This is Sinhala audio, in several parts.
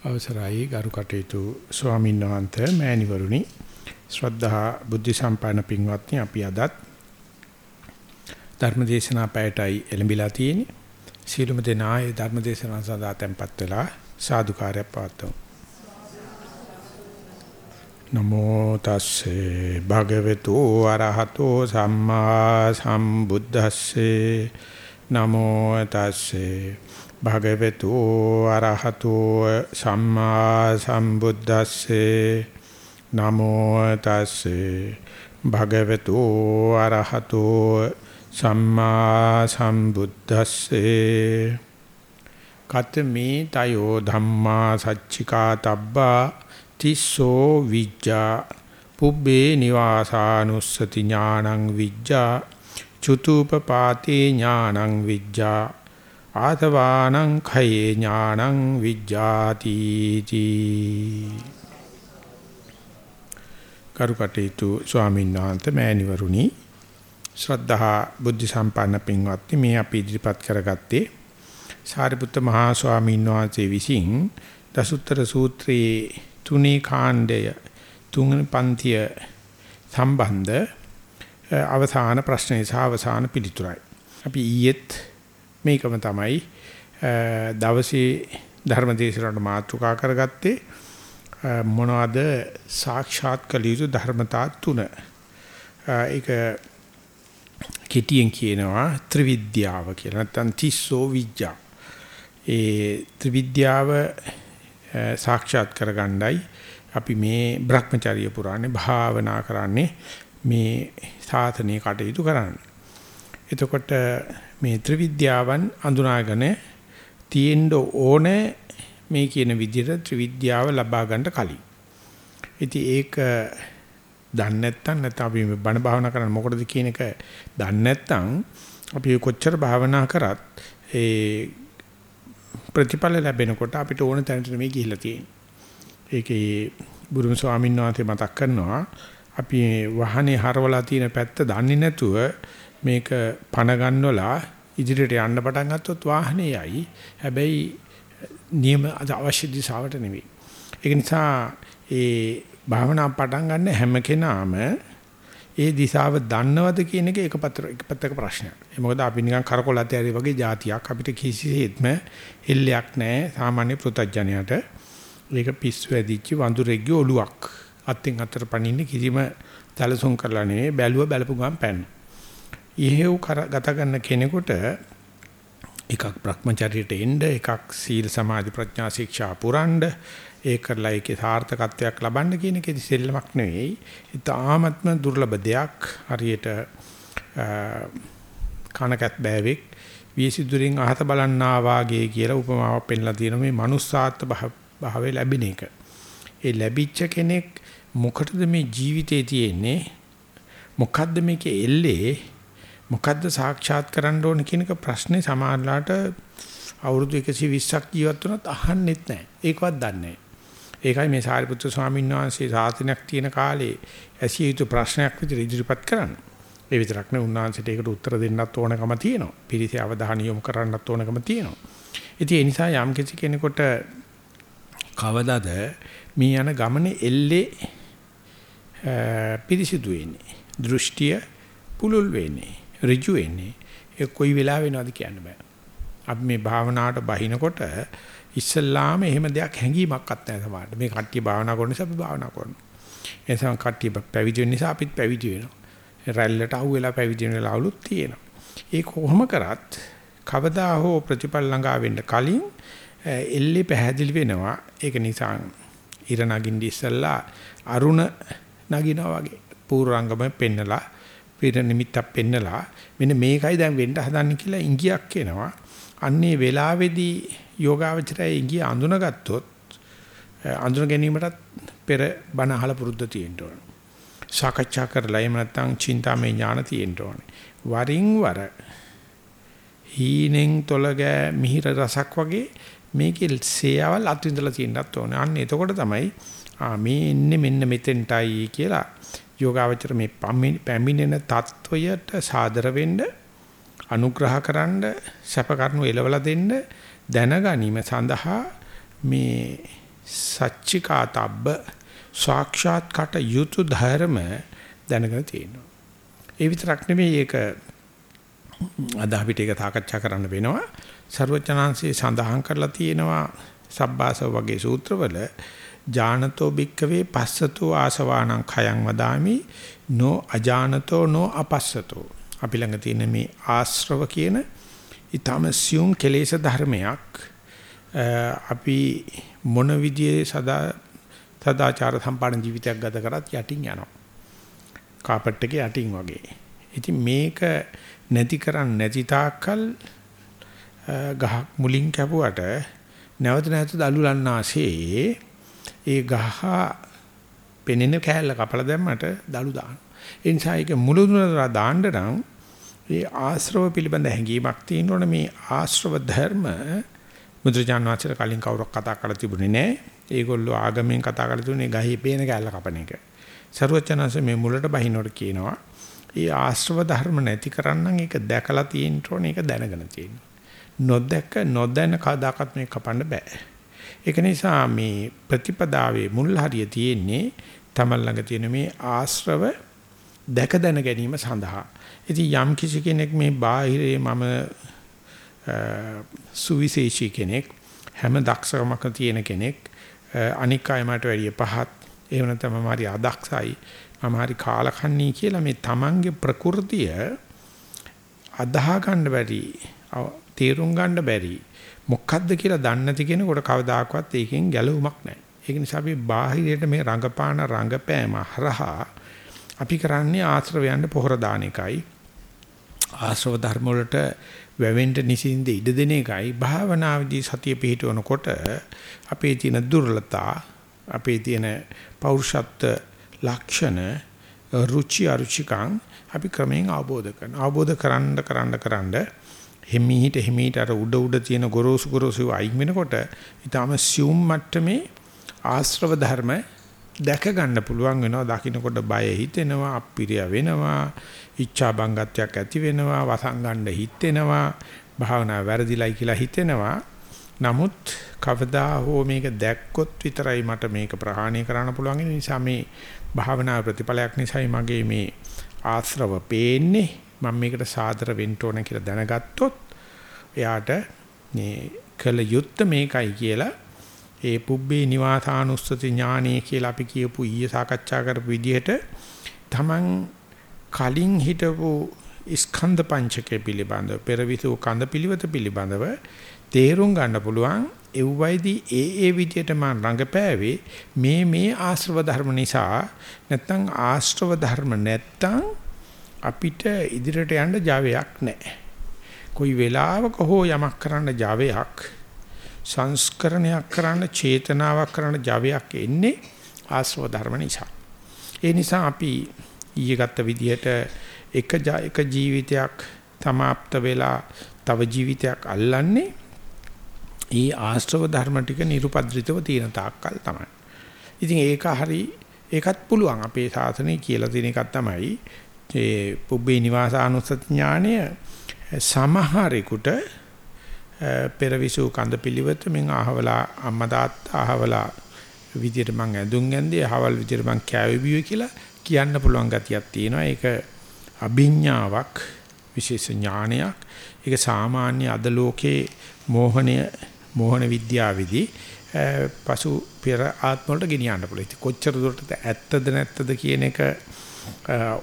අවසරයි ගරු කටයුතු ස්වාමීන් වහන්සේ මෑණිවරුනි. ශ්‍රද්ධා බුද්ධ සම්පන්න පින්වත්නි අපි අදත් ධර්මදේශනා පැයටයි එළඹිලා තියෙන්නේ. සීලුම දෙනා ඒ ධර්මදේශනා සඳහා tempත් වෙලා සාදුකාරය පවත්වමු. නමෝ තස්සේ භගවතු අරහතෝ සම්මා සම්බුද්දස්සේ. නමෝ තස්සේ භගවතු අරහතෝ සම්මා සම්බුද්දස්සේ නමෝ තස්සේ. භගවතු අරහතෝ සම්මා සම්බුද්දස්සේ. කතමේ තයෝ ධම්මා සච්චිකා තබ්බා තිස්සෝ විජ්ජා. පුබ්බේ නිවාසානුස්සති ඥානං විජ්ජා. චුතුපපාතේ ඥානං විජ්ජා. ආතවානං khයේ ඥානං විජ්ජාති තී. කරුකටේතු ස්වාමීන් වහන්සේ මෑණිවරුනි ශ්‍රද්ධා බුද්ධ සම්පන්න පින්වත්නි මේ අපි ඉදිරිපත් කරගත්තේ සාරිපුත්ත මහා ස්වාමීන් වහන්සේ විසින් දසුත්තර සූත්‍රයේ තුනී කාණ්ඩය තුන් පන්තිය සම්බන්ධ අවසාන ප්‍රශ්නේ සහ අවසාන පිළිතුරයි. අපි ඊයේත් මේකම තමයි දවසේ ධර්මදේශනට මාතෘකා කරගත්තේ මොනවද සාක්ෂාත් කළ යුතු ධර්මතා තුන. ඒක කෙටියෙන් කියනවා ත්‍රිවිද්‍යාව කියලා. නැත්නම් තිස්සෝ විද්‍යා. ඒ ත්‍රිවිද්‍යාව සාක්ෂාත් කරගන්නයි අපි මේ Brahmacharya පුරාණේ භාවනා කරන්නේ මේ සාතනීය කටයුතු කරන්නේ. එතකොට මේ ත්‍රිවිද්‍යාවන් අඳුනාගෙන තියෙන්න ඕනේ මේ කියන විදිහට ත්‍රිවිද්‍යාව ලබා ගන්න කලින්. ඉතින් ඒක දන්නේ නැත්නම් නැත්නම් අපි මේ බණ භාවනා කරන්න මොකටද කියන එක දන්නේ නැත්නම් අපි කොච්චර භාවනා කරත් ඒ ප්‍රතිඵල ලැබෙනකොට අපිට ඕන තැනට මේ ගිහිල්ලා තියෙන්නේ. ඒකේ බුදුම ස්වාමීන් වහන්සේ මතක් කරනවා අපි වාහනේ හරවලා තියෙන පැත්ත දන්නේ නැතුව මේක පණ ගන්නවලා ඉදිරියට යන්න පටන් ගත්තොත් වාහනේ යයි. හැබැයි නියම අවශ්‍ය දිශාවට නෙවෙයි. ඒක නිසා ඒ භාවනා පටන් ගන්න හැම කෙනාම ඒ දිශාව දන්නවද කියන එක එකපතර එකපතක ප්‍රශ්නයක්. ඒ මොකද අපි නිකන් කරකොලත් ඇරි වගේ જાතියක් අපිට කිසිසේත්ම එල්ලයක් නැහැ සාමාන්‍ය පෘථජ්ජනයට. ඒක පිස්සු ඇදිච්ච වඳුරෙක්ගේ ඔලුවක්. අත්ෙන් අතට පනින්නේ කිසිම තලසුම් කරලා නෙවෙයි බැලුව බැලපු ගමන් පැන්න. ඉහෙව් ගත කරන කෙනෙකුට එකක් Brahmacharyaට එන්න එකක් සීල සමාධි ප්‍රඥා ශික්ෂා පුරන්න ඒ කරලා ඒකේ සාර්ථකත්වයක් ලබන්න කියන එකේ සෙල්ලමක් නෙවෙයි. ඊටාත්ම දුර්ලභ දෙයක් හරියට කනකත් බෑවෙක් විසිදුරින් අහත බලන්නා වාගේ කියලා උපමාවක් පෙන්ලා තියෙන මේ manussාත් භාවය ලැබෙන එක. ඒ ලැබිච්ච කෙනෙක් මොකටද මේ ජීවිතේ තියෙන්නේ? මොකද්ද මේකේ එල්ලේ? මොකද්ද සාක්ෂාත් කරන්න ඕන කියන එක ප්‍රශ්නේ සමාජලාට අවුරුදු 120ක් ජීවත් වුණත් අහන්නෙත් නැහැ. ඒකවත් දන්නේ නැහැ. ඒකයි මේ සාරිපුත්‍ර ස්වාමීන් වහන්සේ සාසනයක් තියෙන කාලේ ඇසිය යුතු ප්‍රශ්නයක් විදිහට ඉදිරිපත් කරන්නේ. ඒ විතරක් නෙවෙයි උන්වහන්සේට ඒකට උත්තර දෙන්නත් ඕනකම තියෙනවා. පිරිසේ අවධානය යොමු කරන්නත් ඕනකම තියෙනවා. ඉතින් ඒ නිසා යම් කිසි කෙනෙකුට කවදාද මේ යන ගමනේ එල්ලේ පිරිසිදු වෙන්නේ. දෘෂ්ටිය පුලුල් වෙන්නේ. ඍජු වෙන්නේ. ඒ කොයි වෙලාව වෙනවද කියන්න බෑ. අපි මේ භාවනාවට බහිනකොට ඉස්සල්ලාම එහෙම දෙයක් හැංගීමක්වත් නැහැ සමහරට. මේ කට්ටිය භාවනා කරන නිසා අපි භාවනා කරනවා. ඒ නිසා කට්ටිය පැවිදි වෙන නිසා අපිත් පැවිදි වෙනවා. රැල්ලට අහු වෙලා පැවිදි වෙන වෙලාවලුත් තියෙනවා. ඒ කොහොම කරත් කවදා හෝ ප්‍රතිපල ළඟා වෙන්න කලින් එල්ලේ පැහැදිලි වෙනවා. ඒක නිසා ඉර නගින්න ඉස්සල්ලා අරුණ නගිනවා වගේ පූර්වංගම පෙන්නලා පෙර නිමිත්තක් පෙන්නලා මෙන්න මේකයි දැන් වෙන්න හදන්නේ කියලා ඉංගියක් එනවා. අන්නේ වෙලාවේදී යෝගාවචරය ඉංගිය අඳුනගත්තොත් අඳුන ගැනීමටත් පෙර බණ අහලා පුරුද්ද තියෙන්න ඕන. සාකච්ඡා කරලා එහෙම නැත්නම් චින්තාමය ඥාන තියෙන්න ඕනේ. වරින් වර හීනෙන් තොලගෑ මිහිර රසක් වගේ මේකේ සේයාවල් අත්විඳලා තියෙන්නත් ඕනේ. අන්න එතකොට තමයි ආ මේ එන්නේ මෙන්න මෙතෙන්ටයි කියලා යෝගාවචර මේ පැමිණෙන தত্ত্বයට සාදර වෙන්න අනුග්‍රහකරනද සැප කරනු එලවලා දෙන්න දැනගැනීම සඳහා මේ සච්චිකාතබ්බ සාක්ෂාත් කට යුතු ධර්ම දැනගෙන තියෙනවා. ඒ විතරක් නෙමෙයි ඒක අද අපිට ඒක සාකච්ඡා කරන්න වෙනවා. ਸਰවචනාංශයේ සඳහන් කරලා තියෙනවා සබ්බාසව වගේ සූත්‍රවල ජානතෝ භික්කවේ පස්සතෝ ආසවාණං khයං වදාමි නෝ අජානතෝ නෝ අපස්සතෝ. අපි ළඟ තියෙන මේ ආශ්‍රව කියන ඊටම සියුම් කෙලෙස් ධර්මයක් අපි මොන විදිහේ සදා සදාචාර සම්පාදන ජීවිතයක් ගත කරත් යටින් යනවා. කාපට් එකේ යටින් වගේ. ඉතින් මේක නැති කරන්නේ නැති තාක්කල් ගහක් මුලින් කැපුවට නැවත නැවත දලු ලන්නාසේ ඒ ගහ පෙනෙන කෑල්ල කපලා දැම්මට දලු දාන. ඒ නිසා ඒක මුලුදුනලා දාන්න නම් ඒ ආශ්‍රව පිළිබඳ හැඟීමක් තියෙන්න ඕනේ මේ ආශ්‍රව ධර්ම මුද්‍රජාන වාචර කලින් කවුරක් කතා කරලා තිබුණේ නැහැ. ඒගොල්ලෝ ආගමෙන් කතා කරලා තිබුණේ ගහේ පේන කෑල්ල කපන එක. ਸਰවචනanse මේ මුලට බහිනවට කියනවා. ඒ ආශ්‍රව ධර්ම නැති කරන්නම් ඒක දැකලා තියෙන්න ඕනේ ඒක දැනගෙන තියෙන්න. නොදැක නොදැන කදාකත් මේ කපන්න බෑ. ඒක නිසා මේ ප්‍රතිපදාවේ මුල් හරිය තියෙන්නේ තමන් ළඟ තියෙන මේ ආශ්‍රව දැක දැන ගැනීම සඳහා. ඉතින් යම් කිසි කෙනෙක් මේ බාහිරේ මම සුවිශේෂී කෙනෙක් හැම දක්ෂකමක තියෙන කෙනෙක් අනික් අය මට වැඩිය පහත් එහෙම නැත්නම් මම හරි අදක්ෂයි මම හරි කාලකන්ණී කියලා මේ Tamange ප්‍රകൃතිය අදාහ ගන්න බැරි තේරුම් ගන්න බැරි මොකක්ද කියලා දන්නේ නැති කෙනෙකුට කවදාකවත් ඒකෙන් ගැලවුමක් නැහැ. ඒක නිසා අපි බාහිරයට මේ රංගපාන රංගපෑම හරහා අපි කරන්නේ ආශ්‍රවයන්ට පොහොර දාන එකයි. ආශ්‍රව ධර්ම වලට වැවෙන්න නිසින්ද ඉඩ දෙන එකයි භාවනාවේදී සතිය පිහිටවනකොට අපේ තියෙන දුර්ලතා අපේ තියෙන පෞරුෂත්ව ලක්ෂණ රුචි අරුචිකං අපි ක්‍රමයෙන් අවබෝධ කරනවා. අවබෝධ කරන්න කරන්න කරන්න හිමීට හිමීට අර උඩ උඩ තියෙන ගොරෝසු ගොරෝසු අයින් වෙනකොට ඊටම සියුම් මට්ටමේ ආශ්‍රව ධර්ම දැක ගන්න පුළුවන් වෙනවා. දකින්නකොට බය හිතෙනවා, අප්පිරිය වෙනවා, ඉච්ඡා බංගත්වයක් ඇති වෙනවා, වසංගණ්ඩ හිතෙනවා, භාවනා වැරදිලයි කියලා හිතෙනවා. නමුත් කවදා හෝ මේක දැක්කොත් විතරයි මට මේක ප්‍රහාණය කරන්න පුළුවන්. ඒ නිසා මේ භාවනා ප්‍රතිඵලයක් නිසායි මගේ මේ ආශ්‍රව පේන්නේ මම මේකට සාදර වෙන්න ඕන කියලා දැනගත්තොත් එයාට මේ කල යුත්ත මේකයි කියලා ඒ පුබ්බේ නිවාසානුස්සති ඥානය කියලා අපි කියපු ඊයේ සාකච්ඡා කරපු විදිහට Taman කලින් හිටපු ස්කන්ධ පංචකය පිළිබඳව පෙරවිසු කඳ පිළිවෙත පිළිබඳව තේරුම් ගන්න පුළුවන්. එව්වයිදී ඒ ඒ විදියට මම රඟපෑවේ මේ මේ ආශ්‍රව ධර්ම නිසා. නැත්තම් ආශ්‍රව ධර්ම නැත්තම් අපිට ඉදිරියට යන්න ජාවයක් නැහැ. කොයි වෙලාවක හෝ යමක් කරන්න ජාවයක් සංස්කරණයක් කරන්න චේතනාවක් කරන්න ජාවයක් එන්නේ ආශ්‍රව ධර්ම නිසා. ඒ නිසා අපි ඊයේ ගත්ත විදිහට එක එක ජීවිතයක් સમાપ્ત වෙලා තව ජීවිතයක් අල්ලන්නේ ඒ ආශ්‍රව ධර්ම ටික නිරුපද්‍රිතව තියෙන තාක්කල් තමයි. ඉතින් ඒක හරි ඒකත් පුළුවන් අපේ සාසනය කියලා තියෙන එකක් තමයි ඒ පුබ්බේ නිවාසානුස්සති ඥානය සමහරෙකුට පෙරවිසු කඳ පිළිවෙත මෙන් අහවලා අම්මා තාත්තා අහවලා විදියට මං ඇඳුම් ඇඳේ අහවල් විදියට මං කෑවේ බිව්වේ කියලා කියන්න පුළුවන් ගතියක් තියෙනවා. ඒක අභිඥාවක් විශේෂ ඥානයක්. ඒක සාමාන්‍ය අද ලෝකේ මෝහණය මෝහන විද්‍යාවේදී පසු පෙර ආත්ම වලට ගෙනියන්න පුළුවන්. ඉතින් කොච්චර දුරටද ඇත්තද නැත්තද කියන එක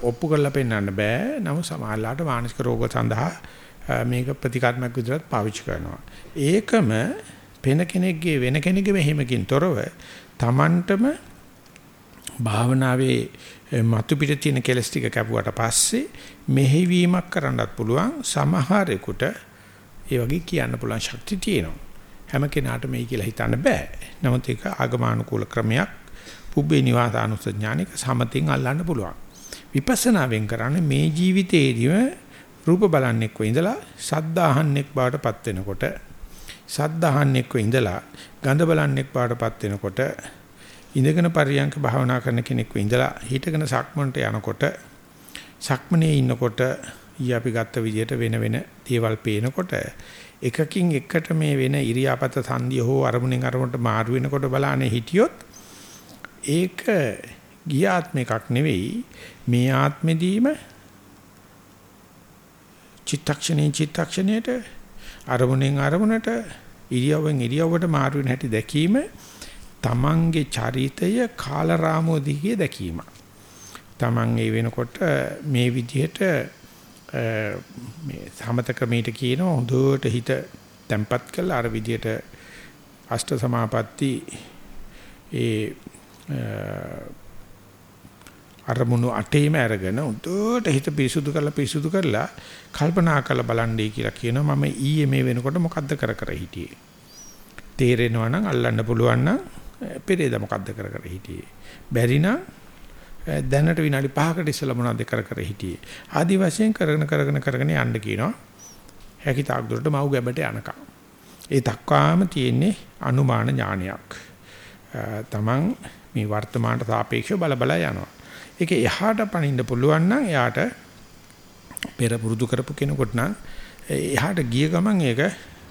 ඔප්පු කරලා පෙන්වන්න බෑ. නමුත් සමහරලාට මානසික රෝග සඳහා මේක ප්‍රතිකාත්මක විදිහට පාවිච්චි කරනවා. ඒකම වෙන කෙනෙක්ගේ වෙන කෙනෙකුගේ මෙහෙමකින් තොරව Tamanටම භාවනාවේ මතු පිට තියෙන කෙලස් ටික කැපුවට පස්සේ මෙහෙවීමක් කරන්නත් පුළුවන් සමහරෙකුට ඒ වගේ කියන්න පුළුවන් ශක්තිය තියෙනවා. හැම කෙනාට මේ කියලා හිතන්න බෑ. නමුත් ඒක ආගමානුකූල ක්‍රමයක්. පුබ්බේ නිවාසානුස්සති ඥානික සමතින් අල්ලන්න පුළුවන්. විපස්සනාවෙන් කරන්නේ මේ ජීවිතේදීම රූප බලන්නෙක්ව ඉඳලා සද්ද අහන්නෙක් බාටපත් වෙනකොට සද්ද අහන්නෙක්ව ඉඳලා ගඳ බලන්නෙක් බාටපත් වෙනකොට ඉඳගෙන පරියන්ක භාවනා කරන කෙනෙක්ව ඉඳලා හිටගෙන සක්මනට යනකොට සක්මනේ ඉන්නකොට ඊ අපි ගත්ත විදියට වෙන වෙන දේවල් පේනකොට එකකින් එකට මේ වෙන ඉරියාපත සංදී හෝ අරමුණෙන් අරමුණට මාරු වෙනකොට බලානේ හිටියොත් ඒක ගියාත්ම එකක් නෙවෙයි. මේ ආත්මෙදීම චිත්තක්ෂණේ චිත්තක්ෂණයට අරමුණෙන් අරමුණට ඉරියව්වෙන් ඉරියව්වට මාරු වෙන හැටි දැකීම තමන්ගේ චරිතය කාලරාමෝ දිගේ දැකීම. තමන් ඒ වෙනකොට මේ විදිහට මේ සමත ක්‍රමයට කියන හොඳට හිත තැම්පත් කරලා අර විදිහට අෂ්ට සමාපatti ඒ අරමුණු අටේම අරගෙන උඩට හිත පිරිසුදු කරලා පිරිසුදු කරලා කල්පනා කරලා බලන්නයි කියලා කියනවා මම ඊයේ මේ වෙනකොට මොකද්ද කර කර හිටියේ. තේරෙනවා නම් අල්ලන්න පුළුවන් නම් පෙරේද මොකද්ද කර කර හිටියේ. බැරි නම් දැනට විනාඩි 5කට ඉස්සෙල්ලා මොනවද කර කර හිටියේ. ආදි වශයෙන් කරගෙන කරගෙන කරගෙන යන්න කියනවා. හැකි තාක් දුරට මව් ගැබට යනකම්. ඒ දක්වාම තියෙන්නේ අනුමාන ඥානයක්. තමන් මේ වර්තමානට සාපේක්ෂව බල බල යනවා. ඒක එහාට පනින්න පුළුවන් නම් එයාට පෙර පුරුදු කරපු කෙනෙකුට නම් එහාට ගිය ගමන් ඒක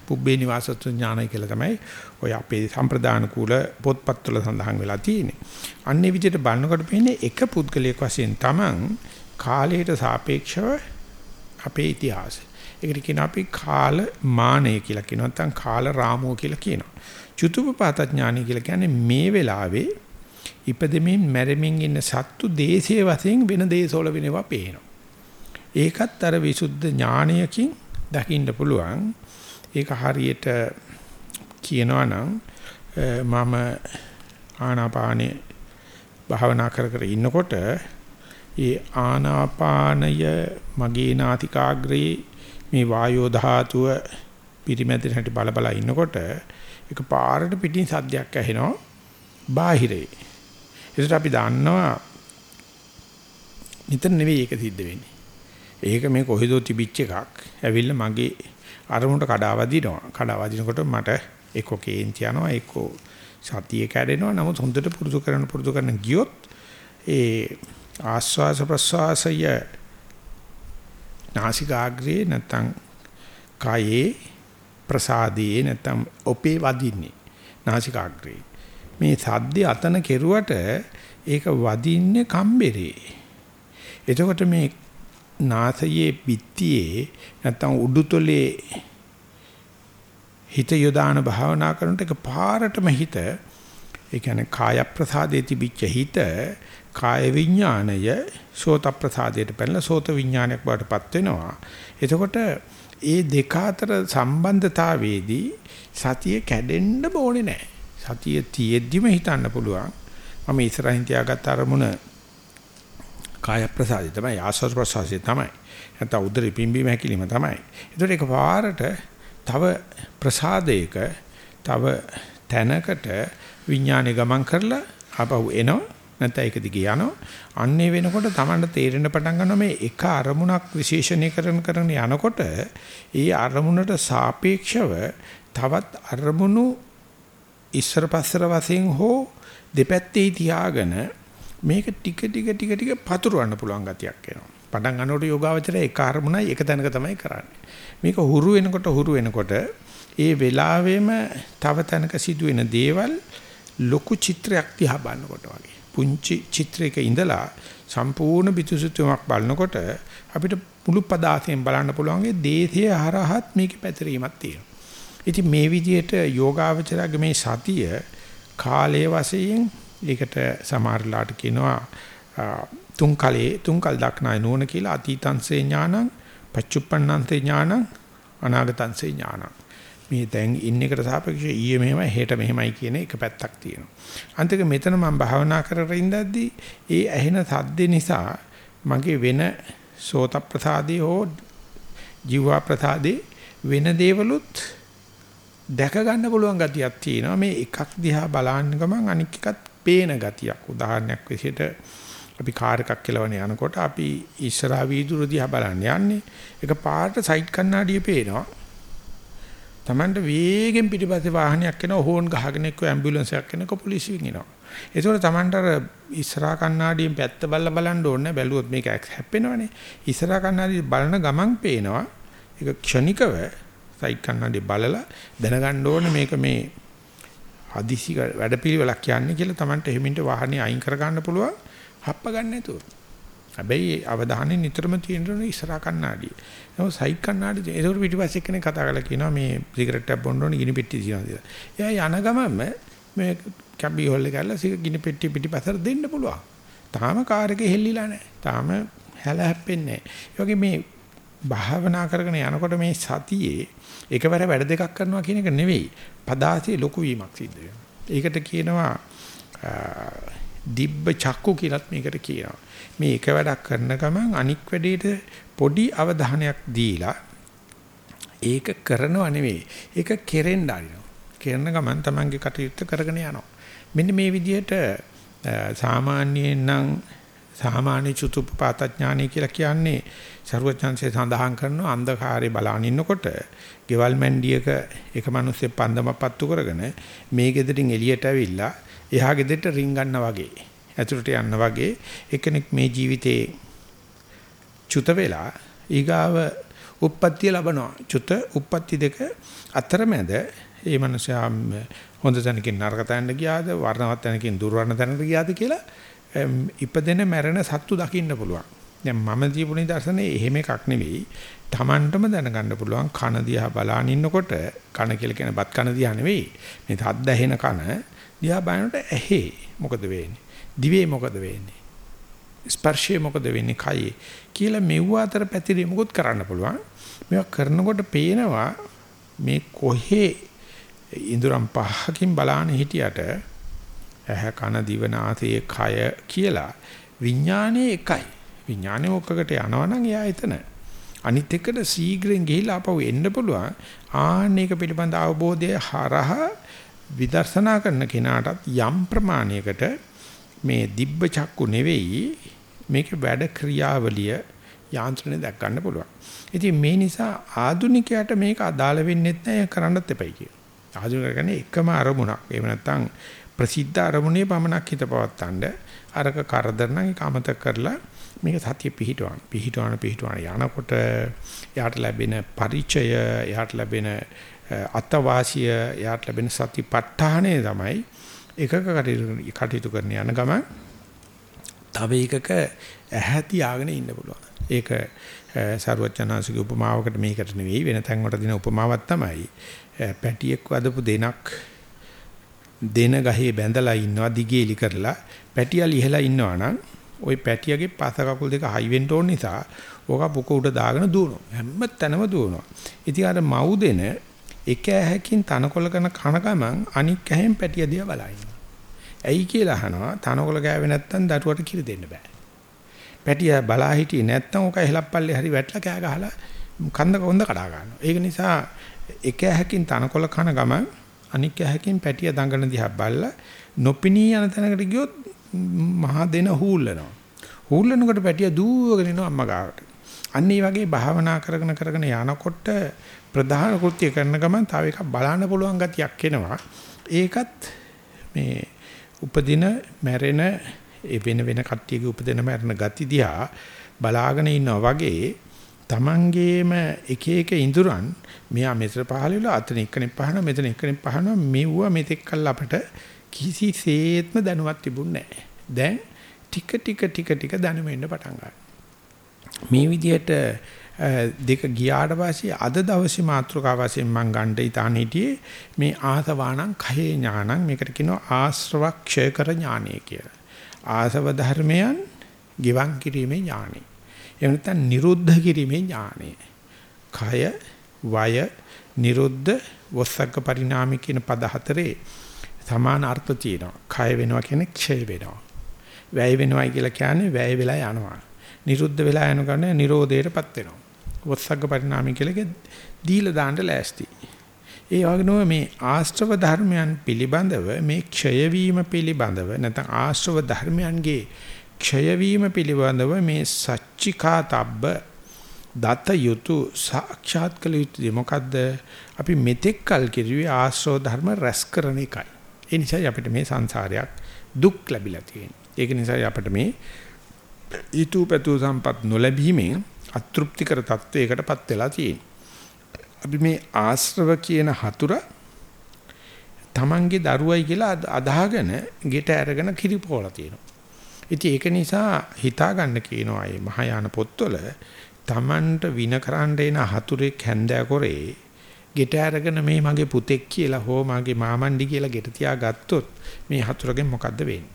පුබ්බේ නිවාසතු ඥානයි කියලා තමයි ඔය අපේ සම්ප්‍රදාන කූල පොත්පත්වල සඳහන් වෙලා තියෙන්නේ. අන්නේ විදිහට බලනකොට පේන්නේ එක පුද්ගලයෙක් වශයෙන් තමන් කාලයට සාපේක්ෂව අපේ ඉතිහාසය. ඒකට කියන අපි කාල මානය කියලා කියනවා නැත්නම් කාල රාමෝ කියලා කියනවා. චුතුපපාත ඥානයි කියලා කියන්නේ මේ වෙලාවේ ඉපදෙමින් මැරෙමින් ඉන්න සත්තු දේශයේ වශයෙන් වෙන දේශවල වෙනවා පේනවා. ඒකත් අර විසුද්ධ ඥානයකින් දකින්න පුළුවන්. ඒක හරියට කියනවා නම් මම ආනාපානේ භාවනා කර කර ඉන්නකොට ඒ ආනාපානය මගේ නාතිකාග්‍රේ මේ වායෝ ධාතුව පිරිමැදින හැටි බල බල ඉන්නකොට ඒක පාරට පිටින් සද්දයක් ඇහෙනවා බාහිරේ ඒකට අපි දන්නවා නිතර නෙවෙයි ඒක සිද්ධ වෙන්නේ. ඒක මේ කොහෙදෝ තිබිච්ච එකක්. ඇවිල්ලා මගේ අරමුණට කඩාවදිනවා. කඩාවදිනකොට මට එක්ක කේන්ති යනවා එක්ක සතිය කැඩෙනවා. නමුත් හොඳට පුරුදු කරන පුරුදු කරන ගියොත් ඒ ආස්වාස ප්‍රස්වාසය නාසිකාග්‍රේ නැත්තම් කායේ ප්‍රසාදයේ නැත්තම් ඔපේ වදින්නේ නාසිකාග්‍රේ මේ සද්දේ අතන කෙරුවට ඒක වදින්නේ කම්බරේ. එතකොට මේ නාසයේ පිටියේ නැත්තම් උඩුතොලේ හිත යොදාන භාවනා කරනට එක පාරටම හිත ඒ කියන්නේ කාය ප්‍රසාදේ තිබිච්ච හිත කාය විඥාණය සෝත ප්‍රසාදයට පැනලා සෝත විඥානයක් බවටපත් වෙනවා. එතකොට ඒ දෙක අතර සම්බන්ධතාවයේදී සතිය කැඩෙන්න ඕනේ නැහැ. සතිය තියෙද්දිම හිතන්න පුළුවන්. මම ඉස්සරහින් තියාගත්ත අරමුණ කාය ප්‍රසාදය තමයි ආස්වාද ප්‍රසාදය තමයි. නැත්නම් උදරි පිම්බීම හැකිලිම තමයි. ඒතකොට ඒක පාරට තව ප්‍රසාදයක තව තැනකට විඥානය ගමන් කරලා ආපහු එනවා. නැත්නම් ඒක දිගේ යනවා. අන්නේ වෙනකොට Tamanට තේරෙන්න පටන් ගන්නවා මේ එක අරමුණක් විශේෂණීකරණ කරන යනකොට ඒ අරමුණට සාපේක්ෂව තවත් අරමුණු ඉස්සර පස්සර වශයෙන් හෝ දෙපැත්තේ තියාගෙන මේක ටික ටික ටික ටික පතුරවන්න පුළුවන් ගතියක් එනවා. පටන් ගන්නකොට යෝගාවචරය එක අරමුණයි එක තැනක තමයි කරන්නේ. මේක හුරු වෙනකොට හුරු වෙනකොට ඒ වෙලාවෙම තව තැනක සිදුවෙන දේවල් ලොකු චිත්‍රයක් දිහා බලනකොට වගේ. පුංචි චිත්‍රයක ඉඳලා සම්පූර්ණ පිටුසුතුමක් බලනකොට අපිට මුළු පදාසයෙන් බලන්න පුළුවන් ඒ දේශයේ හරහත් මේකේ පැතිරීමක් තියෙනවා. ඉතින් මේ විදිහට යෝගාවචරගේ මේ සතිය කාලයේ වශයෙන් ඒකට සමහරලාට කියනවා තුන් කලේ තුන් කල් දක්නාය නෝන කියලා අතීතංසේ ඥානං පච්චුප්පන්නන්සේ ඥානං අනාගතංසේ ඥානං මේ දැන් ඉන්න එකට සාපේක්ෂව ඊයේ මෙහෙමයි හෙට මෙහෙමයි කියන එක පැත්තක් තියෙනවා. අන්තික මෙතන මම භාවනා කරගෙන ඉඳද්දී ඒ ඇහෙන සද්ද නිසා මගේ වෙන සෝත ප්‍රසාදේ හෝ ජීවා ප්‍රසාදේ වෙන දේවලුත් දැක ගන්න පුළුවන් ගතියක් තියෙනවා. මේ එකක් දිහා බලන්න ගමන් අනික් එකත් පේන ගතියක්. උදාහරණයක් විදිහට අපි කාර් එකක් කෙලවන යනකොට අපි ඉස්සරහා වීදුරු දිහා බලන්න යන්නේ. ඒක පාට සයිඩ් කණ්ණාඩිය පේනවා. Tamanට වේගෙන් පිටිපස්සේ වාහනයක් එනවා. හෝන් ගහගෙන එක්ක ඇම්බියුලන්ස් එකක් එනක පොලිසියෙන් එනවා. ඒකෝර Tamanට අර ඉස්සරහා කණ්ණාඩියෙන් පැත්ත බලලා බලන්න ඕනේ බැලුවොත් මේක හැප්පෙනවනේ. ඉස්සරහා කණ්ණාඩිය බලන ගමන් පේනවා. ඒක ක්ෂණිකව සයික් කන්නඩි බලලා දැනගන්න ඕනේ මේක මේ හදිසි වැඩපිළිවෙලක් කියන්නේ කියලා Tamanට එහෙමින්ට වාහනේ අයින් කර ගන්න පුළුවන් හප්ප ගන්න නැතුව. හැබැයි අවධානය නිතරම තියෙන්න ඉස්සරහා කන්නාඩිය. නෝ සයික් කන්නාඩිය ඒකට පිටිපස්සේ කෙනෙක් කතා කරලා කියනවා මේ සිගරට් එකක් බොන්න ඕනේ ගිනි පෙට්ටිය තියනවා කියලා. එයා යන ගමන්ම මේ කැබි හොල් එක කරලා ගිනි පෙට්ටිය පිටිපස්සට දෙන්න පුළුවන්. තාම කාර් එකේ හෙල්ලිලා නැහැ. තාම හැල හැප්පෙන්නේ නැහැ. ඒ වගේ මේ භාවනා කරගෙන යනකොට මේ සතියේ එකවර වැඩ දෙකක් කරනවා කියන එක නෙවෙයි. පදාසිය ලොකු වීමක් සිද්ධ වෙනවා. ඒකට කියනවා දිබ්බ චක්කු කියලාත් මේකට කියනවා. මේ එක වැඩක් කරන ගමන් අනික් වැඩේට පොඩි අවධානයක් දීලා ඒක කරනව නෙවෙයි. ඒක කෙරෙන්න ආරිනවා. කරන ගමන් Tamange කටයුත්ත කරගෙන යනවා. මෙන්න මේ විදිහට සාමාන්‍යයෙන් නම් සාමාන්‍ය චුතුප්පාත ඥානය කියලා කියන්නේ ਸਰවඥාන්සේ සඳහන් කරන අන්ධකාරේ බලන ඉන්නකොට ගෙවල් මැන්ඩියක එක මිනිස්සෙක් පන්දම පත්තු කරගෙන මේ ගෙදරින් එළියට ඇවිල්ලා එහා ගෙදරට රින් ගන්නා වගේ ඇතුළට යන්න වගේ එකෙක් මේ ජීවිතේ චුත වෙලා ඊගාව උප්පත්තිය ලබනවා. චුත උප්පත්ති දෙක අතරමැද ඒ මනුස්සයා හොඳ තැනකින් නරක තැනකට ගියාද වර්ණවත් තැනකින් දුර්වර්ණ තැනකට ගියාද කියලා ඉපදෙන මැරෙන සත්තු දකින්න පුළුවන්. දැන් මම දීපු නිදර්ශනේ එහෙම එකක් නෙවෙයි. Tamanටම දැනගන්න පුළුවන් කන දිහා බලාන ඉන්නකොට කන කියලා කියන බත් කන දිහා නෙවෙයි. මේ තත් ඇහෙන කන දිහා බලනකොට ඇහි මොකද වෙන්නේ? දිවේ මොකද වෙන්නේ? ස්පර්ශයේ මොකද වෙන්නේ? කයේ කියලා මෙව්ව අතර පැතිරෙ මොකොත් කරන්න පුළුවන්. මේවා කරනකොට පේනවා මේ කොහේ ඉඳුරම් පහකින් බලාන හිටියට ඇහ කන දිව නාසය කය කියලා විඥානයේ එකයි. විඥානේ ඔක්කකට යනවනම් එයා එතන. අනිත් එකට සීඝ්‍රයෙන් ගිහිල්ලා ආපහු එන්න පුළුවන්. ආන්න එක පිළිබඳ අවබෝධය හරහා විදර්ශනා කරන කෙනාටත් යම් ප්‍රමාණයකට මේ දිබ්බ චක්කු නෙවෙයි මේක වැඩ ක්‍රියාවලිය යාන්ත්‍රණය දැක් ගන්න පුළුවන්. ඉතින් මේ නිසා ආදුනිකයට මේක අදාළ වෙන්නේ නැහැ කරන්නත් එපයි කියන. ආධුනික කියන්නේ එකම අරමුණක්. එහෙම නැත්නම් ප්‍රසිද්ධ අරමුණේ පමණක් හිත පවත්තන්න. අරක කරදර නම් ඒක අමතක කරලා මේක සතිය පිහිටවන පිහිටවන පිහිටවන යනකොට යාට ලැබෙන පරිචය යාට ලැබෙන අත්වාසිය යාට ලැබෙන සතිපට්ඨානය තමයි එකක කටයුතු කරන යන ගම තව එකක ඇහැ තියාගෙන ඉන්න පුළුවන්. ඒක සරුවචනාංශික උපමාවකට මේකට නෙවෙයි. වෙන තැන් වලට දෙන උපමාවක් තමයි පැටියෙක් වදපු දෙනක් දෙන ගහේ බැඳලා ඉන්නවා දිගේලි කරලා. පැටියල් ඉහලා ඉන්නවා නම් ওই පැටියගේ පස කකුල් දෙක හයි වෙන්න ඕන නිසා ඕක පුක උඩ දාගෙන දුවනවා. හැම තැනම දුවනවා. ඉතින් අර මව් දෙන එක ඇහැකින් තනකොළ කරන කන ගමන් අනික් ඇහෙන් පැටිය දිහා බලනවා. ඇයි කියලා අහනවා. තනකොළ ගෑවේ නැත්තම් දරුවට කිරි දෙන්න බෑ. පැටිය බලා හිටියේ නැත්තම් ඕක හෙලප්පල්ලේ හරි වැටලා කෑ ගහලා කන්ද කොන්ද කඩා ගන්නවා. ඒක නිසා එක ඇහැකින් තනකොළ කන ගමන් අනික් ඇහැකින් පැටිය දඟන දිහා බලලා නොපිනී යන තැනකට ගියොත් මහා දෙන හූල්ලනවා. හූල්ලනකොට පැටිය දූවගෙන යනවා අම්මා ගාවට. අන්න ඒ වගේ භාවනා කරගෙන කරගෙන යනකොට ප්‍රධාන කෘත්‍ය කරන ගමන් තව එකක් බලන්න පුළුවන් ගතියක් එනවා. ඒකත් මේ උපදින මැරෙන ඒ වෙන වෙන කට්ටියගේ උපදින මැරෙන ගති දිහා බලාගෙන ඉන්නවා වගේ තමන්ගේම එක එක ඉඳුරන් මෙයා මෙතන පහල වෙලා අතන එක්කෙනෙක් පහනවා මෙතන එක්කෙනෙක් පහනවා මෙව්ව මෙතෙක් කල් අපට කිසිසේත්ම දැනුවත් තිබුණේ නැහැ. දැන් ටික ටික ටික ටික දැනුම එන්න පටන් මේ විදිහට දෙක ගියාට පස්සේ අද දවසේ මාතෘකාව වශයෙන් මම ගන්න ඉතාන හිටියේ මේ ආසවාණං කහේ ඥානං මේකට කියනවා ආශ්‍රවක්ෂය කර ඥානය කියලා. ආසව ධර්මයන් ගිවන් කිරීමේ ඥානය. එහෙම නැත්නම් නිරුද්ධ කිරීමේ ඥානය. කය, වය, නිරුද්ධ, වස්සග්ග පරිණාමී කියන පද හතරේ සමාන අර්ථ තියෙනවා. කය වෙනවා කියන්නේ ක්ෂය වෙනවා. වැය වෙනවයි කියලා කියන්නේ වැය වෙලා යනවා. නිරුද්ධ වෙලා යන ගමන් නිරෝධයටපත් වෙනවා. වස්සග්ග පරිණාමී කියලා දීලා දාන්න ලෑස්ති. ඒ වගේම මේ ආශ්‍රව ධර්මයන් පිළිබඳව මේ ක්ෂය වීම පිළිබඳව නැත්නම් ආශ්‍රව ධර්මයන්ගේ ක්ෂය වීම පිළිබඳව මේ සච්චිකාතබ්බ දත යුතු සාක්ෂාත් කළ යුතුද? මොකද්ද? අපි මෙතෙක් කල් කිරුවේ ආශ්‍රව ධර්ම රැස් කරන එකයි. ඒ නිසා අපිට මේ සංසාරයක් දුක් ලැබිලා තියෙනවා ඒක නිසා අපිට මේ ඊතුපතු සම්පත් නොලැබීමෙන් අතෘප්තිකර තත්වයකටපත් වෙලා තියෙනවා අපි මේ ආශ්‍රව කියන හතුර තමන්ගේ දරුවයි කියලා අදාහගෙන ගෙට අරගෙන කිරිපෝලා තියෙනවා. ඉතින් ඒක නිසා හිතා ගන්න කියනවා මේ මහායාන පොත්වල තමන්ට වින කරන්න එන හතුරෙක් හැන්දෑ කරේ ගෙට අරගෙන මේ මගේ පුතෙක් කියලා හෝ මගේ මාමණ්ඩි කියලා ගෙට තියාගත්තොත් මේ හතුරගෙන් මොකද්ද වෙන්නේ?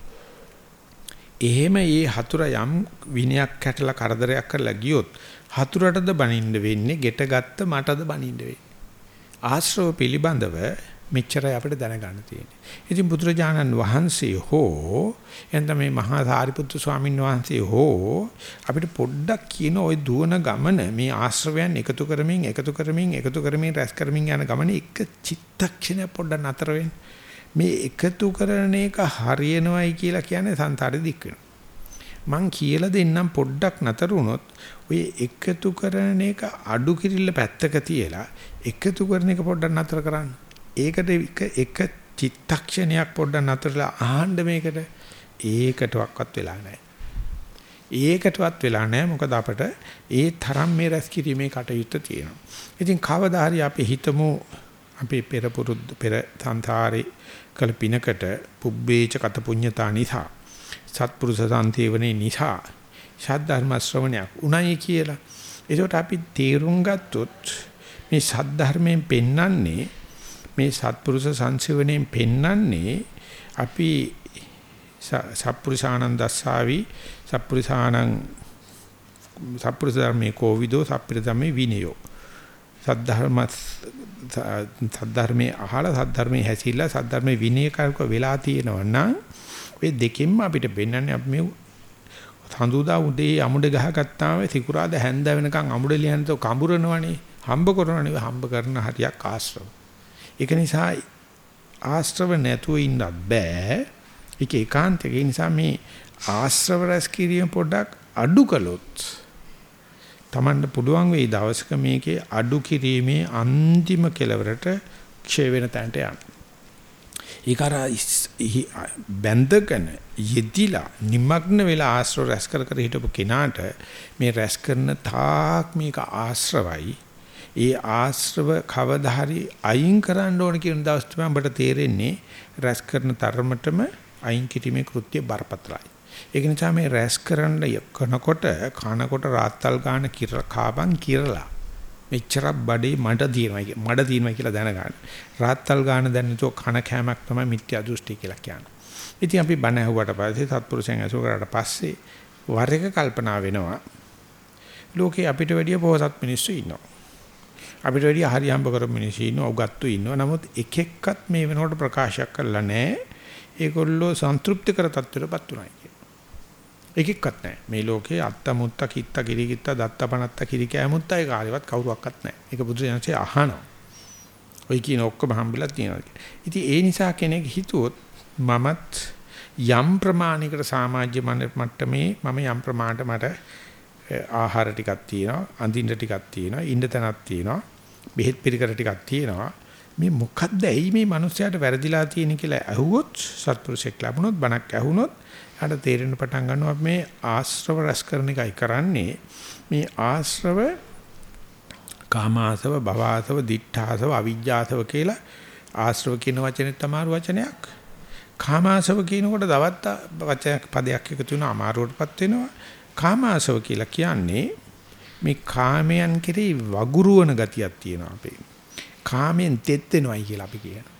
එහෙම මේ හතුර යම් විනයක් කැටලා කරදරයක් කරලා ගියොත් හතුරටද බනින්න වෙන්නේ ගෙට ගත්ත මටද බනින්න වෙන්නේ. ආශ්‍රව පිළිබඳව මෙච්චරයි අපිට දැනගන්න තියෙන්නේ. ඉතින් බුදුරජාණන් වහන්සේ හෝ එතන මේ මහා සාරිපුත්තු ස්වාමීන් වහන්සේ හෝ අපිට පොඩ්ඩක් කියන ওই දුවන ගමන මේ ආශ්‍රවයන් එකතු කරමින් එකතු කරමින් එකතු කරමින් රැස් කරමින් යන ගමන එක චිත්තක්ෂණය පොඩ්ඩක් නතර මේ එකතු කරන එක හරියනවයි කියලා කියන්නේ සංසාරෙ දික් වෙනවා. මං කියලා දෙන්නම් පොඩ්ඩක් නතර වුණොත් ඔය එකතු කරන එක අඩු කිරිල්ල පැත්තක තියලා එකතු කරන එක පොඩ්ඩක් නතර කරන්න. ඒකට එක එක චිත්තක්ෂණයක් පොඩ්ඩක් නතරලා ආහන්න මේකට ඒකටවත් වෙලා නැහැ. ඒකටවත් වෙලා නැහැ මොකද අපට ඒ තරම් මේ රැස් කිරීමේ කටයුත්ත තියෙනවා. ඉතින් කවදා හරි අපි හිතමු අපේ පෙර පුරුදු පෙර සංසාරේ කළ පිනකට පුබ්බේච කත පුඤ්ඤතා නිසා සත්පුරුෂ සාන්තිවනේ නිසා ශාද්ධර්ම ශ්‍රවණයක් උණයි කියලා. ඒකට අපි තේරුම් ගත්තොත් මේ සද්ධර්මයෙන් පෙන්වන්නේ මේ සත්පුරුෂ සංසිවණයෙන් පෙන්වන්නේ අපි සත්පුරුෂානන් දස්සාවි සත්පුරුෂානං සත්පුරුෂ ධර්මේ කෝවිදෝ සත්පුරුෂ ධර්මේ විනයෝ සද්ධර්ම සද්ධර්මේ අහලා සද්ධර්මේ හැසිරලා සද්ධර්මේ විනය කරක වෙලා තියෙනවා නම් ඔය දෙකෙන්ම අපිට පෙන්වන්නේ අපි මේ සඳුදා උදේ අමුඩ ගහගත්තාම සිකුරාද හැන්ද වෙනකන් අමුඩ ලියනතෝ කඹරනවනේ. හම්බ කරනවනේ. හම්බ කරන හරියක් ආශ්‍රව. ඒක නිසා ආශ්‍රව නැතුව ඉන්නත් බෑ. ඒක ඒකාන්තක නිසා මේ ආශ්‍රව රැස් කිරීම පොඩ්ඩක් අඩු කළොත් Tamanne පුළුවන් වෙයි දවසක මේකේ අඩු කිරීමේ අන්තිම කෙලවරට ක්ෂය වෙන තැනට යන්න. ඒක අර බැඳගෙන යෙදිලා নিমগ্ন වෙලා ආශ්‍රව රැස් කර කර හිටපු කෙනාට මේ රැස් කරන තාක් මේක ආශ්‍රවයි ඒ ආශ්‍රව කවදා හරි අයින් කරන්න ඕන කියන දවස් තමයි අපට තේරෙන්නේ රැස් කරන තරමටම අයින් කිරීමේ කෘත්‍ය බරපතලයි. ඒක නිසා මේ රැස් කරන්න කනකොට කනකොට රාත්තල් ගන්න කිර කාපන් කිරලා මෙච්චරක් බඩේ මඩ තියෙනවා මඩ තියෙනවා කියලා දැනගන්න. රාත්තල් ගන්න දැන් නේතෝ කන කෑමක් තමයි මිත්‍යා දෘෂ්ටි කියලා කියන්නේ. ඉතින් අපි බණ ඇහුවට පස්සේ සත්පුරුෂයන් ඇසුර කරාට පස්සේ වර එක කල්පනා වෙනවා. ලෝකේ අපිට වැඩිය පොහසත් මිනිස්සු ඉන්නවා. අපිට වැඩි හරි හම්බ කරපු මිනිස්සු ඉන්නවා උගත්තු ඉන්නවා. නමුත් එක එක්කත් මේ වෙනකොට ප්‍රකාශයක් කරලා නැහැ. ඒගොල්ලෝ සන්තුෂ්ටි කර තත්ත්වයටපත් උනායි කියන්නේ එක එක්කත් නැහැ. මේ ලෝකේ අත්ත මුත්ත කිත්ත කිරිකිත්ත දත්ත පනත්ත කිරි කෑමුත්ත ඒ කාලෙවත් කවුරුවක්වත් නැහැ. ඒක බුදු දහමසේ අහනවා. ඔය කියන ඔක්කොම හම්බෙලා තියෙනවා ඉතින් ඒ නිසා කෙනෙක් හිතුවොත් මමත් යම් ප්‍රමාණයකට සමාජ්‍ය මට්ටමේ මම යම් ප්‍රමාණයට මට ආහාර ටිකක් තියෙනවා අඳින්න ටිකක් තියෙනවා ඉන්න තැනක් තියෙනවා බෙහෙත් පිළිකර ටිකක් තියෙනවා. මේ මොකද්ද? ඇයි මේ මිනිස්යාට වැරදිලා තියෙන කියලා ඇහුවොත් සත්පුරුෂෙක් ලැබුණොත් බණක් ඇහුනොත් යාට තේරෙන්න පටන් ගන්නවා මේ ආශ්‍රව රැස් කරන එකයි කරන්නේ. මේ ආශ්‍රව කාමාසව භවාසව දිඨාසව අවිජ්ජාසව කියලා ආශ්‍රව කියන වචනේ තමයි වචනයක්. කාමාසව කියනකොට දවත්ත වචනයක් පදයක් එකතු වෙන අමාරුවටපත් වෙනවා. කාමාසව කියලා කියන්නේ මේ කාමයන් කෙරෙහි වගුරුවන ගතියක් තියෙනවා අපේ. කාමෙන් තෙත් වෙනවයි කියලා අපි කියනවා.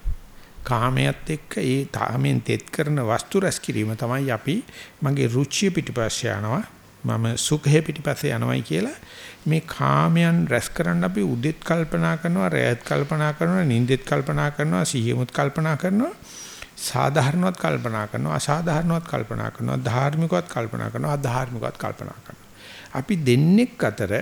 කාමයට එක්ක ඒ තාමෙන් තෙත් කරන වස්තු රැස් කිරීම තමයි අපි මගේ රුචිය පිටිපස්සේ යනවා මම සුඛය පිටිපස්සේ යනවායි කියලා මේ කාමයන් රැස් කරන්න අපි උදෙත් කල්පනා කරනවා රැයත් කල්පනා කරනවා නින්දෙත් කල්පනා කරනවා සිහියමුත් කල්පනා කරනවා සාධාරණවත් කල්පනා කරනවා අසාධාරණවත් කල්පනා කරනවා ධාර්මිකවත් කල්පනා කරනවා අධාර්මිකවත් කල්පනා කරනවා. අපි දෙන්නෙක් අතර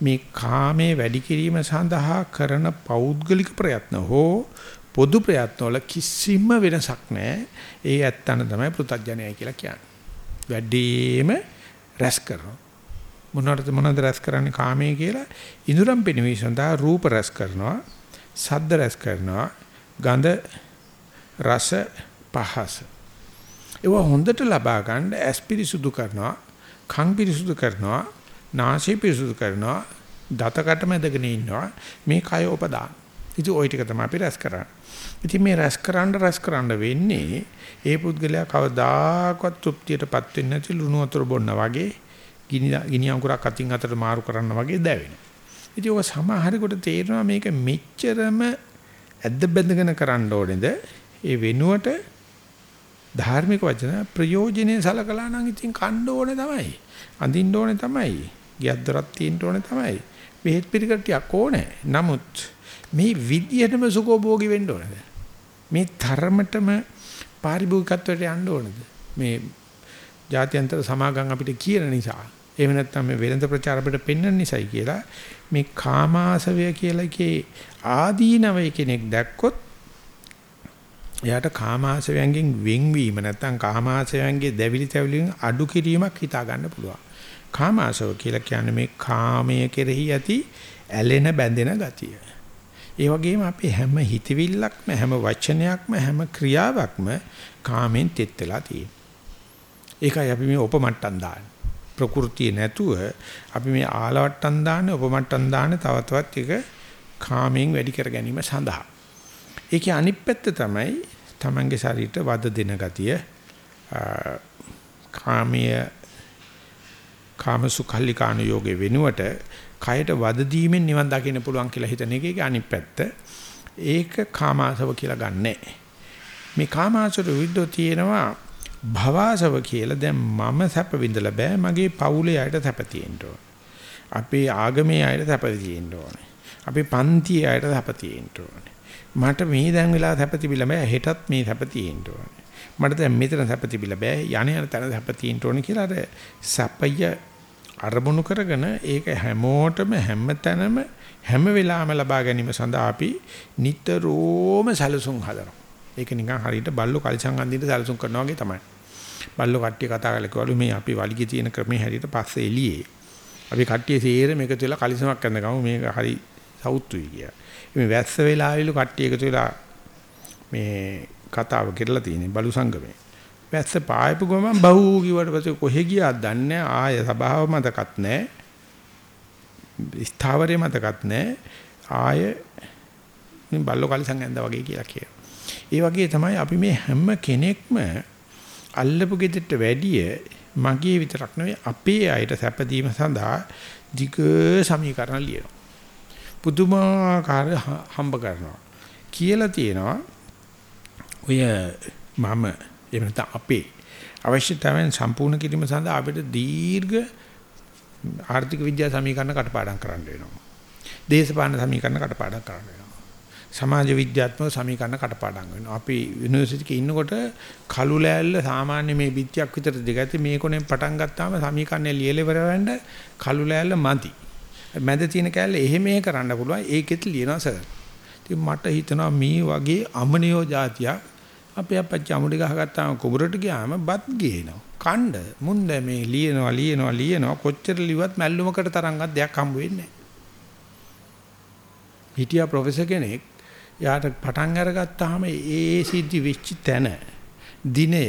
මේ කාමයේ වැඩි කිරීම සඳහා කරන පෞද්ගලික ප්‍රයත්න හෝ පොදු ප්‍රයත්න වල කිසිම වෙනසක් නැහැ. ඒ ඇත්තන තමයි පෘථග්ජනයයි කියලා කියන්නේ. වැඩිම රැස් කරනවා. මොනවාද මොනවාද රැස් කරන්නේ කාමයේ කියලා? ඉඳුරම් පෙනවීම සඳහා රූප රැස් කරනවා ශබ්ද රැස් කරනවා ගඳ රස පහස ඒවා හොඳට ලබා ගන්න ඇස් පිරිසුදු කරනවා කන් පිරිසුදු කරනවා නාසය පිරිසුදු කරනවා දතකට මැදගෙන ඉන්නවා මේ කය උපදාන. ඉතින් ওই ටික තමයි අපි රැස් කරන්නේ. ඉතින් මේ රැස් කරන්න රැස් කරන්න වෙන්නේ ඒ පුද්ගලයා කවදාකවත් තෘප්තියටපත් වෙන්නේ නැති ලුණු වතුර බොන්න වගේ ගිනි ගිනි අඟුරක් අතින් අතට මාරු කරන්න වගේ දැවෙනවා. ඉතින් ඔය සමහරෙකුට තේරෙනවා මේක මෙච්චරම ඇද්ද බැඳගෙන කරන්න ඕනේද? ඒ වෙනුවට ධාර්මික වචන ප්‍රයෝජනේ සලකලා නම් ඉතින් කන්න ඕනේ තමයි. අඳින්න ඕනේ තමයි. ගියක් දොරක් තියෙන්න ඕනේ තමයි. බෙහෙත් පිළිකටියක් ඕනේ. නමුත් මේ විද්‍යටම සුඛෝභෝගී වෙන්න ඕනද? මේ ධර්මතම පාරිභෝගිකත්වයට යන්න ඕනද? මේ ජාත්‍යන්තර සමාගම් අපිට කියන නිසා එහෙම නැත්නම් මේ වෙළඳ ප්‍රචාර අපිට පෙන්වන්න නිසායි කියලා මේ කාමාසවය කියලා එකේ ආදීනවය කෙනෙක් දැක්කොත් එයාට කාමාශයන්ගෙන් වෙන්වීම නැත්නම් කාමාශයන්ගේ දැවිලි තැවිලින් අඩු කිරීමක් හිතා ගන්න පුළුවන්. කාමාශව කියලා කියන්නේ මේ කාමයේ කෙරෙහි ඇති ඇලෙන බැඳෙන ගතිය. ඒ වගේම අපි හැම හිතවිල්ලක්ම හැම වචනයක්ම හැම ක්‍රියාවක්ම කාමෙන් තෙත් වෙලා තියෙනවා. ඒකයි අපි මේ උපමට්ටම් දාන්නේ. ප්‍රകൃතිය නැතුව අපි මේ ආලවට්ටම් දාන්නේ උපමට්ටම් දාන්නේ තව තවත් එක කාමයෙන් වැඩි කර ගැනීම සඳහා. ඒකේ අනිත් පැත්ත තමයි තමන්ගේ ශරීරයට වද දෙන ගතිය කාමීය කාමසුඛල්ලිකාන යෝගේ වෙනුවට කයට වද දීමෙන් නිවන් දකින්න පුළුවන් කියලා හිතන එකේ අනිත් පැත්ත. ඒක කාමාසව කියලා ගන්නෑ. මේ කාමාසවට විරුද්ධව තියෙනවා භවාසව කියලා. දැන් මම සැප විඳලා බෑ. මගේ පවුලේ අයට සැප තියෙන්න ඕන. අපේ ආගමේ අයට සැප තියෙන්න ඕනේ. අපේ පන්තියේ අයට සැප තියෙන්න ඕනේ. මට මේ දැන් වෙලා සැප තිබිලා බෑ හෙටත් මේ සැප තියෙන්න ඕනේ. මට දැන් මෙතන සැප තිබිලා බෑ යණ යන තැන සැප තියෙන්න ඕනේ කියලා අර සැපය අරමුණු කරගෙන ඒක හැමෝටම හැම තැනම හැම වෙලාවෙම ලබා ගැනීම සඳහා අපි නිතරම සැලසුම් හදනවා. ඒක නිකන් හරියට බල්ලෝ කලිසම් අඳින්න සැලසුම් කරනවා වගේ තමයි. බල්ලෝ කට්ටිය කතා කරලා කිව්වලු මේ අපි වලිගේ තියෙන ක්‍රමේ හැටියට පස්සේ එළියේ. අපි කට්ටිය සේරම එකතු වෙලා කලිසමක් අඳගමු මේක හරි සවුත්තුයි කියලා. මේ වැස්ස වෙලාවිලු කට්ටිය එකතු වෙලා මේ කතාව කෙරලා තියෙන්නේ බලු සංගමේ. වැස්ස පායපු ගමන් බහූ කිව්වට පස්සේ කොහෙ ගියාද දන්නේ ආය සබාව මතකත් නැහැ. ස්ථාවරේ මතකත් නැහැ. ආය මේ බල්ලෝ කලිසම් ඇඳා වගේ කියලා කියනවා. ඒ වගේ තමයි අපි මේ හැම කෙනෙක්ම අල්ලපු ගෙදරට වැඩිය මගේ විතරක් නෙවෙයි අපේ අයට සැපදීම සඳහා ධික සමීකරණ ලියනවා. පුදුමාකාර හම්බ කරනවා කියලා තියෙනවා ඔය මම එහෙම නැත්නම් අපේ අවශ්‍යතාවයන් සම්පූර්ණ කිරීම සඳහා අපිට දීර්ඝ ආර්ථික විද්‍යා සමීකරණ කටපාඩම් කරන්න වෙනවා. දේශපාලන සමීකරණ කටපාඩම් කරන්න වෙනවා. සමාජ විද්‍යාත්මක සමීකරණ කටපාඩම් වෙනවා. අපි යුනිවර්සිටි එකේ ඉන්නකොට කළු ලෑල්ල සාමාන්‍ය මේ පිටියක් විතර දෙගැති මේ කොනේ පටන් ගත්තාම සමීකරණය ලියලෙවර වෙන්න කළු ලෑල්ල මදි. මැද තියෙන කැලේ එහෙ මෙහෙ කරන්න පුළුවන් ඒකෙත් ලියනවා සර්. ඉතින් මට හිතෙනවා මේ වගේ අමනියෝ જાතියක් අපේ අපච්චි අමුඩි ගහගත්තාම කුඹරට ගියාම බත් ගේනවා. කණ්ඩ මුන්ද මේ ලියනවා ලියනවා ලියනවා කොච්චර ලිව්වත් මැල්ලුමකට තරංගක් දෙයක් හම්බ වෙන්නේ නැහැ. හිටියා ප්‍රොෆෙසර් කෙනෙක් යාට පටන් අරගත්තාම ඒ සිද්ධි වෙච්ච තැන දිනය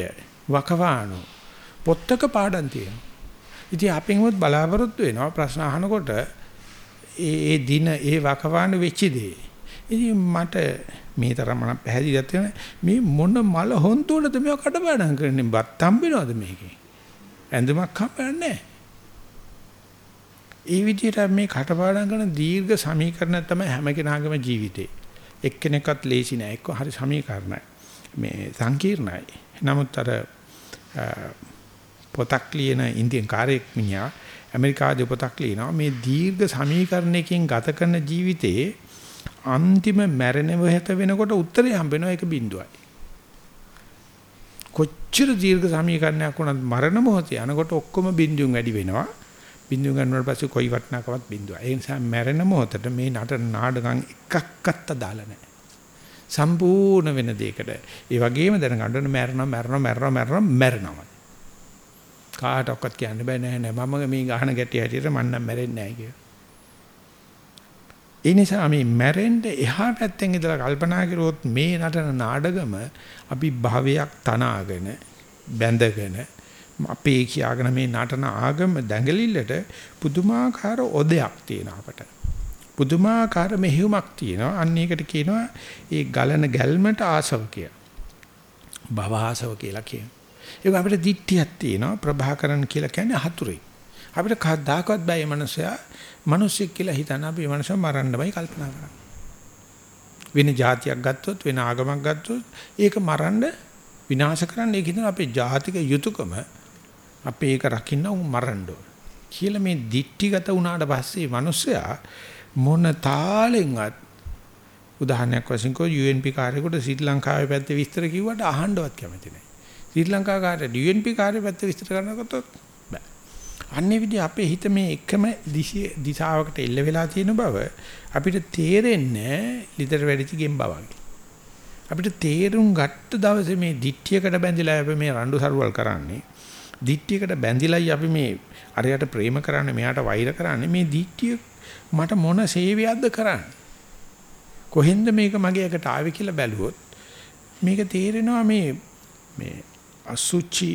වකවානු පොත්තක පාඩම් තියෙනවා. ඉතින් අපෙන් උත් බලාපොරොත්තු වෙනවා ප්‍රශ්න අහනකොට ඒ ඒ දින ඒ වකවාන වෙච්ච දේ. ඉතින් මට මේ තරම් මම පැහැදිලිවත් වෙන මේ මොන මල හොන්තුවලද මේව කඩපාඩම් කරන්නේ බත් හම්බෙනවද මේකේ? ඇඳුමක් හම්බෙන්නේ ඒ විදිහට මේ කටපාඩම් කරන දීර්ඝ සමීකරණ තමයි හැම කෙනාගේම ජීවිතේ. එක්කෙනෙක්වත් ලේසි නෑ එක්ක හරි සමීකරණයි. මේ සංකීර්ණයි. නමුත් අර පොතක් ලියන ඉන්දියන් කාර්යයක් මිනිහා ඇමරිකාවේ පොතක් ලියනවා මේ දීර්ඝ සමීකරණයකින් ගත කරන ජීවිතයේ අන්තිම මැරෙන වෙහත වෙනකොට උත්තරේ හම්බ වෙනවා ඒක බිඳුවයි. කොච්චර දීර්ඝ සමීකරණයක් වුණත් මරණ මොහොතේ යනකොට ඔක්කොම බිඳුන් වැඩි වෙනවා. බිඳුන් ගන්නවට පස්සේ කොයි වටනකවත් බිඳුවයි. ඒ නිසා මැරෙන මොහොතට මේ නට නාඩගම් එකක්වත් අදාළ නැහැ. සම්පූර්ණ වෙන දෙයකට. ඒ වගේම දැනගන්න මැරෙනවා මැරෙනවා මැරෙනවා මැරෙනවා මැරෙනවා. කාටවත් කියන්න බෑ නෑ නෑ මම මේ ගහන ගැටිය හැටියට මන් නම් මැරෙන්නේ නෑ කියලා. ඒ නිසා මේ මැරෙන්න එහා පැත්තෙන් ඉඳලා කල්පනා කරුවොත් මේ නටන නාඩගම අපි භවයක් තනාගෙන බැඳගෙන අපේ කියාගෙන මේ නටන ආගම දැඟලිල්ලට පුදුමාකාර ඔදයක් තියෙනවා අපට. පුදුමාකාර මෙහෙයුමක් තියෙනවා. අන්න ඒකට කියනවා ඒ ගලන ගැල්මට ආසව කියලා. භව ආසව කියලා කියනවා. ඒක අපිට දිට්ඨියක් තියෙනවා. ප්‍රභාකරන් කියලා කියන්නේ හතුරේ. අපිට කවදාකවත් බෑ මේ මනුස්සයා මිනිස්සෙක් කියලා හිතන අපි මේ මනුස්සයා මරන්නමයි කල්පනා කරන්නේ. වෙන જાතියක් ගත්තොත් වෙන ආගමක් ගත්තොත් ඒක මරන්න විනාශ කරන්න ඒක හිතන අපේ ජාතික යුතුයකම අපේ ඒක රකින්න උන් මරන්න ඕන කියලා මේ දික්ටිගත වුණාට පස්සේ මිනිස්සයා මොන තාලෙන්වත් උදාහරණයක් වශයෙන් කෝ UNP කාර්යකට ශ්‍රී ලංකාවේ පැත්තේ විස්තර කිව්වට අහන්නවත් කැමති නැහැ. ශ්‍රී ලංකා කාර්යයට UNP කාර්ය පැත්තේ විස්තර කරනකොට බෑ. අන්නේ විදිහ අපේ හිත මේ එකම දිශාවකට එල්ල වෙලා තියෙන බව අපිට තේරෙන්නේ ලිතර වැඩිච ගෙම්බා වගේ. අපිට තේරුම් ගත්ත දවසේ මේ දිට්ඨියකට බැඳිලා අපි මේ රණ්ඩු සරුවල් කරන්නේ දිට්ඨියකට බැඳිලායි අපි මේ අරයට ප්‍රේම කරන්නේ මෙයාට වෛර කරන්නේ මේ දිට්ඨිය මට මොන සේවයක්ද කරන්නේ කොහෙන්ද මේක මගේ එකට ආවේ කියලා බැලුවොත් මේක තේරෙනවා මේ මේ අසුචි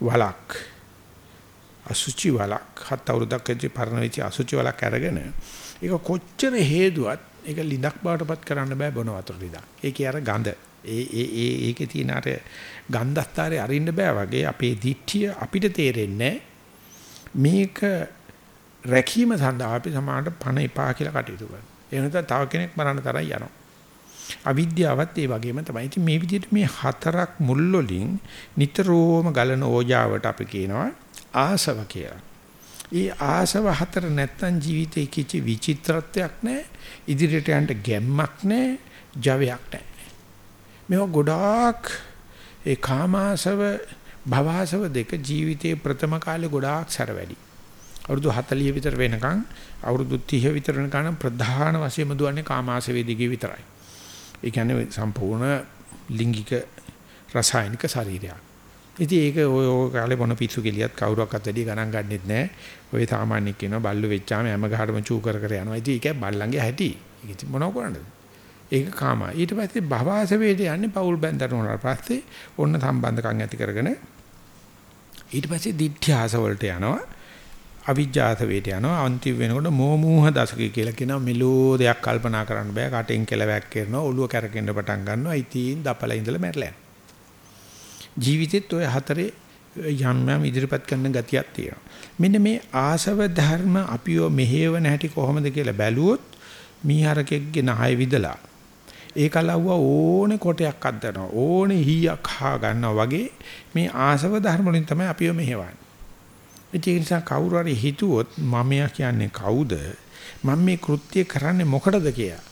වලක් අසුචි වලක් හත් අවුරුද්දක් ඇති පරණ වෙච්ච අසුචි වලක් අරගෙන ඒක කොච්චර හේදුවත් ඒක ලිඳක් බවටපත් කරන්න බෑ බොන වතුර ලිඳක්. ඒකේ අර ගඳ ඒ ඒ ඒ ඒකේ තියෙන අර ගන්ධස්තරේ අරින්න බෑ වගේ අපේ දිට්ඨිය අපිට තේරෙන්නේ මේක රැකීම සඳහා අපි සමානට පණ එපා කියලා කටයුතු කරනවා. ඒ නැත්නම් තව කෙනෙක් මරන්න තරම් යනවා. අවිද්‍යාවත් ඒ වගේම තමයි. ඉතින් මේ විදිහට මේ හතරක් මුල් වලින් නිතරම ගලන ඕජාවට අපි කියනවා ආසව කියලා. ඒ ආසව හතර නැත්තම් ජීවිතේ කිසි විචිත්‍රත්වයක් නැහැ. ඉදිරියට යන්න ගැම්මක් නැහැ. ජවයක් නැහැ. මේවා ගොඩාක් ඒ කාමාසව භවආසව දෙක ජීවිතයේ ප්‍රථම කාලේ ගොඩාක් සැර වැඩි. අවුරුදු 40 විතර වෙනකන් අවුරුදු 30 විතර වෙනකන් ප්‍රධාන වශයෙන්ම දුවන්නේ කාමාසවේ දිගේ විතරයි. ඒ කියන්නේ සම්පූර්ණ ලිංගික රසායනික ශරීරයක්. ඉතින් ඒක ඔය ඔය කාලේ මොන පිස්සු කෙලියත් කවුරක්වත් වැඩි ගණන් ගන්නෙත් නැහැ. ඔය සාමාන්‍ය කියනවා බල්ලු වෙච්චාම හැම ගහටම චූ කර කර යනවා. ඉතින් ඒක බල්ලන්ගේ හැටි. ඒක ඉතින් මොනව කරන්නද? ඒක කාම. ඊට පස්සේ භවආස වේද යන්නේ පෞල් බැඳන උනාට පස්සේ ඔන්න සම්බන්ධකම් ඇති කරගෙන ඊට පස්සේ දිත්‍යාස වලට යනවා. අවිජ්ජාස වේට යනවා. අන්තිම වෙනකොට මෝමූහ දශකය කියලා කියනවා. මෙලෝ දෙයක් කල්පනා කරන්න බෑ. කටෙන් කෙලවැක් කරනවා. ඔළුව කැරකෙන්න පටන් ගන්නවා. ඉතින් දපල ඉඳලා මැරලා යනවා. ජීවිතෙත් ඔය හතරේ යම් යම් ඉදිරිපත් කරන ගතියක් තියෙනවා. මෙන්න මේ ආසව ධර්ම අපිව මෙහෙවන හැටි කොහොමද කියලා බැලුවොත් මීහරකෙක්ගේ නහය විදලා ඒක ලව්ව ඕනේ කොටයක් අද්දනවා ඕනේ හීයක් හා ගන්නවා වගේ මේ ආසව ධර්ම වලින් තමයි අපිව මෙහෙවන්නේ. ඒ නිසා කවුරු හරි හිතුවොත් මමයා කියන්නේ කවුද? මම මේ කෘත්‍ය කරන්නේ මොකටද කියලා.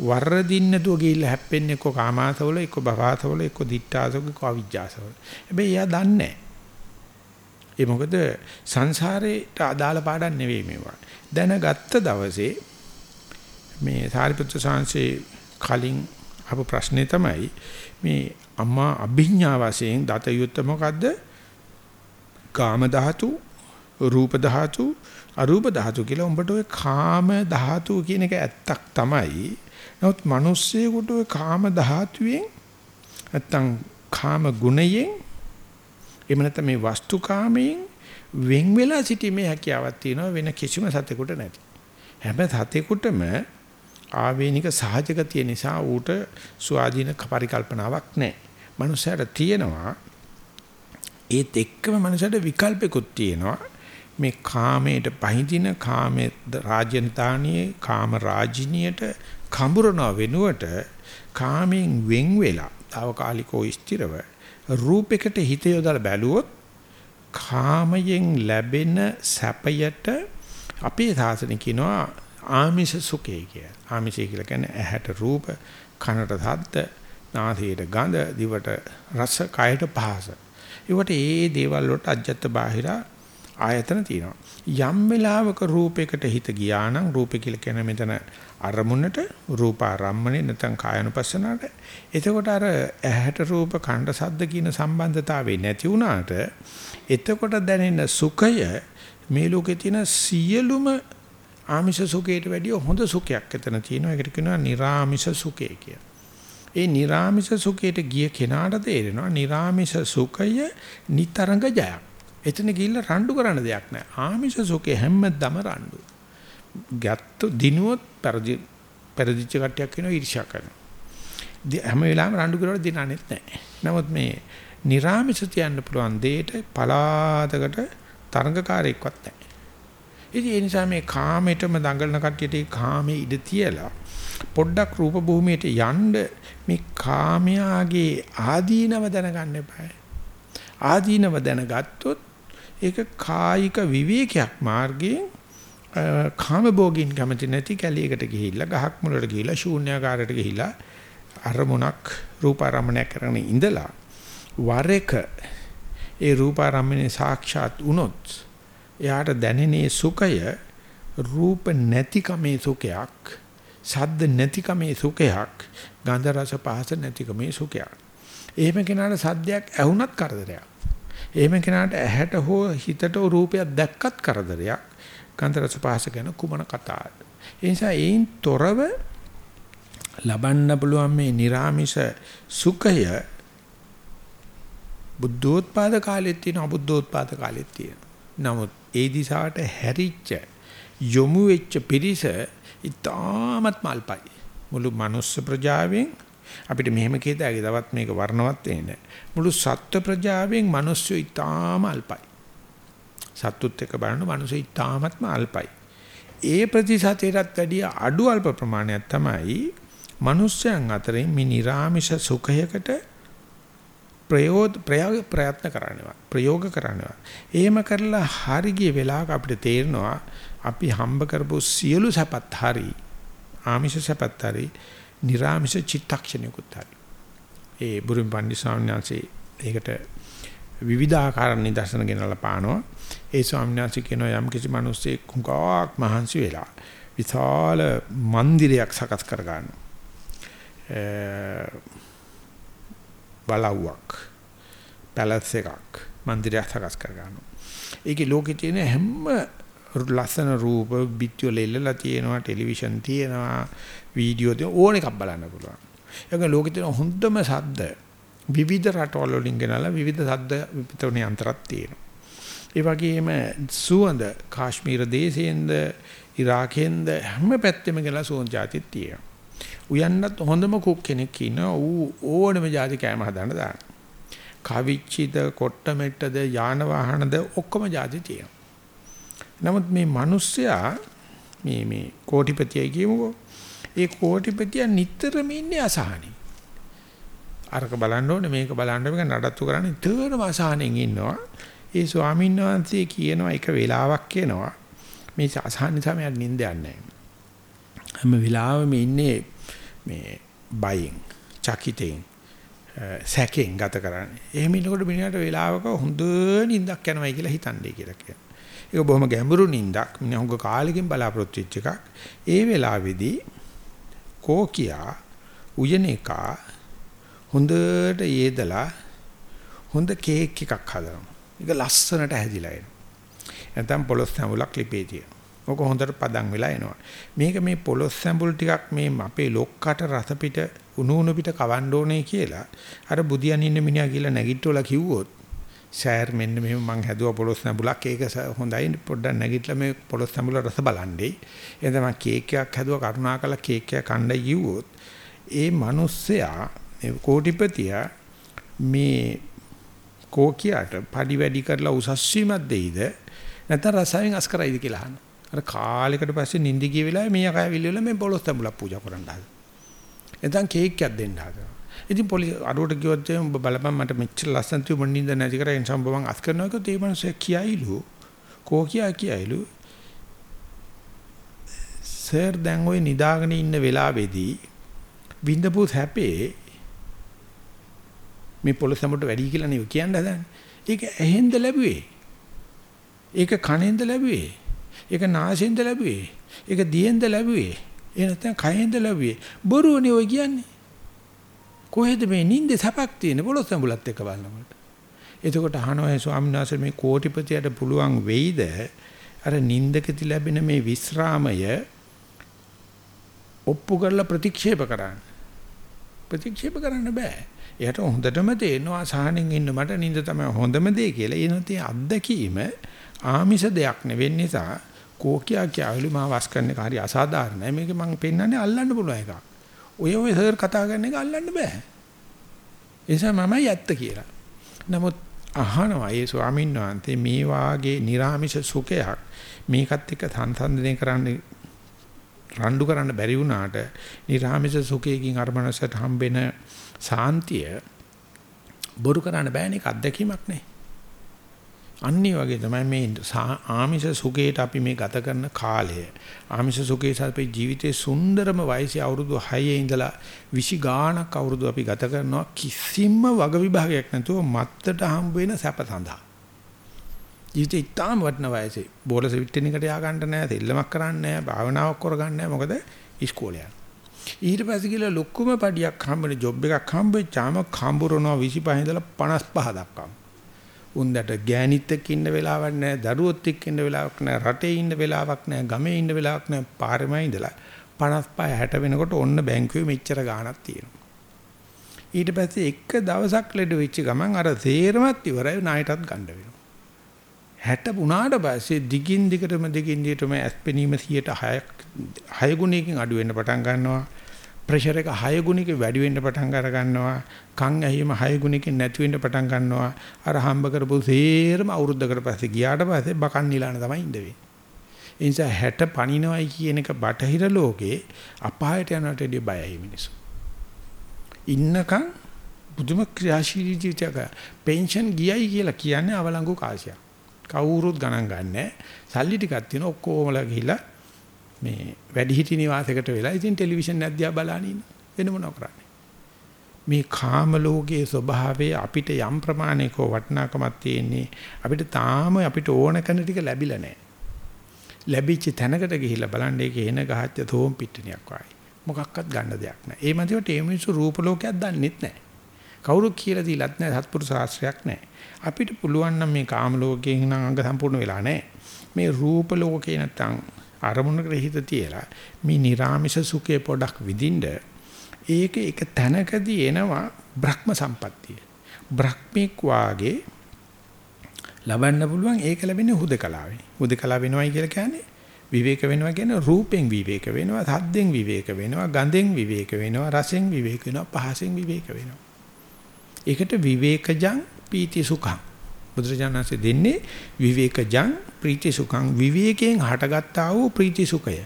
වරදින්න නැතුව ගිහිල්ලා හැප්පෙන්නේ එක්ක කාමාසවල එක්ක භවසවල එක්ක දිත්තාසවල එක්ක අවිජ්ජාසවල. හැබැයි එයා දන්නේ ඒ මොකද සංසාරේට අදාළ පාඩම් නෙවෙයි මේවා. දැනගත්ත දවසේ මේ සාරිපුත්‍ර සාංශේ කලින් අහපු ප්‍රශ්නේ තමයි මේ අම්මා අභිඥා වශයෙන් දත යුත්ත මොකද්ද? කාම ධාතු, රූප ධාතු, අරූප ධාතු කියලා උඹට ඔය කාම ධාතු කියන එක ඇත්තක් තමයි. නමුත් මිනිස්සෙකුට ওই කාම ධාතුවෙන් නැත්තම් කාම ගුණයෙන් එහෙම නැත්නම් මේ වස්තු කාමයෙන් වෙන් වෙලා සිටීමේ හැකියාවක් තියෙනවා වෙන කිසිම සතෙකුට නැති. හැම සතෙකුටම ආවේනික සහජගතිය නිසා ඌට ස්වාධීන පරිකල්පනාවක් නැහැ. මනුස්සයාට තියෙනවා ඒත් එක්කම මනුස්සයාට විකල්පිකුත් තියෙනවා. මේ කාමයට පහඳින කාමයේ රාජ්‍යන්තානියේ කාම රාජිනියට කඹරන වෙනුවට කාමෙන් වෙන් වෙලා తాවකාලිකෝ ස්ථිරව රූපයකට හිත යොදලා බැලුවොත් කාමයෙන් ලැබෙන සැපයට අපේ සාසන කියනවා ආමිෂ සුඛය කිය. ආමිෂය කියලා කියන්නේ ඇහැට රූප, කනට ශබ්ද, නාසයට ගඳ, දිවට රස, කයට පහස. ඒවට ඒ දේවල් වලට අජත්ත බාහිර ආයතන තියෙනවා. යම් වෙලාවක රූපයකට හිත ගියා නම් රූපය කියලා කියන්නේ මෙතන අරමුණට රූපාරම්මනේ නැත්නම් කායනුපස්සනාවට එතකොට අර ඇහැට රූප කණ්ඩ සද්ද කියන සම්බන්ධතාවේ නැති වුණාට එතකොට දැනෙන සුඛය මේ ලෝකේ තියෙන සියලුම ආමිෂ සුඛයට වැඩිය හොඳ සුඛයක් එතන තියෙනවා ඒකට කියනවා නිර්ආමිෂ සුඛය කියලා. ඒ නිර්ාමිෂ සුඛයට ගිය කෙනාට තේරෙනවා නිර්ාමිෂ සුඛය නිතරංග ජයක්. එතන ගිහිල්ලා රණ්ඩු කරන්න දෙයක් නැහැ. ආමිෂ සුඛේ හැමදම රණ්ඩු. ගැත්ත දිනුවොත් පෙරදි පෙරදිච්ච කට්ටියක් වෙනවා ඊර්ෂ්‍යා කරනවා. හැම වෙලාවෙම රණ්ඩු කරලා දිනන්නෙත් නැහැ. නමුත් මේ නිර්ාමිෂ තියන්න පුළුවන් දෙයට පලාතකට තරඟකාරයෙක්වත් නැහැ. ඉතින් ඒ නිසා මේ කාමයටම දඟලන කට්ටියට ඒ කාමයේ ඉඩ තියලා පොඩ්ඩක් රූප භූමියට යන්න මේ කාමයාගේ ආදීනව දැනගන්න එපා. ආදීනව දැනගත්තොත් ඒක කායික විවේකයක් මාර්ගයෙන් කාම භෝගින් කැමති නැති කැලියකට ගිහිල්ලා ගහක් මුලට ගිහිල්ලා ශූන්‍යාකාරයට ගිහිල්ලා අරමුණක් රූපාරම්මණයක් කරගෙන ඉඳලා වර එක ඒ රූපාරම්මණය සාක්ෂාත් වුණොත් එයාට දැනෙනේ සුඛය රූප නැතිකමේ සුඛයක් සද්ද නැතිකමේ සුඛයක් ගන්ධ රස පහස නැතිකමේ සුඛයක්. එහෙම කෙනාට සද්දයක් ඇහුණත් කරදරයක්. එහෙම කෙනාට ඇහැට හෝ හිතට රූපයක් දැක්කත් කරදරයක්. ගන්ධ රස පහස ගැන කුමන කතාවද ඒ නිසා ඒන් තොරව ලබන්න පුළුවන් මේ निराமிස සුඛය බුද්ධෝත්පාද කාලෙත් තියෙන අබුද්ධෝත්පාද කාලෙත් තියෙන. නමුත් ඒ දිසාවට හැරිච්ච යොමු වෙච්ච පිරිස ඉතාමත් මල්පයි. මුළු මනුස්ස ප්‍රජාවෙන් අපිට මෙහෙම කියදාගේ තවත් මේක වර්ණවත් වෙන්නේ. මුළු සත්ත්ව ප්‍රජාවෙන් මිනිස්සු ඉතාම අල්පයි. සත්තුත් එක්ක බලන මිනිස්සු ඉතාමත්ම අල්පයි. ඒ ප්‍රතිශතයටත් වැඩිය අඩු අල්ප ප්‍රමාණයක් තමයි මිනිස්යන් අතරින් මේ නිර්ාමිෂ සුඛයකට ප්‍රයෝග ප්‍රයත්න කරනවා ප්‍රයෝග කරනවා එහෙම කරලා හරි ගිය වෙලාවක අපිට තේරෙනවා අපි හම්බ කරපු සියලු සැපත් හරි ආමිෂ සැපත් හරි නිර්ාමිෂ චිත්තක්ෂණිකුත් හරි. ඒ බුරුම් පන්දි ස්වාමීන් වහන්සේ ඒකට විවිධාකාර නිදර්ශන ගෙනලා පානවා. ඒ ස්වාමීන් වහන්සේ කියනවා යම් කිසි මිනිස්සෙක් කුඟාක් මහන්සි වෙලා විශාල මන්දිරයක් සකස් කර ගන්නවා බලව්වක් පැලස් එකක් මන්දිරයක් සකස් කර ගන්නවා. ඒකේ ලෝකේ තියෙන හැම ලස්සන රූප පිටිවල ඉල්ලලා තියෙනවා ටෙලිවිෂන් තියෙනවා වීඩියෝ තියෙන ඕන එකක් බලන්න පුළුවන්. ඒක ලෝකෙ තියෙන හොඳම ශබ්ද විවිධ රටවල වලින් ගෙනලා විවිධ ශබ්ද විපතෝනේ අන්තරක් තියෙනවා. ඒ වගේම සුවඳ කාශ්මීර දේශයෙන්ද ඉරාකෙන්ද හැම පැත්තෙම ගෙනලා සුවඳ જાතිත් තියෙනවා. උයන්නත් හොඳම කුක් කෙනෙක් ඉන්නවා ඌ ඕනම જાති කෑම හදන්න දාන. කවිච්චිද කොට්ටමෙට්ටද යාන වාහනද ඔක්කොම જાති තියෙනවා. නමුත් මේ මිනිස්සයා මේ මේ කෝටිපතියයි කියමුකෝ. ඒ කෝටිපතිය නිතරම ඉන්නේ අසහනෙ. අරක බලන්න ඕනේ මේක බලන්න මේක නඩත්තු කරන්න නිතරම අසහනෙන් ඉන්නවා. ඒ ස්වාමීන් වහන්සේ කියනවා එක වෙලාවක් කියනවා මේ අසහන නිසා මම නිින්ද යන්නේ හැම වෙලාවෙම ඉන්නේ මේ බයෙන් චකිතෙන් සැකෙන් ගත කරන්නේ. එහෙම ඉන්නකොට මිනිහට වෙලාවක හොඳ නිින්දක් යනවායි කියලා හිතන්නේ කියලා කියනවා. ඒක බොහොම ගැඹුරු නිින්දක්. මිනිහ හුඟ කාලෙකින් බලාපොරොත්තු වෙච්ච එකක්. ඒ වෙලාවේදී කෝකියා උයනේකා හොඳට යෙදලා හොඳ කේක් එකක් හදනවා. ඒක ලස්සනට හැදිලා එනවා. නැත්නම් පොලොස් සම්බුලක් ලිපේ තියෙනවා. ඕක හොඳට පදම් වෙලා එනවා. මේක මේ පොලොස් සැඹුල් ටිකක් මේ අපේ ලොක්කට රස පිට උණු උණු පිට කවන්න ඕනේ කියලා අර බුදියන් ඉන්න මිනිහා කියලා නැගිටවලා කිව්වොත් සෑර් මෙන්න මෙහෙම මං හැදුවා පොලොස් සැඹුලක් ඒක හොඳයි පොඩ්ඩක් නැගිටලා මේ පොලොස් සැඹුල රස බලන්නේ. එහෙනම් මං කේක් එකක් හැදුවා කරුණාකරලා කේක් එකක් කණ්ඩා කිව්වොත් ඒ මිනිස්සයා මේ කෝටිපතියා මේ කෝකියට පඩි වැඩි කරලා උසස් වීමක් දෙයිද නැත්නම් රසයෙන් අස් කරයිද කියලා අහනවා. අර කාලයකට පස්සේ නිින්ද ගිය වෙලාවේ මේ අකය විල්ලෙල මේ පොලොස් තඹුලක් පූජා කරන්න හදලා. එතන කේක් එකක් දෙන්න හදනවා. ඉතින් පොලි අරුවට කිව්වොත් උඹ බලපන් මට මෙච්චර ලස්සන තිබුණ නිින්ද නැති කරා එන්සම් බවන් අස් කරනවා කිව්වොත් ඒ මනුස්සය කියයිලු. කෝ කියා කියයිලු. සර් දැන් ওই නිදාගෙන ඉන්න වෙලාවේදී විඳපු හැපේ මේ පොලොස් තඹුලට වැඩි කියලා නෙවෙයි කියන්න හදන්නේ. ඒක ඇහෙන්ද ලැබුවේ. ඒක කනෙන්ද ලැබුවේ. ඒක නාසයෙන්ද ලැබුවේ. ඒක දියෙන්ද ලැබුවේ. ඒ නැත්නම් කයෙන්ද ලැබුවේ. බොරුවනේ ඔය කියන්නේ. කොහෙද මේ නිින්දේ සැපක් තියෙන පොළොස් සම්බුලත් එක්ක බලනකොට. එතකොට අහනවා ස්වාමීන් වහන්සේ මේ කෝටිපතියට පුළුවන් වෙයිද අර නිින්දකති ලැබෙන මේ විස්රාමය ඔප්පු කරලා ප්‍රතික්ෂේප කරන්න. ප්‍රතික්ෂේප කරන්න බෑ. එයාට හොඳටම තේරෙනවා සාහනෙන් ඉන්න මට නිින්ද තමයි හොඳම දේ කියලා. ඒ නැති අත්දැකීම ආමිෂ දෙයක් නෙවෙයි නිසා කෝකියා කියවලු මා වස් කරන එක හරි අසාධාරණයි. මේක මම පෙන්වන්නේ අල්ලන්න පුළුවන් එකක්. ඔය ඔය සර් කතා කරන එක අල්ලන්න බෑ. ඒ නිසා මමයි ඇත්ත කියලා. නමුත් අහනවා ඒ ස්වාමීන් වහන්සේ මේ වාගේ නිර්ාමිෂ සුඛයක් මේකත් එක්ක සංසන්දනය කරන්න රණ්ඩු කරන්න බැරි වුණාට නිර්ාමිෂ සුඛයකින් අරමනසට හම්බෙන සාන්තිය බොරු කරන්න බෑනේ ඒක අත්දැකීමක් නේ. අන්නේ වගේ තමයි මේ ආමිෂ සුඛයට අපි මේ ගත කරන කාලය. ආමිෂ සුඛයේ අපේ ජීවිතේ සුන්දරම වයසේ අවුරුදු 6 ඉඳලා 20 ගාණක් අවුරුදු අපි ගත කරනවා කිසිම වග විභාගයක් නැතුව මත්තට හම්බ වෙන සැප සඳහා. ජීවිතේ ඉතාම වටින වයසේ බෝල සෙවිට්ටෙන එකට යා ගන්න නැහැ, දෙල්ලමක් කරන්න නැහැ, භාවනාවක් කරගන්න නැහැ. මොකද ඉස්කෝලේ යනවා. ඊට පස්සේ කියලා ලොකුම පඩියක් හම්බෙන ජොබ් එකක් හම්බෙච්චාම කම්බුරනවා 25 ඉඳලා 55 දක්වා. උන්දට ගෑනිත් එක්ක ඉන්න වෙලාවක් නැහැ, දරුවොත් එක්ක ඉන්න වෙලාවක් නැහැ, රටේ ඉන්න වෙලාවක් නැහැ, ගමේ ඉන්න වෙලාවක් නැහැ, පාරෙම ඉඳලා 55 60 වෙනකොට ඔන්න බැංකුවේ මෙච්චර ගාණක් තියෙනවා. ඊට පස්සේ එක දවසක් ලෙඩ වෙච්ච ගමන් අර තේරමත් ඉවරයි ණයටත් ගන්න වෙනවා. 60 වුණාට පස්සේ දිගින් දිගටම දිගින් දිගටම ඇස්පෙනීම 106ක් 6 ගුණයකින් අඩු වෙන්න පටන් ගන්නවා ප්‍රෙෂර් එක 6 ගුණයකින් වැඩි වෙන්න පටන් අර ගන්නවා. කන් ඇහිම 6 ගුණයකින් නැති වෙන්න පටන් ගන්නවා. අර හම්බ කරපු සේරම අවුරුද්දකට පස්සේ ගියාට පස්සේ බකන් නිලාන තමයි ඉඳ වෙන්නේ. ඒ නිසා 60 පණිනවයි කියන එක බටහිර ලෝකේ අපායට යනට එදී බයයි මිනිස්සු? ඉන්නකම් බුදුම ක්‍රියාශීලී ජීවිතයක. පෙන්ෂන් ගියයි කියලා කියන්නේ අවලංගු කාසියක්. කවුරුත් ගණන් ගන්නෑ. සල්ලි ටිකක් තියෙන ඔක්කොමලා ගිහිලා මේ වැඩිහිටි නිවාසයකට වෙලා ඉතින් ටෙලිවිෂන් එක දිහා බලන ඉන්න. වෙන මොනව කරන්නේ? මේ කාම ලෝකයේ ස්වභාවය අපිට යම් ප්‍රමාණයක වටිනාකමක් තියෙන්නේ අපිට තාම අපිට ඕන කරන ටික ලැබිලා නැහැ. ලැබිච්ච තැනකට ගිහිල්ලා බලන්න ඒකේ එන ගහච්ච තෝම් පිටිනියක් වගේ. මොකක්වත් ගන්න දෙයක් නැහැ. ඒ මන්දිවට ඒ මිනිස්සු රූප ලෝකයක් දන්නෙත් නැහැ. කවුරු කියලා දීලත් නැහැ සත්පුරුෂ ශාස්ත්‍රයක් නැහැ. අපිට පුළුවන් නම් මේ කාම ලෝකයෙන් නම් අංග සම්පූර්ණ වෙලා නැහැ. මේ රූප ලෝකේ නැත්තම් අරමුණකට හිත තියලා මේ නිර්ාමිෂ සුඛේ පොඩක් විඳින්න ඒක එක තැනකදී එනවා බ්‍රහ්ම සම්පත්තිය. බ්‍රහ්මික වාගේ ලබන්න පුළුවන් ඒක ලැබෙන්නේ හුදකලාවේ. හුදකලාව වෙනවයි කියලා කියන්නේ විවේක වෙනවා කියන්නේ රූපෙන් විවේක වෙනවා, සද්දෙන් විවේක වෙනවා, ගඳෙන් විවේක වෙනවා, රසෙන් විවේක වෙනවා, පහසෙන් විවේක වෙනවා. ඒකට විවේකජං පීති සුඛං. බුදුරජාණන්සේ දෙන්නේ විවේකජං ප්‍රීති සුඛං විවේකයෙන් හටගත්තා වූ ප්‍රීති සුඛය.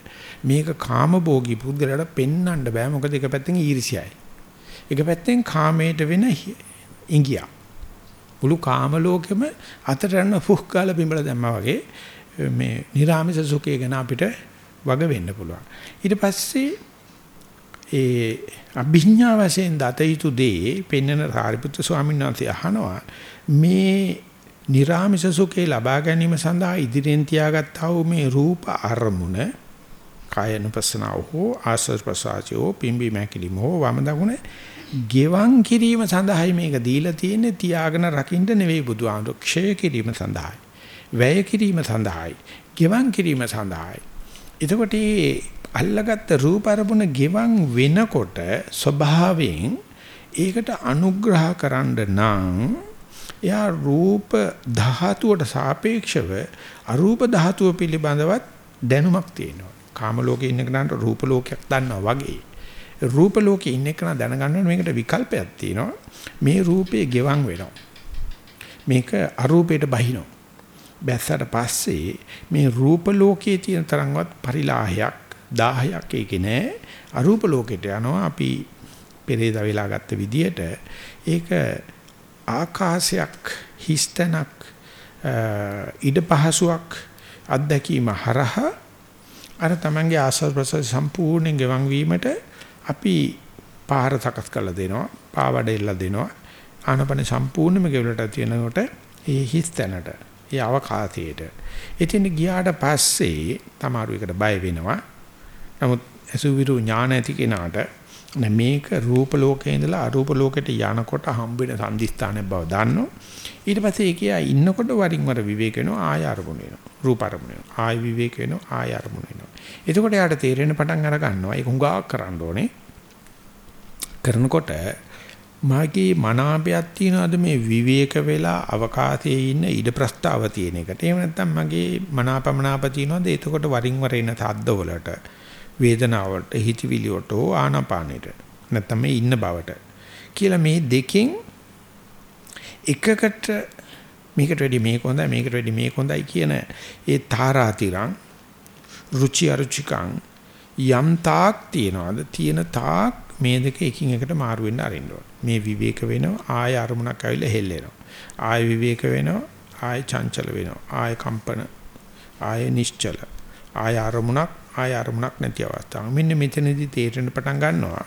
මේක කාමභෝගී පුද්ගලයාට පෙන්වන්න බෑ මොකද එක පැත්තෙන් ඊර්ෂ්‍යයි. එක පැත්තෙන් කාමයට වෙන ඉංගියා. මුළු කාම ලෝකෙම අතට යන ෆුක් කාලා බිඹල දැම්මා වගේ මේ නිර්ාමිස සුඛය ගැන අපිට වග වෙන්න පුළුවන්. ඊට පස්සේ ඒ අභිඥා වශයෙන් දත යුතු දේ පෙන්වන සාරිපුත්‍ර ස්වාමීන් වහන්සේ අහනවා මේ නිර්ාමිෂ සුඛේ ලබා ගැනීම සඳහා ඉදිරියෙන් තියාගත්තා වූ මේ රූප අරමුණ කායනුපස්සනාව හෝ ආස්වාද ප්‍රසආචෝ පිම්බි මැකිලිම හෝ වම දකුණ ගෙවන් කිරීම සඳහායි මේක දීලා තියෙන්නේ. තියාගෙන රකින්න නෙවෙයි බුදුහාමුදුර ක්ෂය කිරීම සඳහායි. වැය කිරීම සඳහායි. ගෙවන් කිරීම සඳහායි. එතකොට අල්ලගත්ත රූප අරමුණ ගෙවන් වෙනකොට ස්වභාවයෙන් ඒකට අනුග්‍රහ කරන්න නම් එයා රූප ධාතුවට සාපේක්ෂව අරූප ධාතුව පිළිබඳවත් දැනුමක් තියෙනවා. කාම ලෝකේ ඉන්න කෙනාට රූප ලෝකයක් දන්නවා වගේ. රූප ලෝකේ ඉන්න කෙනා දැනගන්න මේකට විකල්පයක් තියෙනවා. මේ රූපේ ගෙවන් වෙනවා. මේක අරූපයට බහිනවා. බැස්සට පස්සේ මේ රූප ලෝකයේ තියෙන තරම්වත් පරිලාහයක් 10ක් ඒකේ නෑ අරූප ලෝකෙට යනවා අපි පෙරේද වෙලා ගත්ත විදියට ඒක ආකාශයක් හිස්තනක් ඉඩ පහසුවක් අත්දැකීම හරහා අර තමන්ගේ ආස්වාද ප්‍රසස් සම්පූර්ණයෙන් ගෙවන් වීමට අපි පාර සකස් කරලා දෙනවා පාවඩ එල්ල දෙනවා. ආනපන සම්පූර්ණයෙන්ම ගෙවලට තියෙනකොට ඒ හිස්තැනට ඒ අවකාශයට. එතෙන් ගියාට පස්සේ තමාරු එකට බය වෙනවා. නමුත් අසුවිරු ඥාන ඇති කෙනාට මේක රූප ලෝකේ ඉඳලා අරූප ලෝකෙට යනකොට හම්බෙන සම්දිස්ථානයක් බව දන්නෝ. ඊට පස්සේ ඒකියා ඉන්නකොට වරින් වර විවේක වෙනවා ආය අරමුණ වෙනවා. රූප අරමුණ වෙනවා. ආය විවේක වෙනවා ආය අරමුණ වෙනවා. එතකොට යාට තේරෙන පටන් අර ගන්නවා. ඒක හුඟා කරන්න ඕනේ. කරනකොට මාගේ මනාපයක් තියනවාද මේ විවේක වෙලා අවකාශයේ ඉන්න ඉඩ ප්‍රස්තාව තියෙන එකට. එහෙම නැත්නම් මගේ මනාපමනාප තියනවාද එතකොට වරින් වර එන තද්ද වලට වේදනාවට හිතවිලි වලට ආනාපානෙට නැත්නම් මේ ඉන්න බවට කියලා මේ දෙකෙන් එකකට මේකට වැඩි මේක හොඳයි මේකට වැඩි මේක හොඳයි කියන ඒ තාරාතිරං රුචි අරුචිකං යම් තාක් තියනවාද තියෙන තාක් මේ දෙක එකින් එකට මාරු වෙන්න අරින්න ඕන. මේ විවේක වෙනවා ආය අරමුණක් ඇවිල්ලා හෙල්ලෙනවා. ආය විවේක වෙනවා ආය චංචල වෙනවා. ආය කම්පන ආය නිශ්චල. ආය අරමුණක් ආය අරමුණක් නැති අවස්ථාව. මෙන්න මෙතනදී තේරෙන්න පටන් ගන්නවා.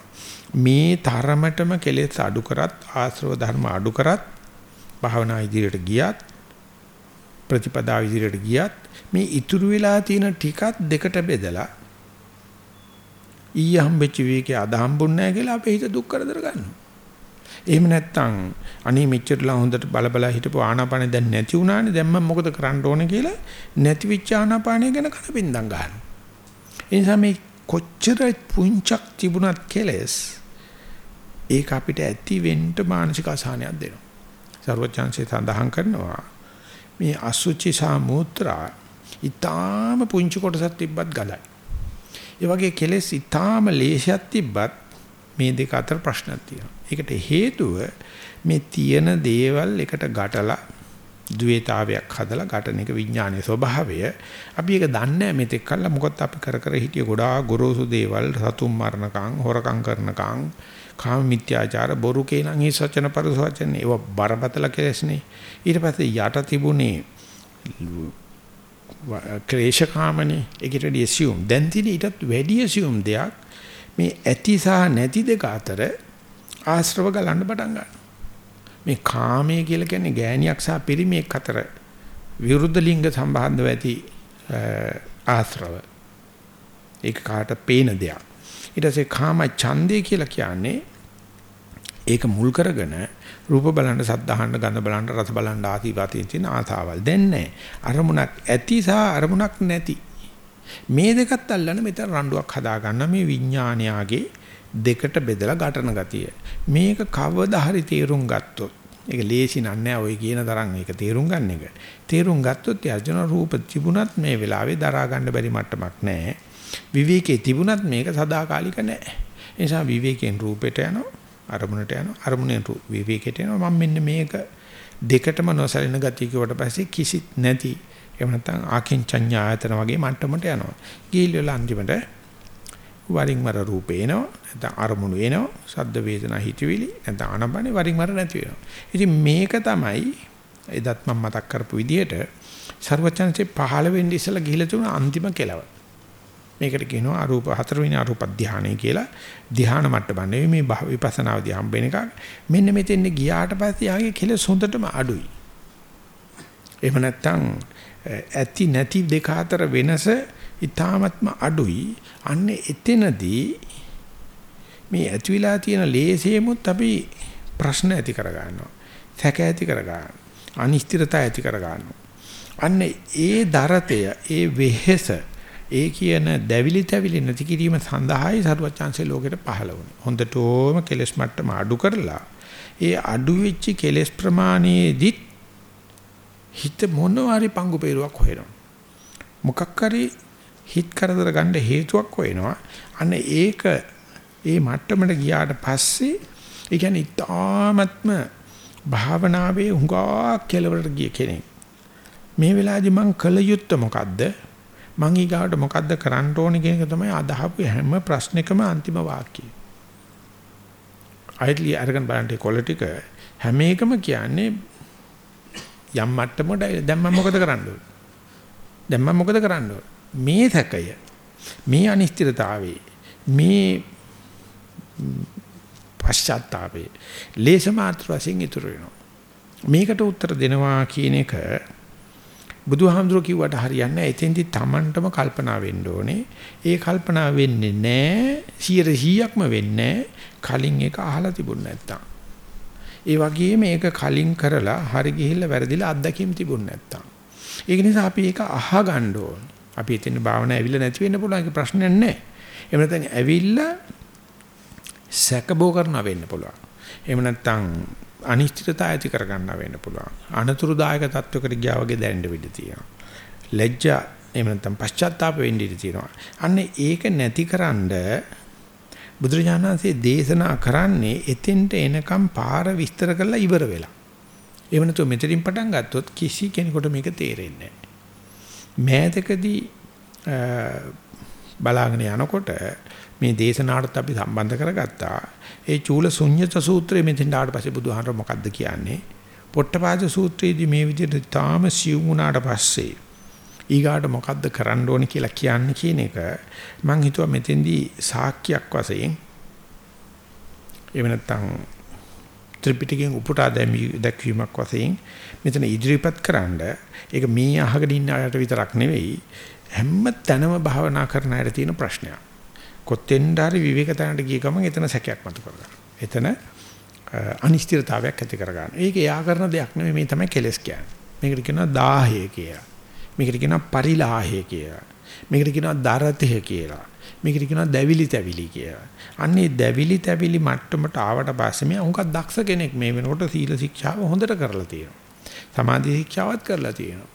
මේ තරමටම කෙලෙස් අඩු කරත් ආශ්‍රව ධර්ම අඩු කරත් භාවනා ඉදිරියට ගියත් ප්‍රතිපදා ඉදිරියට ගියත් මේ ඉතුරු වෙලා තියෙන ටිකත් දෙකට බෙදලා ඊය හම්බෙච්ච විවේකේ අද හම්බුන්නේ නැහැ කියලා අපේ හිත දුක් කරදර ගන්නවා. එහෙම නැත්නම් අනේ මෙච්චරලා හොඳට බලබලා හිටපු ආනාපානෙ දැන් නැති වුණානේ දැන් මම මොකද කරන්න ඕනේ කියලා නැති වෙච්ච ආනාපානය ගැන කලබින්දම් ගන්නවා. ඒ නිසා මේ කොච්චර පුංචක් තිබුණත් කෙලස් ඒක අපිට ඇති වෙන්න මානසික අසහනයක් දෙනවා. සර්වචන්සේ සඳහන් කරනවා මේ අසුචි සහ මූත්‍රා ඊටාම පුංචි කොටසක් තිබ්බත් ගලයි. ඒ වගේ කෙලෙස් ඊටාම ලේසියක් තිබ්බත් මේ දෙක අතර ප්‍රශ්නක් තියෙනවා. ඒකට හේතුව මේ තියෙන දේවල් එකට ගැටලා ද්වේතාවයක් හදලා ගැටන එක විඥානයේ ස්වභාවය. අපි ඒක දන්නේ නැහැ මෙතෙක් කල්ලා මොකද අපි කර කර හිටිය ගොඩාක් ගොරෝසු දේවල් සතුම් මරණකම් හොරකම් කරනකම් කාම මිත්‍යාචාර බොරු කේනං හි සචන පරිස වචන ඒව බරපතල කෙලස්නේ. ඊට පස්සේ යට තිබුණේ ක්ලේශකාමනේ ඒකට වැඩි assume දැන් තියෙන ඊටත් වැඩි assume දෙයක් මේ ඇති සහ නැති දෙක අතර ආශ්‍රව ගලන්න පටන් ගන්නවා මේ කාමයේ කියලා කියන්නේ ගෑණියක් සහ පිරිමියෙක් අතර විරුද්ධ ලිංග සම්බන්ධව ඇති ආශ්‍රව ඒක කාට පේන දෙයක් ඊට පස්සේ කාම ඡන්දේ කියලා කියන්නේ ඒක මුල් කරගෙන රූප බලන්න, සද්ද අහන්න, ගඳ බලන්න, රස බලන්න ආදී වාතයෙන් තියෙන ආසාවල්. දැන් නැහැ. අරමුණක් ඇති සහ අරමුණක් නැති. මේ දෙකත් අල්ලන මෙතන රණ්ඩුවක් හදා ගන්න මේ විඥානයාගේ දෙකට බෙදලා ගැටන ගතිය. මේක කවදා හරි තේරුම් ගත්තොත් ඒක ලේසි නෑ ඔය කියන තරම් ඒක තේරුම් ගන්න එක. තේරුම් ගත්තොත් යර්ජන රූප තිබුණත් මේ වෙලාවේ දරා ගන්න බැරි මට්ටමක් නෑ. විවේකේ තිබුණත් මේක සදාකාලික නෑ. ඒ නිසා විවේකයෙන් රූපෙට යනවා අරමුණට යනවා අරමුණෙන් විවේකයට යනවා මම මෙන්න මේක දෙකටම නොසැලෙන ගතිය කිව්වට පස්සේ කිසිත් නැති එහෙම නැත්නම් ආකින්චඤ්ඤ ආයතන වගේ මට්ටමට යනවා ගිහිල් වෙලා අන්තිමට වරින් වර රූපේ එනවා නැත්නම් අරමුණු එනවා සද්ද වේදනා හිතවිලි නැත්නම් ආනපනේ වරින් වර නැති වෙනවා ඉතින් මේක තමයි එදත් මම මතක් කරපු විදිහට ਸਰවචන්සේ පහළ වෙන්න ඉස්සලා ගිහිලා තුන අන්තිම කෙලවර මේකට කියනවා අරූප හතරවෙනි අරූප ධානය කියලා ධාන මට්ටම නෙවෙයි මේ විපස්සනාවදී හම්බෙන එකක්. මෙන්න මෙතෙන් ගියාට පස්සේ යාගේ කෙලෙස් හොඳටම අඩුයි. එහෙම නැත්නම් ඇති නැති දෙක අතර වෙනස ඊ타ත්ම අඩුයි. අන්න එතනදී මේ ඇතිවිලා තියෙන ලේසෙමුත් අපි ප්‍රශ්න ඇති කර ගන්නවා. තැක ඇති කර ගන්නවා. අනිශ්චිතතාව ඇති කර ගන්නවා. අන්න ඒ දරතය ඒ වෙහෙස ඒ කියන දැවිලි තැවිලි නැති කිරීම සඳහායි සරුවචාන්සේ ලෝකෙට පහළ වුණේ. හොඳටම කෙලස් මට්ටම අඩු කරලා ඒ අඩු වෙච්ච කෙලස් ප්‍රමාණයේදීත් හිත මොනවාරි පංගු peerුවක් හොයනවා. මොකක් හරි හිත කරදර ගන්න හේතුවක් හොයනවා. අන්න ඒක ඒ මට්ටමට ගියාට පස්සේ ඒ කියන්නේ ඊ타ත්ම භාවනාවේ හුඟා කෙලවරට ගිය කෙනෙක්. මේ වෙලාවේදී මං කල යුත්තේ මොකද්ද? මං ඊගාවට මොකද්ද කරන්න ඕනේ කියන එක තමයි අදහපු හැම ප්‍රශ්නෙකම අන්තිම වාක්‍යය. අයිඩ්ලි අරගෙන බලන්න ක්වොලිටි එක හැම එකම කියන්නේ යම් මට්ටමකට දැන් මම මොකද කරන්න ඕනේ? දැන් මම මොකද කරන්න ඕනේ? මේ සැකය මේ අනිශ්චිතතාවේ මේ පශ්චාත්තාපේ ලේස මාත්‍ර වශයෙන් ඉතුරු වෙනවා. මේකට උත්තර දෙනවා කියන එක බුදුහාමුදුරුවෝ කිව්වට හරියන්නේ නැහැ. එතෙන්දි Tamanටම කල්පනා වෙන්න ඕනේ. ඒ කල්පනා වෙන්නේ නැහැ 100%ක්ම වෙන්නේ කලින් ඒක අහලා තිබුණ නැත්තම්. ඒ වගේම ඒක කලින් කරලා හරි ගිහිල්ලා වැරදිලා අත්දැකීම් තිබුණ නැත්තම්. ඒක නිසා අපි ඒක අහගන්න ඕනේ. අපි එතන භාවනා ඇවිල්ලා නැති වෙන්න පුළුවන් ඒක ප්‍රශ්නයක් නැහැ. එහෙම නැත්නම් ඇවිල්ලා සැකබෝ කරන වෙන්න පුළුවන්. එහෙම නැත්නම් අනිශ්චිතතාවය ඇති කරගන්න වෙන්න පුළුවන්. අනතුරුදායක තත්වයකට ගියා වගේ දැනෙන්න විඩ තියෙනවා. ලැජ්ජා එහෙම නැත්නම් පශ්චාත්තාප වෙන්න ඉඩ තියෙනවා. අන්න ඒක නැතිකරන්ඩ බුදුරජාණන්සේ දේශනා කරන්නේ එතෙන්ට එනකම් පාර විස්තර කරලා ඉවර වෙලා. එහෙම නැතුව මෙතනින් පටන් ගත්තොත් කිසි කෙනෙකුට මේක තේරෙන්නේ නැහැ. මෑතකදී බලාගෙන යනකොට මේ දේශනාවට අපි සම්බන්ධ කරගත්තා. ඒ චූල ශුන්්‍යත සූත්‍රයේ මෙතෙන් ආවට පස්සේ බුදුහාමර මොකද්ද කියන්නේ? පොට්ටපාද සූත්‍රයේදී මේ විදිහට තාම සිව් වුණාට පස්සේ ඊගාට මොකද්ද කරන්න ඕනේ කියලා කියන්නේ කියන එක මම හිතුවා මෙතෙන්දී සාක්කියක් වශයෙන් එහෙම නැත්නම් ත්‍රිපිටකයෙන් උපුටා දැක්වීමක් වශයෙන් මෙතන ඉදිරිපත් කරන්න ඒක මේ අහගෙන ඉන්න අයට විතරක් නෙවෙයි හැම තැනම භාවනා කරන අයට තියෙන ප්‍රශ්නයක්. කොතෙන්ද හරි විවේක තැනට ගිය ගමන් එතන සැකයක් මතු කරගන්න. එතන අනිශ්චිතතාවයක් ඇති කරගන්න. ඒක එයා කරන දෙයක් නෙවෙයි මේ තමයි කෙලස් කියන්නේ. මේකට කියනවා දාහය කියලා. මේකට කියනවා පරිලාහය කියලා. මේකට කියනවා දරතය කියලා. මේකට කියනවා දැවිලි තැවිලි කියලා. අන්නේ දැවිලි තැවිලි මට්ටමට ආවට පස්සේ මේ උන්ක දක්ෂ කෙනෙක් මේ වෙනකොට සීල ශික්ෂාව හොඳට කරලා තියෙනවා. සමාධි ශික්ෂාවත් කරලා තියෙනවා.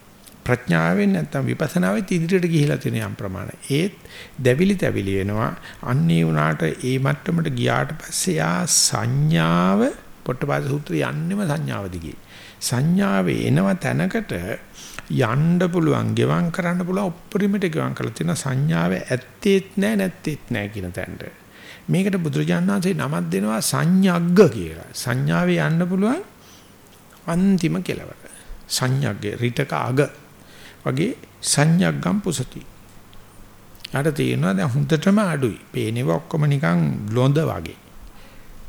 ප්‍රඥාවෙන් නැත්තම් විපස්සනාවෙත් ඉදිරියට ගිහිලා තියෙන යම් ප්‍රමාණය. ඒත් දැවිලි තැවිලි වෙනවා. අන්නේ උනාට ඒ මට්ටමට ගියාට පස්සේ ආ සංඥාව පොට්ටපාද සූත්‍රය යන්නෙම සංඥාව දිගේ. සංඥාවේ එනව තැනකට යන්න පුළුවන්, ගෙවම් කරන්න පුළුවන් උපරිමයට ගෙවම් කරලා තියෙන සංඥාව ඇත්තේත් නැහැ නැත්තේත් නැහැ කියන තැනට. මේකට බුදුරජාණන් වහන්සේ නමක් දෙනවා සංඥග්ග කියලා. සංඥාවේ යන්න පුළුවන් අන්තිම කෙලවර. සංඥග්ගේ රිටක අග වගේ සංඥග්ගම් පුසති. අර තියෙනවා දැන් හුඳටම අඩුයි. පේනේව ඔක්කොම නිකන් ලොඳ වගේ.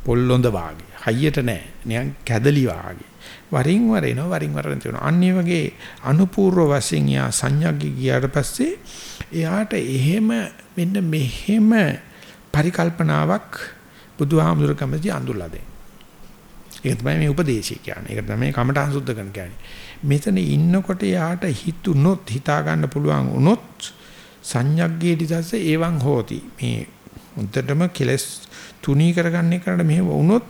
පොල් ලොඳ වගේ. හයියට නෑ. නිකන් කැදලි වගේ. වරින් වර එනවා වරින් වර තියෙනවා. අන්න වගේ අනුපූර්ව වශයෙන් යා සංඥග්ගේ ගියාට පස්සේ එයාට එහෙම මෙන්න මෙහෙම පරිකල්පනාවක් බුදුහාමුදුර කැමති අඳුල්ලා දෙන්නේ. ඒක තමයි මේ උපදේශය කියන්නේ. ඒක තමයි කමඨං සුද්ධ කරන කියන්නේ. මෙතන ඉන්නකොට යාට හිතුනොත් හිතා ගන්න පුළුවන් වුනොත් සංඥග්ගේ දිසස ඒවං හෝති. මේ උන්ටම කෙලස් තුනී කරගන්න එකට මෙහෙම වුනොත්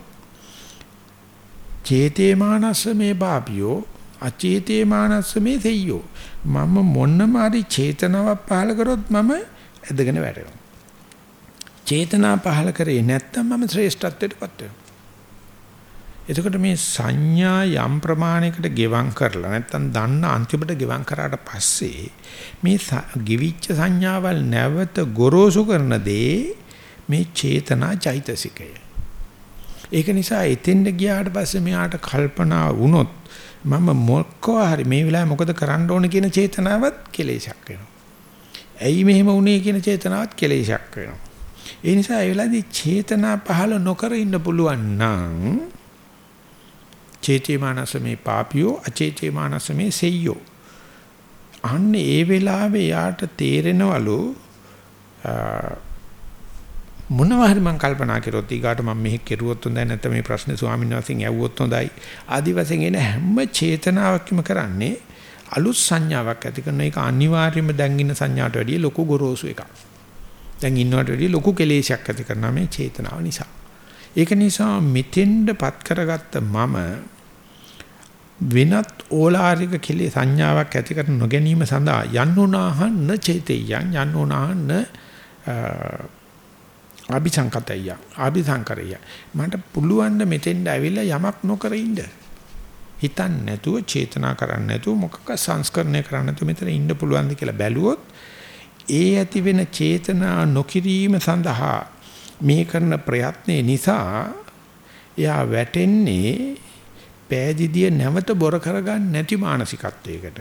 චේතේ මානස්ස මේ පාපියෝ අචේතේ මානස්ස මේ තෙය්‍යෝ මම මොන්නම හරි චේතනාවක් පහල කරොත් මම ඇදගෙන වැටෙනවා චේතනා පහල කරේ නැත්නම් මම ශ්‍රේෂ්ඨත්වයටපත් වෙනවා. එතකොට මේ සංඥා යම් ප්‍රමාණයකට ගෙවම් කරලා නැත්නම් දන්න අන්තිමට ගෙවම් කරාට පස්සේ මේ ගිවිච්ච සංඥාවල් නැවත ගොරෝසු කරන දේ මේ චේතනා චෛතසිකය. ඒක නිසා එතෙන්ට ගියාට පස්සේ මෙයාට කල්පනා වුණොත් මම මොකෝ හරි මේ වෙලාවේ මොකද කරන්න ඕන කියන චේතනාවත් කෙලෙසක් වෙනවා. ඇයි මෙහෙම වුනේ කියන චේතනාවත් කෙලෙසක් වෙනවා. ඒ නිසා ඒ වෙලාවේදී චේතනා පහළ නොකර ඉන්න පුළුවන් නම් චේතේ මානස මේ පාපියෝ අචේතේ මානස මේ සෙය්‍යෝ අන්න ඒ වෙලාවේ යාට තේරෙනවලු මොනවා හරි මම කල්පනා කරොත් ඊගාට මම මෙහෙ කෙරුවොත් හොඳයි නැත්නම් මේ ප්‍රශ්නේ ස්වාමීන් වහන්සේගෙන් ඇහුවොත් හොඳයි ආදි වශයෙන් එන හැම චේතනාවක්ම කරන්නේ අලුත් සංඥාවක් ඇති කරන එක අනිවාර්යයෙන්ම දැන් ඉන්න සංඥාවට වැඩිය ලොකු ගොරෝසු එකක්. දැන් ඉන්නවට වැඩිය ලොකු කෙලෙසයක් ඇති කරනවා මේ චේතනාව නිසා. ඒක නිසා මෙතෙන්ඩපත් කරගත්ත මම වෙනත් ඕලාරික කෙලේ සංඥාවක් ඇති කර නොගැනීම සඳහා යන්නුනාහන්න චේතේයන් යන්නුනාහන්න අபிසංකතය අபிසංකරය මට පුළුවන් ද මෙතෙන්ද ඇවිල්ලා යමක් නොකර ඉන්න? හිතන්නේ නැතුව චේතනා කරන්නේ නැතුව මොකක් සංස්කරණය කරන්නේ නැතුව මෙතන ඉන්න පුළුවන්ද කියලා බැලුවොත් ඒ ඇති වෙන චේතනා නොකිරීම සඳහා මේ කරන ප්‍රයත්නේ නිසා එයා වැටෙන්නේ පෑදිදිය නැවත බොර කරගන්න නැති මානසිකත්වයකට.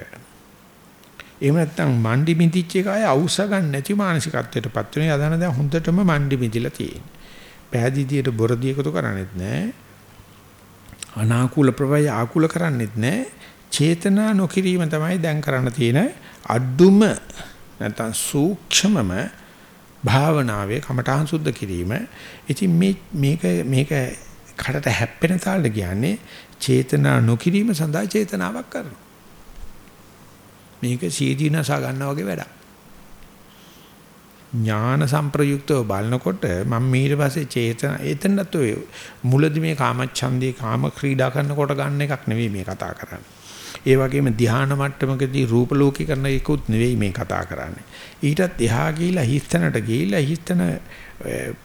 එහෙම නැත්නම් මණ්ඩි මිදිච්ච එක අය අවශ්‍ය ගන්න නැති මානසිකත්වයටපත් වෙන යදන දැන් හොඳටම මණ්ඩි මිදිලා තියෙන්නේ. පෑදිදියට බොරදී එකතු කරන්නේත් නැහැ. අනාකූල ප්‍රවය ආකූල කරන්නේත් නැහැ. චේතනා නොකිරීම තමයි දැන් කරන්න තියෙන අඩුම නැත්නම් සූක්ෂමම භාවනාවේ කමඨහං සුද්ධ කිරීම. ඉතින් මේ මේක මේක කඩට හැප්පෙන තාලට කියන්නේ චේතනා නොකිරීම සඳහා චේතනාවක් කරනවා. මේක සීදීනසා ගන්නා වගේ වැඩක්. ඥාන සංප්‍රයුක්තව බලනකොට මම ඊට පස්සේ චේතන එතනත් ඔය මුලදි මේ කාමච්ඡන්දේ කාම ක්‍රීඩා කරනකොට ගන්න එකක් නෙවෙයි මේ කතා කරන්නේ. ඒ වගේම ධ්‍යාන මට්ටමකදී රූප ලෝකේ කරන එකකුත් නෙවෙයි මේ කතා කරන්නේ. ඊටත් එහා ගිහිලා හිස්තැනට ගිහිලා හිස්තැන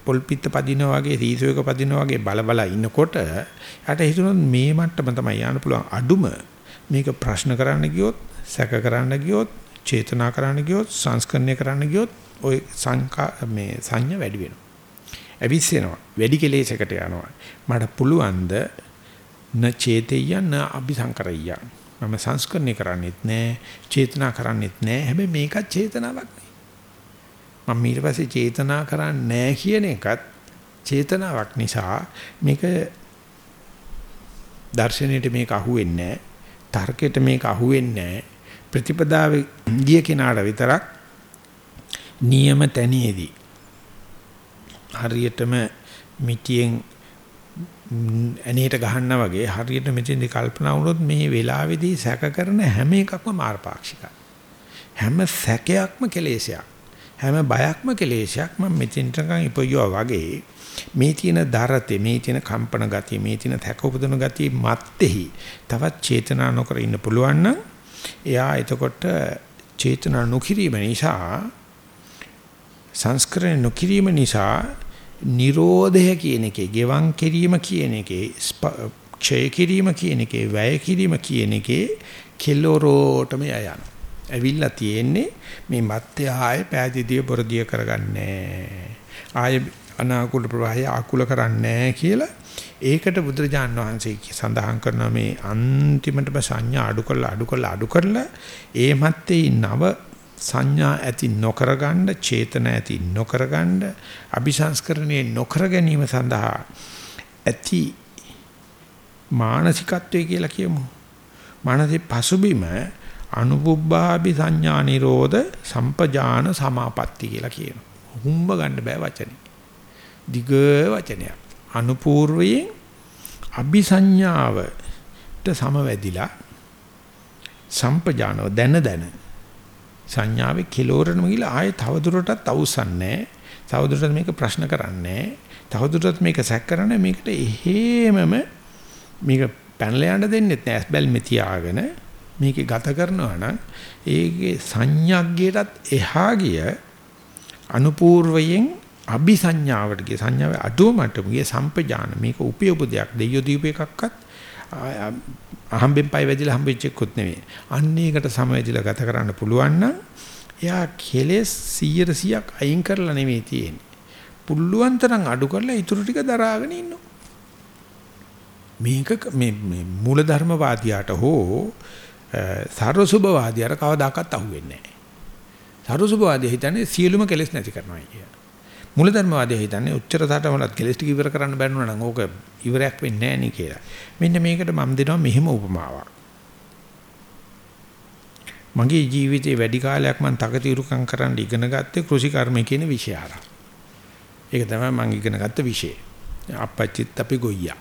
පොල්පිට පදිනා වගේ සීසුවක පදිනා වගේ බලබලා ඉන්නකොට යට හිතුනොත් මේ මට්ටම තමයි යන්න පුළුවන් අඩුම මේක ප්‍රශ්න කරන්න ගියොත් සැක කරන්න ගියොත් චේතනා කරන්න ගියොත් සංස්කරණය කරන්න ගියොත් ওই සංකා මේ සංඥා වැඩි වෙනවා. ඇවිස්සෙනවා. වැඩි කෙලෙසකට යනවා. මට පුළුවන් ද න චේතෙය්‍ය න අபிසංකරය්‍ය මම සංස්කරණය කරන්නේත් නැහැ, චේතනා කරන්නේත් නැහැ. හැබැයි මේකත් චේතනාවක් නේ. මම ඊට පස්සේ චේතනා කරන්නේ නැහැ කියන එකත් චේතනාවක් නිසා මේක දර්ශනයට මේක අහුවෙන්නේ නැහැ. තර්කයට මේක අහුවෙන්නේ නැහැ. ප්‍රතිපදාවේ ගිය කෙනාට විතරක් නියම තැනේදී හරියටම මිටියෙන් ඇනේට ගහන්න වගේ හරියට මෙතෙන්දි කල්පනා වුණොත් මේ වෙලාවේදී සැක කරන හැම එකක්ම මාර්ගපාක්ෂිකයි. හැම සැකයක්ම කෙලේශයක්. හැම බයක්ම කෙලේශයක් මම මෙතෙන්ටකන් ඉපයුවා වගේ මේ තියෙන දරතේ මේ තියෙන කම්පන ගතිය මේ තියෙන තැක උපදන ගතිය මැත්තේහි තවත් චේතනා නොකර ඉන්න පුළුවන් නම් එයා එතකොට චේතනා නොකිරීම නිසා සංස්කරණ නොකිරීම නිසා නිරෝධය කියන එකේ ගෙවන් කිරීම කියන එකේ ක්ෂය කිරීම කියන එකේ වැය කිරීම කියන එකේ කෙලොරෝටම යනවා. ඇවිල්ලා තියෙන්නේ මේ මැත්තේ ආයේ පෑදීදී බොරදිය කරගන්නේ. ආයේ අනාකූල ප්‍රවාහය ආකූල කරන්නේ කියලා ඒකට බුදුරජාන් වහන්සේ සඳහන් කරන මේ අන්තිමටම සංඥා අඩු කරලා අඩු කරලා අඩු කරලා ඒ මැත්තේ නව සංඥා ඇති නොකර ගන්න, චේතන ඇති නොකර ගන්න, අபிසංස්කරණේ නොකර ගැනීම සඳහා ඇති මානසිකත්වයේ කියලා කියමු. මානසික පසුබිම අනුපුබ්බාභි සංඥා නිරෝධ සම්පජාන සමාපatti කියලා කියනවා. හුම්බ ගන්න බෑ වචනේ. දිග වචනයක්. අනුපූර්වයෙන් අபிසඤ්ඤාවට සමවැදිලා සම්පජානව දැන දැන සංඥාවේ කෙලෝරණම ගිහලා ආයේ තවදුරටත් අවසන්නේ තවදුරටත් මේක ප්‍රශ්න කරන්නේ තවදුරටත් මේක සැක කරන්නේ මේකට එහෙමම මේක පැනලා යන්න දෙන්නෙත් නෑ බැල්මේ තියාගෙන මේකේ ගත කරනවා නම් ඒකේ සංඥාග්ගයටත් එහා ගිය අනුපූර්වයෙන් අபிසඤ්ඤාවට ගිය සංඥාවේ අඩුව මට්ටමගේ සම්පජාන මේක උපයෝග දෙයක් දෙයියෝ දීප එකක්වත් අහම්බෙන් පයි වැදිලා හම්බෙච්ච එක්කුත් නෙවෙයි. අන්න ඒකට සමවැදිලා ගත කරන්න පුළුවන් නම් එයා කෙලෙස් 100%ක් අයින් කරලා නෙවෙයි තියෙන්නේ. පුළුවන් තරම් අඩු කරලා ඊටු ටික දරාගෙන ඉන්නවා. මේක මේ මේ මූලධර්මවාදියාට හෝ සර්වසුභවාදියාට කවදාකවත් අහුවෙන්නේ නැහැ. සර්වසුභවාදියා හිතන්නේ සියලුම කෙලෙස් නැති කරනවා කියලා. මූලධර්මවාදී හිතන්නේ උච්චර තාටමලත් කෙලස් ටික ඉවර කරන්න බැන්නා නම් ඕක ඉවරයක් වෙන්නේ නැහැ නේ කියලා. මෙන්න මේකට මම දෙනවා මෙහෙම උපමාවක්. මගේ ජීවිතේ වැඩි කාලයක් මම තකතිරුකම් කරන්න ඉගෙන ගත්තේ කෘෂි කර්මය කියන විෂය හරහා. ඒක තමයි මම ඉගෙන ගත්ත විෂය. අපච්චිත් අපි ගොයියා.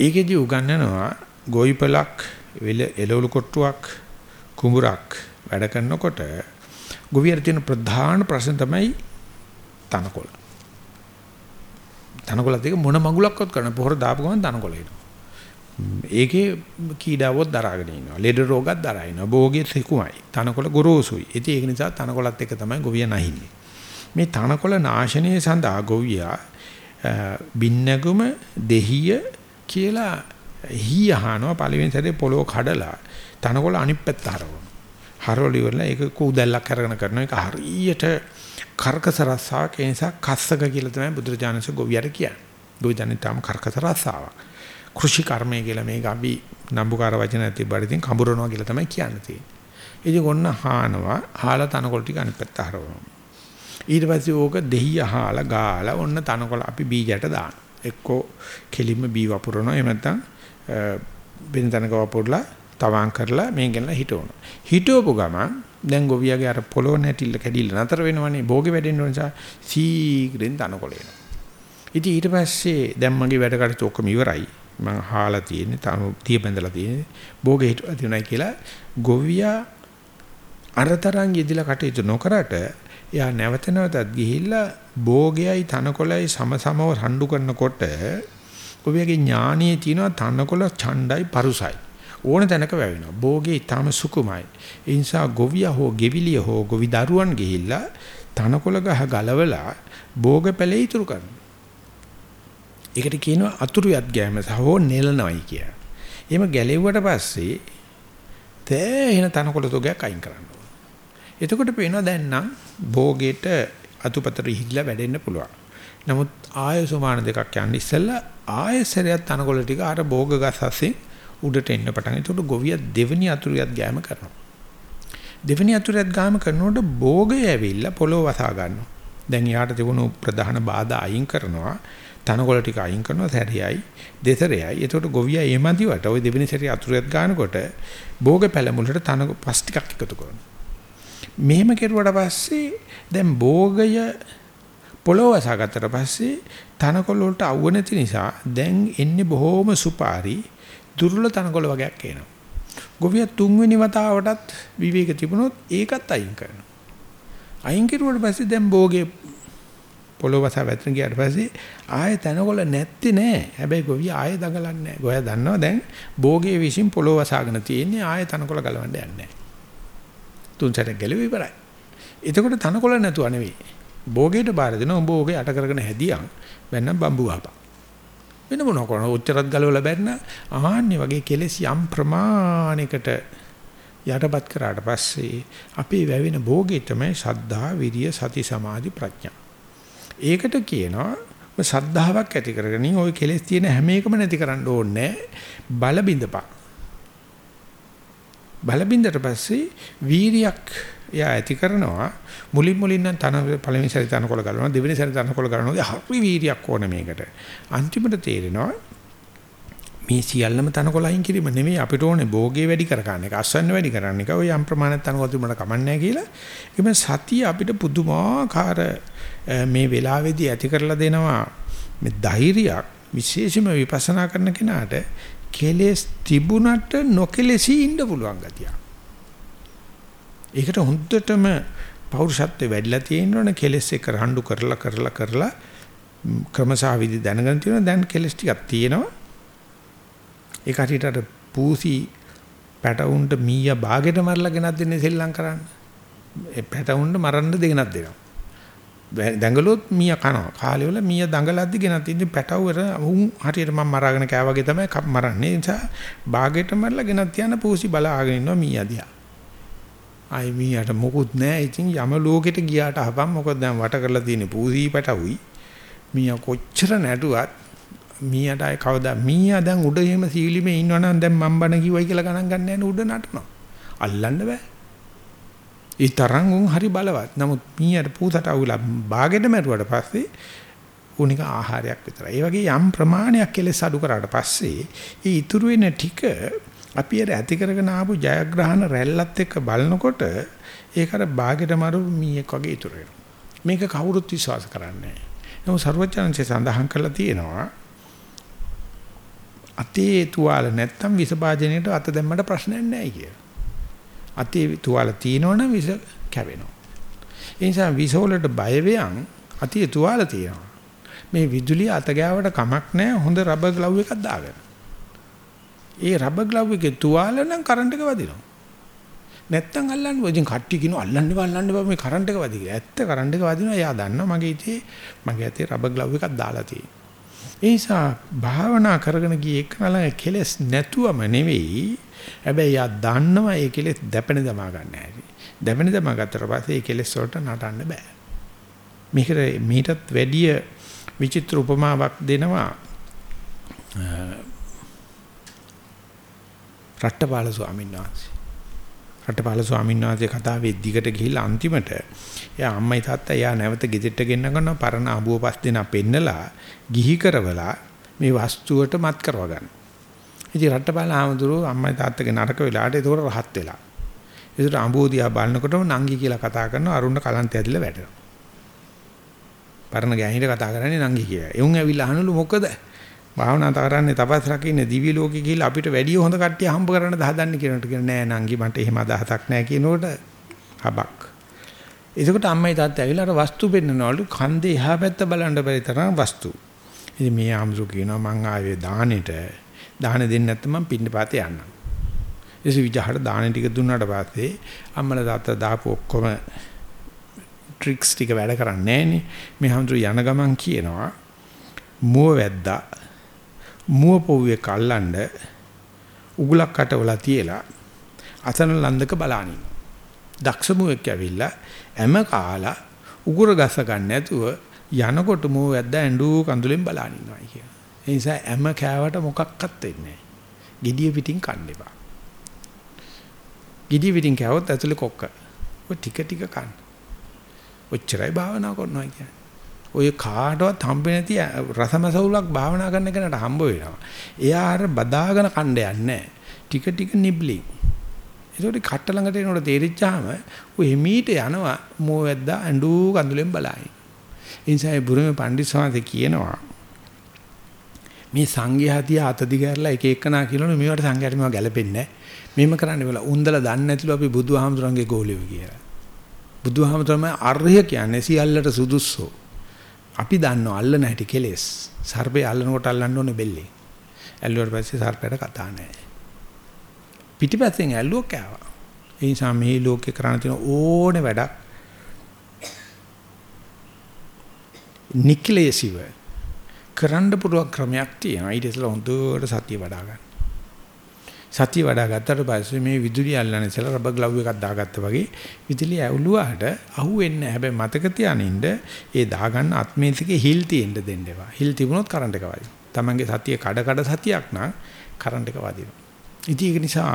ඒකෙදි උගන්වනවා ගොයිපලක් එළවලු කොට්ටුවක් කුඹුරක් වැඩ කරනකොට ගොවියර තියෙන ප්‍රධාන ප්‍රශ්න තමයි තනකොළ. තනකොළත් එක මොන මගුලක්වත් කරන්න පොහොර දාපු ගමන් තනකොළ එනවා. ඒකේ කීඩාවොත් දරාගෙන ඉන්නවා. ලෙඩ රෝගත් දරා ඉන්නවා. භෝගේ සිකුමයි. තනකොළ ගොරෝසුයි. ඉතින් ඒක නිසා තනකොළත් එක තමයි ගොවිය නැහින්නේ. මේ තනකොළ නාශනය සඳහා ගොවියා බින්නගුම දෙහිය කියලා හී අහනවා පළවෙනි සැරේ පොළොව කඩලා තනකොළ අනිත් පැත්ත හරවනවා. හරවල ඉවරලා ඒක කූදැල්ලක් අරගෙන කරනවා. ඒක හරියට කර්කස රස්සාවක් ඒ නිසා කස්සක කියලා තමයි බුදුරජාණන්සේ ගොවියට කියන්නේ. ගොවිදන්නේ තාම කර්කස රස්සාවක්. කෘෂි කර්මය කියලා මේක අපි නම්බුකාර වචන ඇති බඩින් කඹරනවා කියලා තමයි කියන්නේ තියෙන්නේ. ඉතින් ඔන්න හානවා හාලා තනකොළ ටික අනිත් පැත්ත හරවනවා. ඊට පස්සේ ඕක දෙහිය හාලා ගාලා ඔන්න තනකොළ අපි බීජයට දානවා. එක්කෝ කෙලින්ම බී වපුරනවා එහෙම නැත්නම් වෙන තැනක වපුරලා තවාන් කරලා මේකෙන්ලා හිටවනවා. හිටවපු ගමන් දැන් ගොවියාගේ අර පොළොව නැටිල්ල කැඩිල්ල නතර වෙනවනේ භෝගේ වැඩෙන්න ඕන නිසා සීග්‍රෙන් තනකොළ එනවා. ඉතින් ඊට පස්සේ දැන් මගේ වැඩ කටයුතු ඔක්කොම ඉවරයි. මං හාලා තියෙන්නේ තනු තිය බැඳලා තියෙන්නේ භෝගේ හිටුවා තියෙනයි කියලා ගොවියා අරතරන් යෙදිලා කටයුතු නොකරට එයා නැවත නැවතත් ගිහිල්ලා භෝගයයි තනකොළයි සමසමව රණ්ඩු කරනකොට ඔබගේ ඥානීය තියෙනවා තනකොළ ඡණ්ඩයි පරුසයි. ඕන තැනක වැවෙනවා. භෝගේ ඊටම සුකුමයි. ඒ නිසා ගොවිය හෝ ගෙවිලිය හෝ ගොවි දරුවන් ගිහිල්ලා තනකොළ ගහ ගලවලා භෝග පැලේ ඉතුරු කරනවා. ඒකට කියනවා අතුරු යත් ගෑම සහෝ නෙලනවයි කියලා. එහෙම ගැලෙව්වට පස්සේ තෑහෙන තනකොළ තොගයක් අයින් කරන්න ඕන. එතකොට පේනවා දැන් නම් භෝගේට අතුපතර ඉහිලා වැඩෙන්න පුළුවන්. නමුත් ආයසුමාන දෙකක් යන්න ඉස්සෙල්ලා ආයසරයක් තනකොළ ටික අර භෝග ගස් අස්සේ උඩට එන්න පටන්. ඒකට ගොවිය දෙවෙනි අතුරියත් ගෑම කරනවා. දෙවෙනි අතුරියත් ගාම කරනකොට භෝගය ඇවිල්ලා පොළොව වසා ගන්නවා. දැන් යාට තිබුණු ප්‍රධාන බාධා අයින් කරනවා. තනකොළ ටික අයින් කරනවා සැරියයි දෙසරයයි. එතකොට ගොවියා එමදිවට ওই දෙවෙනි සැරිය අතුරියත් ගන්නකොට භෝග පැලමුලට තන පස් ටිකක් එකතු කරනවා. මෙහෙම කෙරුවට පස්සේ දැන් භෝගය පොළොව වසාගත්තට පස්සේ තනකොළ වලට අවුව නැති නිසා දැන් එන්නේ බොහොම සුපාරි දුර්වල තනකොළ වගේක් එනවා. ගොවිය තුන්වෙනි වතාවටත් විවේක තිබුණොත් ඒකත් අයින් කරනවා. අයින් කරුවට පස්සේ දැන් භෝගේ පොළොව වසා වැටෙන ගියාට පස්සේ ආයෙ තනකොළ නැත්තේ නෑ. හැබැයි ගොවිය ආයෙ දඟලන්නේ නෑ. ගොයා දන්නවා දැන් භෝගේ විසින් පොළොව වසාගෙන තියෙන්නේ ආයෙ තනකොළ ගලවන්න යන්නේ නෑ. තුන් සැරයක් ගැලුවේ ඉවරයි. එතකොට තනකොළ නැතුව නෙවෙයි. භෝගයට බාර දෙනවා උඹ ඕකේ අට කරගෙන හැදියන් බැන්නම් බම්බු වහපන් වෙන මොන කරන උච්චරත් ගලවලා බැන්න. ආන්නේ වගේ කෙලෙස් යම් ප්‍රමාණයකට යටපත් කරාට පස්සේ අපේ වැවෙන භෝගේ තමයි ශද්ධා විරිය සති සමාධි ප්‍රඥා. ඒකට කියනවා සද්ධාාවක් ඇති කරගෙන ওই කෙලෙස් තියෙන හැම එකම නැති කරන්න ඕනේ බල බින්දපන් බල බින්දට පස්සේ වීරියක් එයා ඇති කරනවා. මුලින් මුලින් නම් තන පළවෙනි සැරේ තනකොළ ගලනවා දෙවෙනි සැරේ තනකොළ ගලනවා හරි වීරියක් ඕන මේකට. අන්තිමට තේරෙනවා මේ සියල්ලම තනකොළ අයින් කිරීම නෙමෙයි අපිට ඕනේ භෝගේ වැඩි කර ගන්න එක අස්වැන්න වැඩි කරන්න එක. ඔය යම් ප්‍රමාණයක් තනකොළ තිබුණාට කමන්නේ කියලා. ඒකම සතිය අපිට පුදුමාකාර මේ වෙලාවේදී ඇති කරලා දෙනවා. මේ ධෛර්යයක් විශේෂම විපස්සනා කරන කෙනාට කෙලෙස් තිබුණට නොකෙලෙසී ඉන්න පුළුවන් ගතියක්. ඒකට හොඳටම පෞරුෂත්වයේ වැඩිලා තියෙනවනේ. කෙලස් එක රණ්ඩු කරලා කරලා කරලා ක්‍රමසාවිදි දැනගෙන තියෙනවා. දැන් කෙලස් ටිකක් තියෙනවා. ඒක හරියට අර පූසි පැටවුන්ට මීයා ਬਾගෙට මරලා ගෙනත් දෙන්නේ සෙල්ලම් කරන්න. ඒ පැටවුන්ට මරන්න දෙගෙනත් දෙනවා. දඟලුවොත් මීයා කනවා. කාලේ වල මීයා දඟලද්දි ගෙනත් ඉන්නේ පැටවුවර උන් හරියට මම මරාගෙන කෑවගේ තමයි මරන්නේ. ඒ නිසා ਬਾගෙට මරලා ගෙනත් තියන පූසි බලාගෙන ඉන්නවා මීයා දිහා. අයි මීයට මොකුත් නැහැ. ඉතින් යම ලෝකෙට ගියාට අහපන් මොකද දැන් වට කරලා තියෙන්නේ පූසී පැටවුයි. මීයා කොච්චර නැටුවත් මීයට අය කවදා මීයා දැන් උඩ එහෙම සීලිමේ ඉන්නවනම් දැන් මම් බණ කිව්වයි කියලා ගණන් ගන්න යන උඩ නටනවා. අල්ලන්න බෑ. ඒ තරම් උන් හරි බලවත්. නමුත් මීයට පූසට අවුලා බාගෙට මැරුවට පස්සේ උනික ආහාරයක් විතරයි. ඒ වගේ යම් ප්‍රමාණයක් කෙලස් අඩු කරාට පස්සේ ඒ ඉතුරු වෙන ටික අපි අර ඇති කරගෙන ආපු ජයග්‍රහණ රැල්ලත් එක්ක බලනකොට ඒක අර බාගෙට මරු මීයක් වගේ ඉතුරු මේක කවුරුත් විශ්වාස කරන්නේ නැහැ. නමුත් ਸਰවඥාන්සේ සඳහන් කළා තියෙනවා අතේ තුවාල නැත්තම් විස භාජනයේට අත දැම්මට ප්‍රශ්නයක් නැහැ කියලා. අතේ තුවාල තියෙනවනම් විස කැවෙනවා. ඒ නිසා විස වලට බය වෙයන් අතේ තුවාල තියෙනවා. මේ විදුලිය අත ගෑවට කමක් නැහැ හොඳ රබර් ග්ලව් එකක් දාගන්න. ඒ රබර් ග්ලව් එකේ තුවාල නම් කරන්ට් එක වදිනවා. නැත්තම් අල්ලන්න බෑ. ඉතින් කට්ටිය කියනවා අල්ලන්න බෑ අල්ලන්න බෑ මේ කරන්ට් එක වදිනවා. ඇත්ත කරන්ට් එක වදිනවා. එයා දන්නවා මගේ ඉතේ මගේ ඇතේ රබර් ග්ලව් එකක් දාලා තියෙනවා. ඒ නිසා භාවනා කරගෙන ගියේ එක්කනලා කෙලස් නැතුවම නෙවෙයි. හැබැයි යා දන්නවා ඒ කෙලස් දැපෙන දමා ගන්න හැටි. දැපෙන දමා ගත්තට පස්සේ ඒ කෙලස් වලට නටන්න බෑ. මේකට මීටත් වැඩිය විචිත්‍ර උපමාවක් දෙනවා රට්ටපාල ස්වාමීන් වහන්සේ. රට්ටපාල ස්වාමීන් වහන්සේ කතාවේ දිගට ගිහිල්ලා අන්තිමට එයා අම්මයි තාත්තා එයා නැවත ගෙදරට ගෙන්න ගන්නවා පරණ අඹුව පස් දෙනා පෙන්නලා ගිහි කරවලා මේ වස්තුවට මත් කරව ගන්න. ඉතින් රට්ටපාල ආමඳුරෝ අම්මයි තාත්තගේ නරක වෙලාට ඒක රහත් වෙලා. ඒකට අඹුව දිහා බලනකොටම නංගි කියලා කතා කරනවා අරුණ කලන්තය ඇදලා වැටෙනවා. පරණ ගෑණිට කතා කරන්නේ නංගි කියලා. එවුන් ඇවිල්ලා අහනලු මොකද? භාවනා කරන්නේ තපස් රකින්නේ දිවි ලෝකෙ ගිහිල්ලා අපිට වැඩිය හොඳ කට්ටිය හම්බ කරන්න දහදන්නේ කියනට කියන නෑ නංගි මට එහෙම අදහසක් නෑ කියනකොට හබක් එතකොට අම්මයි තාත්තා ඇවිල්ලා අර වස්තු පෙන්නනවලු කන්දේ එහා පැත්ත බලන්න බැරි තරම් වස්තු. ඉතින් මේ ආම්සු කියනවා මං ආවේ දානෙට දාන දෙන්නේ නැත්නම් මං පින්න පාතේ යන්නම්. එසේ විජහට දාන ටික දුන්නාට පස්සේ අම්මලා තාත්තා දාපු ඔක්කොම ට්‍රික්ස් ටික වැඩ කරන්නේ නැහනේ. මේ හැමතුරු යන ගමන් කියනවා මුව වැද්දා මුව පොව්වේ කල්ලන්න උගලක් කටවලා තියලා අසන ලන්දක බලානින්. දක්ෂ මුවෙක් ඇවිල්ලා හැම කාලා උගුර ගස ගන්න නැතුව යනකොට මුව වැද්දා ඇඬු කඳුලෙන් බලානින්නවා කියන. ඒ නිසා හැම කෑවට මොකක්වත් වෙන්නේ නැහැ. gediya pitin කන්න එපා. gediya pitin කෑවොත් ඇතුලේ කොක්ක. ඔය ටික ටික කන්න. ඔච්චරයි භාවනා කරනවා කියන්නේ. ඔය කාටවත් හම්බ නැති රසමසවුලක් භාවනා කරන කෙනාට හම්බ වෙනවා. එයා අර බදාගෙන කණ්ඩ යන්නේ ටික ටික නිබ්ලින්. ඒකට කට්ට ළඟට එනකොට තේරිච්චාම ඔය හිමීට යනවා මෝ වැද්දා ඇඬු කඳුලෙන් බලයි. ඒ නිසා බුරුමේ පණ්ඩිත සමාධි කියනවා මේ සංඝයා තියා අත දිගහැරලා එක එකනා කියනවනේ මේවට සංඝයාට මේවා ගැලපෙන්නේ නැහැ. මෙහෙම කරන්න බෑ. උන්දලා දන්නේ නැතිලු අපි බුදුහාමුදුරන්ගේ ගෝලියෝ කියලා. බුදුහාමුදුරම අර්ය කියන්නේ සියල්ලට සුදුස්සෝ. අපි දන්නවා අල්ලන හැටි කෙලෙස්. සර්පේ අල්ලනකොට අල්ලන්න ඕනේ බෙල්ලේ. ඇල්ලුවට පස්සේ සර්පයට කතා නැහැ. පිටිපස්සෙන් ඇල්ලුවක් කෑවා. ඒ නිසා මේ ලෝකේ කරණ තියෙන ඕනේ වැඩක් නික්ලේසිව කරන්න පුළුවන් ක්‍රමයක් තියෙනවා. ඊට ඉස්සෙල්ලා හොඳට සතිය වඩා ගන්න. සතිය වඩා ගත්තට පස්සේ මේ විදුලිය අල්ලන ඉස්සෙල්ලා රබර් ග්ලව් එකක් දාගත්තා වගේ විදුලිය ඇවුලුවාට අහුවෙන්නේ නැහැ. හැබැයි මතක තියානින්න ඒ දාගන්න අත්මේතිකේ හිල් තියෙන්න දෙන්න එපා. හිල් තිබුණොත් කරන්ට් එක වදිනවා. Tamange සතිය කඩ කඩ සතියක් නම් කරන්ට් එක වදිනවා. ඉතින් ඒක නිසා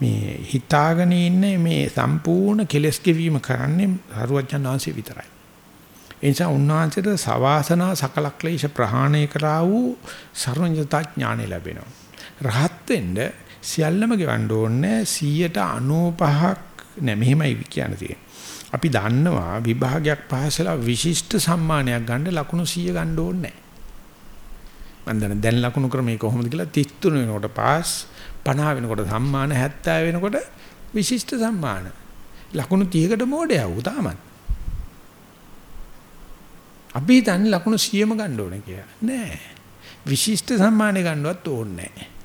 මේ හිතාගෙන ඉන්නේ මේ සම්පූර්ණ කෙලස් ගෙවීම කරන්නේ හරුවචන් වහන්සේ විතරයි. ඒ නිසා උන්වහන්සේට සවාසනා සකලක්ලේශ ප්‍රහාණය කරා වූ සර්වඥතා ඥානෙ ලැබෙනවා. රහත් වෙන්න සියල්ලම ගෙවන්න ඕනේ 195ක් නෑ මෙහෙමයි කියන්නේ අපි දන්නවා විභාගයක් පාසලා විශිෂ්ට සම්මානයක් ගන්න ලකුණු 100 ගන්න ඕනේ නෑ. මම දන්න දැන් ලකුණු ක්‍රමය කොහොමද කියලා 33 වෙනකොට පාස් 50 වෙනකොට සම්මාන 70 වෙනකොට විශිෂ්ට සම්මාන. ලකුණු 30කට මෝඩයා වූ තාමත්. අපි හිතන්නේ ලකුණු 100ම ගන්න ඕනේ කියලා. නෑ. විශිෂ්ට සම්මානෙ ගන්නවත් ඕනේ නෑ.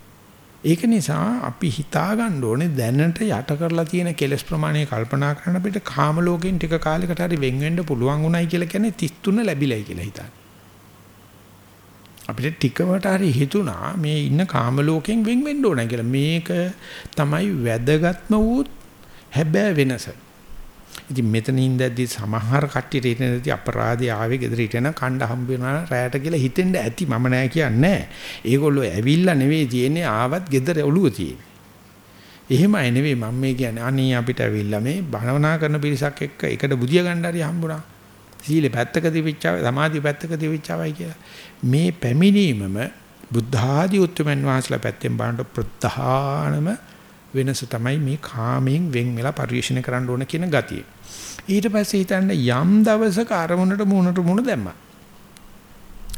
ඒක නිසා අපි හිතා ගන්න ඕනේ දැනට යට කරලා තියෙන කෙලස් ප්‍රමාණය කල්පනා කරන අපිට කාම ලෝකෙන් ටික කාලයකට හරි වෙන් වෙන්න පුළුවන් උනායි කියලා කියන්නේ 33 ලැබිලයි කියලා හිතන්න. අපිට ටිකවට හරි හිතුණා මේ ඉන්න කාම ලෝකෙන් වෙන් වෙන්න ඕනයි කියලා. මේක තමයි වැදගත්ම වූ හැබෑ වෙනස. ඉතින් මෙතන ඉඳද්දි සමහර කට්ටියට හිතෙනදී අපරාධي ආවේ ගෙදර හිටන කණ්ඩ හම්බ වෙනවා රැයට කියලා හිතෙන්න ඇති මම නෑ කියන්නේ. ඒගොල්ලෝ ඇවිල්ලා නෙවෙයි තියෙන්නේ ආවත් ගෙදර ඔළුව තියෙන්නේ. එහෙමයි නෙවෙයි මම මේ කියන්නේ අනේ අපිට ඇවිල්ලා මේ භවනා කරන පිරිසක් එක්ක එකට බුදිය ගන්න හරි හම්බුණා. සීල පැත්තක තිබිච්චාවයි සමාධිය පැත්තක තිබිච්චාවයි කියලා. මේ පැමිණීමම බුද්ධ ආදී උතුම්යන් වහන්සේලා පැත්තෙන් බලනකොට ප්‍රධානම වෙනස තමයි මේ කාමයෙන් වෙන් වෙලා පරිශීලනය කරන්න ඕන කියන ගතිය. ඊට පස්සේ හිතන්න යම් දවසක අරමුණට මුණට මුණ දැම්මා.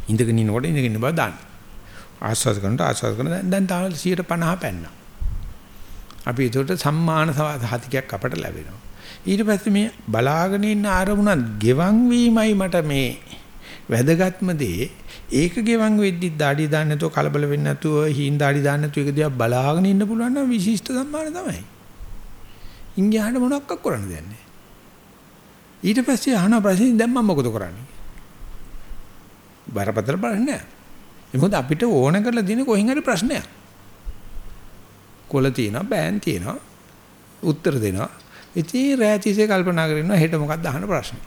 ඉඳගෙන ඉනකොට ඉඳගෙන ඉන්න බව දාන්න. ආස්වාද කරනට ආස්වාද කරන දැන් තාම 150 පැන්නා. අපි ඒකට සම්මාන සහතිකයක් අපට ලැබෙනවා. ඊට පස්සේ මේ බලාගෙන ඉන්න අරමුණත් ගෙවන් වීමයි මට මේ වැදගත්ම දේ ඒක ගෙවන් වෙද්දි দাঁඩි දාන්න නැතුව කලබල වෙන්නේ නැතුව හීන් দাঁඩි දාන්න නැතුව ඒක දිහා බලාගෙන ඉන්න පුළුවන් නම් විශිෂ්ට සම්මාන තමයි. ඉංග්‍රීසියට මොනවක් කරන්න දෙයක් නැහැ. ඊට පස්සේ අහන ප්‍රශ්නේ දැන් මම මොකද කරන්නේ? බරපතල ප්‍රශ්නයක්. මොකද අපිට ඕන කරලා තියෙන කොහෙන් හරි ප්‍රශ්නයක්. කොළ තියෙනවා, බෑන් තියෙනවා, උත්තර දෙනවා. ඉතින් රැතිසේ කල්පනා කරනවා හෙට මොකක්ද අහන ප්‍රශ්නේ.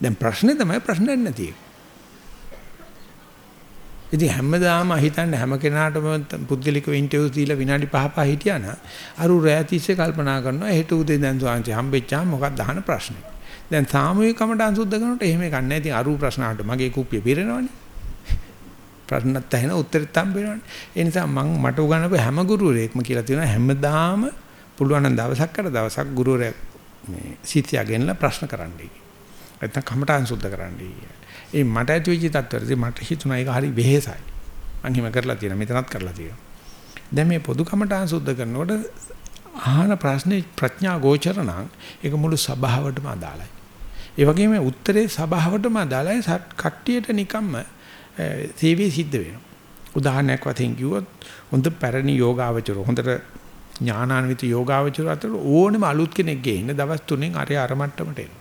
දැන් ප්‍රශ්නේ තමයි ප්‍රශ්නයක් නැති එක. ඉතින් හැමදාම හිතන්නේ හැම කෙනාටම පුද්ගලිකව ඉන්ටර්විව් දීලා විනාඩි 5 5 හිටියානම් අරු රැතිස්සේ කල්පනා කරනවා හෙට උදේ දැන් සාංශي හම්බෙච්චාම මොකක්ද අහන ප්‍රශ්නේ. දැන් සාමූහික කමටහන් සුද්ධ කරනකොට එහෙම එකක් නැහැ. ඉතින් අරු ප්‍රශ්න අහන්න මගේ කුප්පිය පිරෙනවනේ. ප්‍රශ්නත් ඇහෙන උත්තරෙත් හම්බ වෙනවනේ. ඒ නිසා මම මට උගන්වපු හැම ගුරුවරයෙක්ම කියලා තියෙනවා හැමදාම පුළුවන් නම් දවසක්කට දවසක් ගුරුවරයා මේ සිතියගෙනලා ප්‍රශ්න කරන්නයි. නැත්නම් කමටහන් සුද්ධ කරන්නයි. ඒ මට ඇති වෙච්ච තත්ත්වෙදී මට හිතුණා ඒක හරි වෙහෙසයි. මං හිම කරලා තියෙනවා මෙතනත් කරලා තියෙනවා. දැන් මේ පොදු කමටහන් සුද්ධ කරනකොට අහන ප්‍රශ්නේ ප්‍රඥා ගෝචර නම් ඒක මුළු සභාවටම අදාළයි. ඒ වගේම උත්තරේ සභාවටම අදාළයි කට්ටියට නිකම්ම සේවය සිද්ධ වෙනවා. උදාහරණයක් වශයෙන් කිව්වොත් හොඳ පැරණි යෝගාවචර හොඳට ඥානාන්විත යෝගාවචර අතර ඕනෙම අලුත් කෙනෙක් ගේන්න දවස් 3න් අරය අර මට්ටමට එනවා.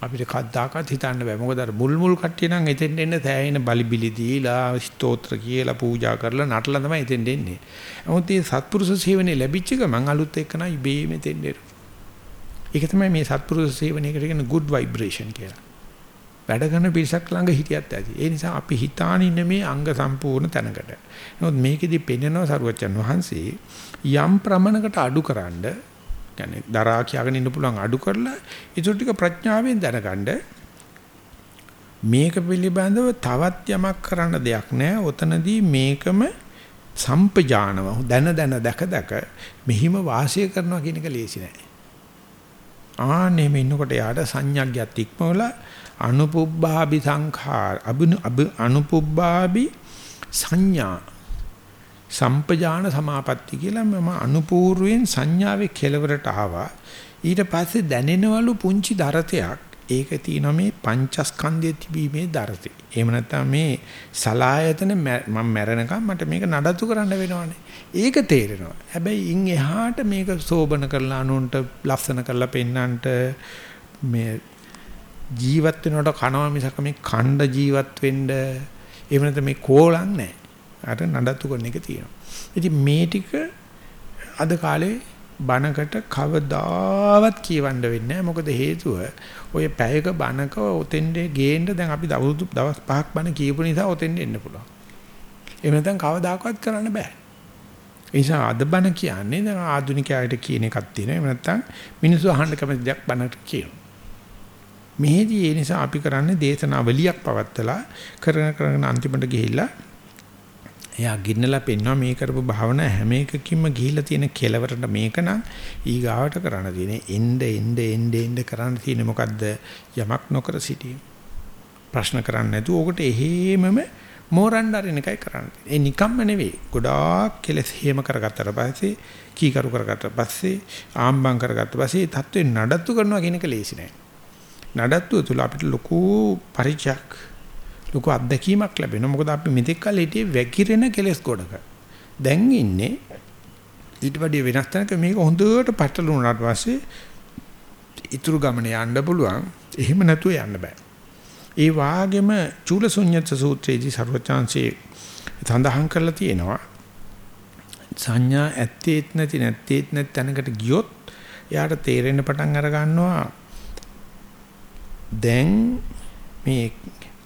අපිට කද්දාකත් හිතන්න බෑ. මොකද අර මුල් මුල් කට්ටිය නම් එතෙන් එන්න තෑයින බලිබිලි දීලා ස්තෝත්‍ර කියලා පූජා කරලා නටලා තමයි එතෙන් එන්නේ. නමුත් මේ සත්පුරුෂ සේවනයේ ලැබිච්ච ගමන් අලුත් එක්කන ඉබේම එතෙන් එනවා. ඒක තමයි මේ සත්පුරුෂ සේවනයේකට කියන good vibration කියලා. වැඩ කරන පිරිසක් ළඟ හිටියත් ඇති. ඒ නිසා අපි හිතාන ඉන්න මේ අංග සම්පූර්ණ තැනකට. නමුත් මේකෙදි පෙන්වනවා සරුවච්චන් වහන්සේ යම් ප්‍රමණකට අඩුකරනද කියන්නේ දරා කියාගෙන ඉන්න පුළුවන් අඩු කරලා ඒසො ටික ප්‍රඥාවෙන් දැනගන්න මේක පිළිබඳව තවත් යමක් කරන්න දෙයක් නැහැ. ඔතනදී මේකම සම්පජානව දැන දැන දැක දැක මෙහිම වාසය කරනවා කියන එක ලේසි නෑ. ආන්නේ මේ ඉන්නකොට යාට සංඥාග්‍යත් ඉක්මවලා අනුපුබ්බාබි සංඛාර. අනුපුබ්බාබි සංඥා. සම්පජාන සමාපatti කියලා මම අනුපූර්වයෙන් සංඥාවේ කෙලවරට ආවා. ඊට පස්සේ දැනෙනවලු පුංචි දරතයක්. ඒක තියෙනවා මේ පංචස්කන්ධය තිබීමේ දරතේ එහෙම නැත්නම් මේ සලායතන මම මැරෙනකම් මට මේක නඩත්තු කරන්න වෙනවනේ ඒක තේරෙනවා හැබැයි ඉන් එහාට මේක සෝබන කරලා අනුන්ට ලස්සන කරලා පෙන්නන්නට මේ ජීවත් වෙනකොට කනවා මිසක මේ ඛණ්ඩ ජීවත් වෙන්න එහෙම නැත්නම් මේ කෝලම් නැහැ. අර නඩත්තු කරන එක තියෙනවා. ඉතින් මේ ටික අද කාලේ බණකට කවදාවත් කියවන්න වෙන්නේ නැහැ. මොකද හේතුව ඔය පැයක බණක ඔතෙන්ද ගේන්න දැන් අපි දවස් දවස් පහක් බණ කියපු නිසා ඔතෙන්ද එන්න පුළුවන්. එහෙම නැත්නම් කවදාකවත් කරන්න බෑ. ඒ නිසා අද බණ කියන්නේ දැන් ආධුනිකයාට කියන එකක් තියෙනවා. එහෙම නැත්නම් මිනිස්සු අහන්න කැමති දෙයක් බණට කියනවා. මෙහෙදී ඒ නිසා අපි කරන්නේ දේශනාවලියක් පවත්තලා කරන කරන අන්තිමට ගිහිල්ලා එයා ගින්නලා පෙන්නවා මේ කරපු භාවනා හැම එකකින්ම ගිහිල්ලා තියෙන කෙලවරට මේක නම් ඊගාවට කරන්න තියෙන්නේ එnde එnde එnde එnde කරන්න තියෙන්නේ මොකද්ද? යමක් නොකර සිටීම ප්‍රශ්න කරන්නේ නැතුව ඕකට එහෙමම මෝරන්න අරින එකයි කරන්නේ. ඒ නිකම්ම නෙවෙයි. ගොඩාක් කෙලස් හේම කරගත්තට පස්සේ කීකරු කරගත්තට පස්සේ ආම්බම් කරගත්තට පස්සේ තත්ත්වේ නඩත්තු කරනවා කියන එක ලේසි නෑ. නඩත්තුව තුළ අපිට ලොකු පරිචයක් ලොකු අත්දැකීමක් ලැබෙනවා. මොකද අපි මෙතෙක් කල් හිටියේ වැකිරෙන කෙලස් ගොඩක. දැන් ඉන්නේ ඊට වඩා වෙනස් තැනක මේක හොඳට පටලුණාට පස්සේ ඉතුරු ගමන යන්න පුළුවන්. එහෙම නැතුව යන්න බෑ. ඒ වාගේම චූලසුඤ්ඤත සූත්‍රයේදී ਸਰවචාන්සේ සඳහන් කරලා තියෙනවා සංඥා ඇත්තේත් නැති නැත්තේත් නැත් තැනකට ගියොත් එයාට තේරෙන්න පටන් අර ගන්නවා දැන් මේ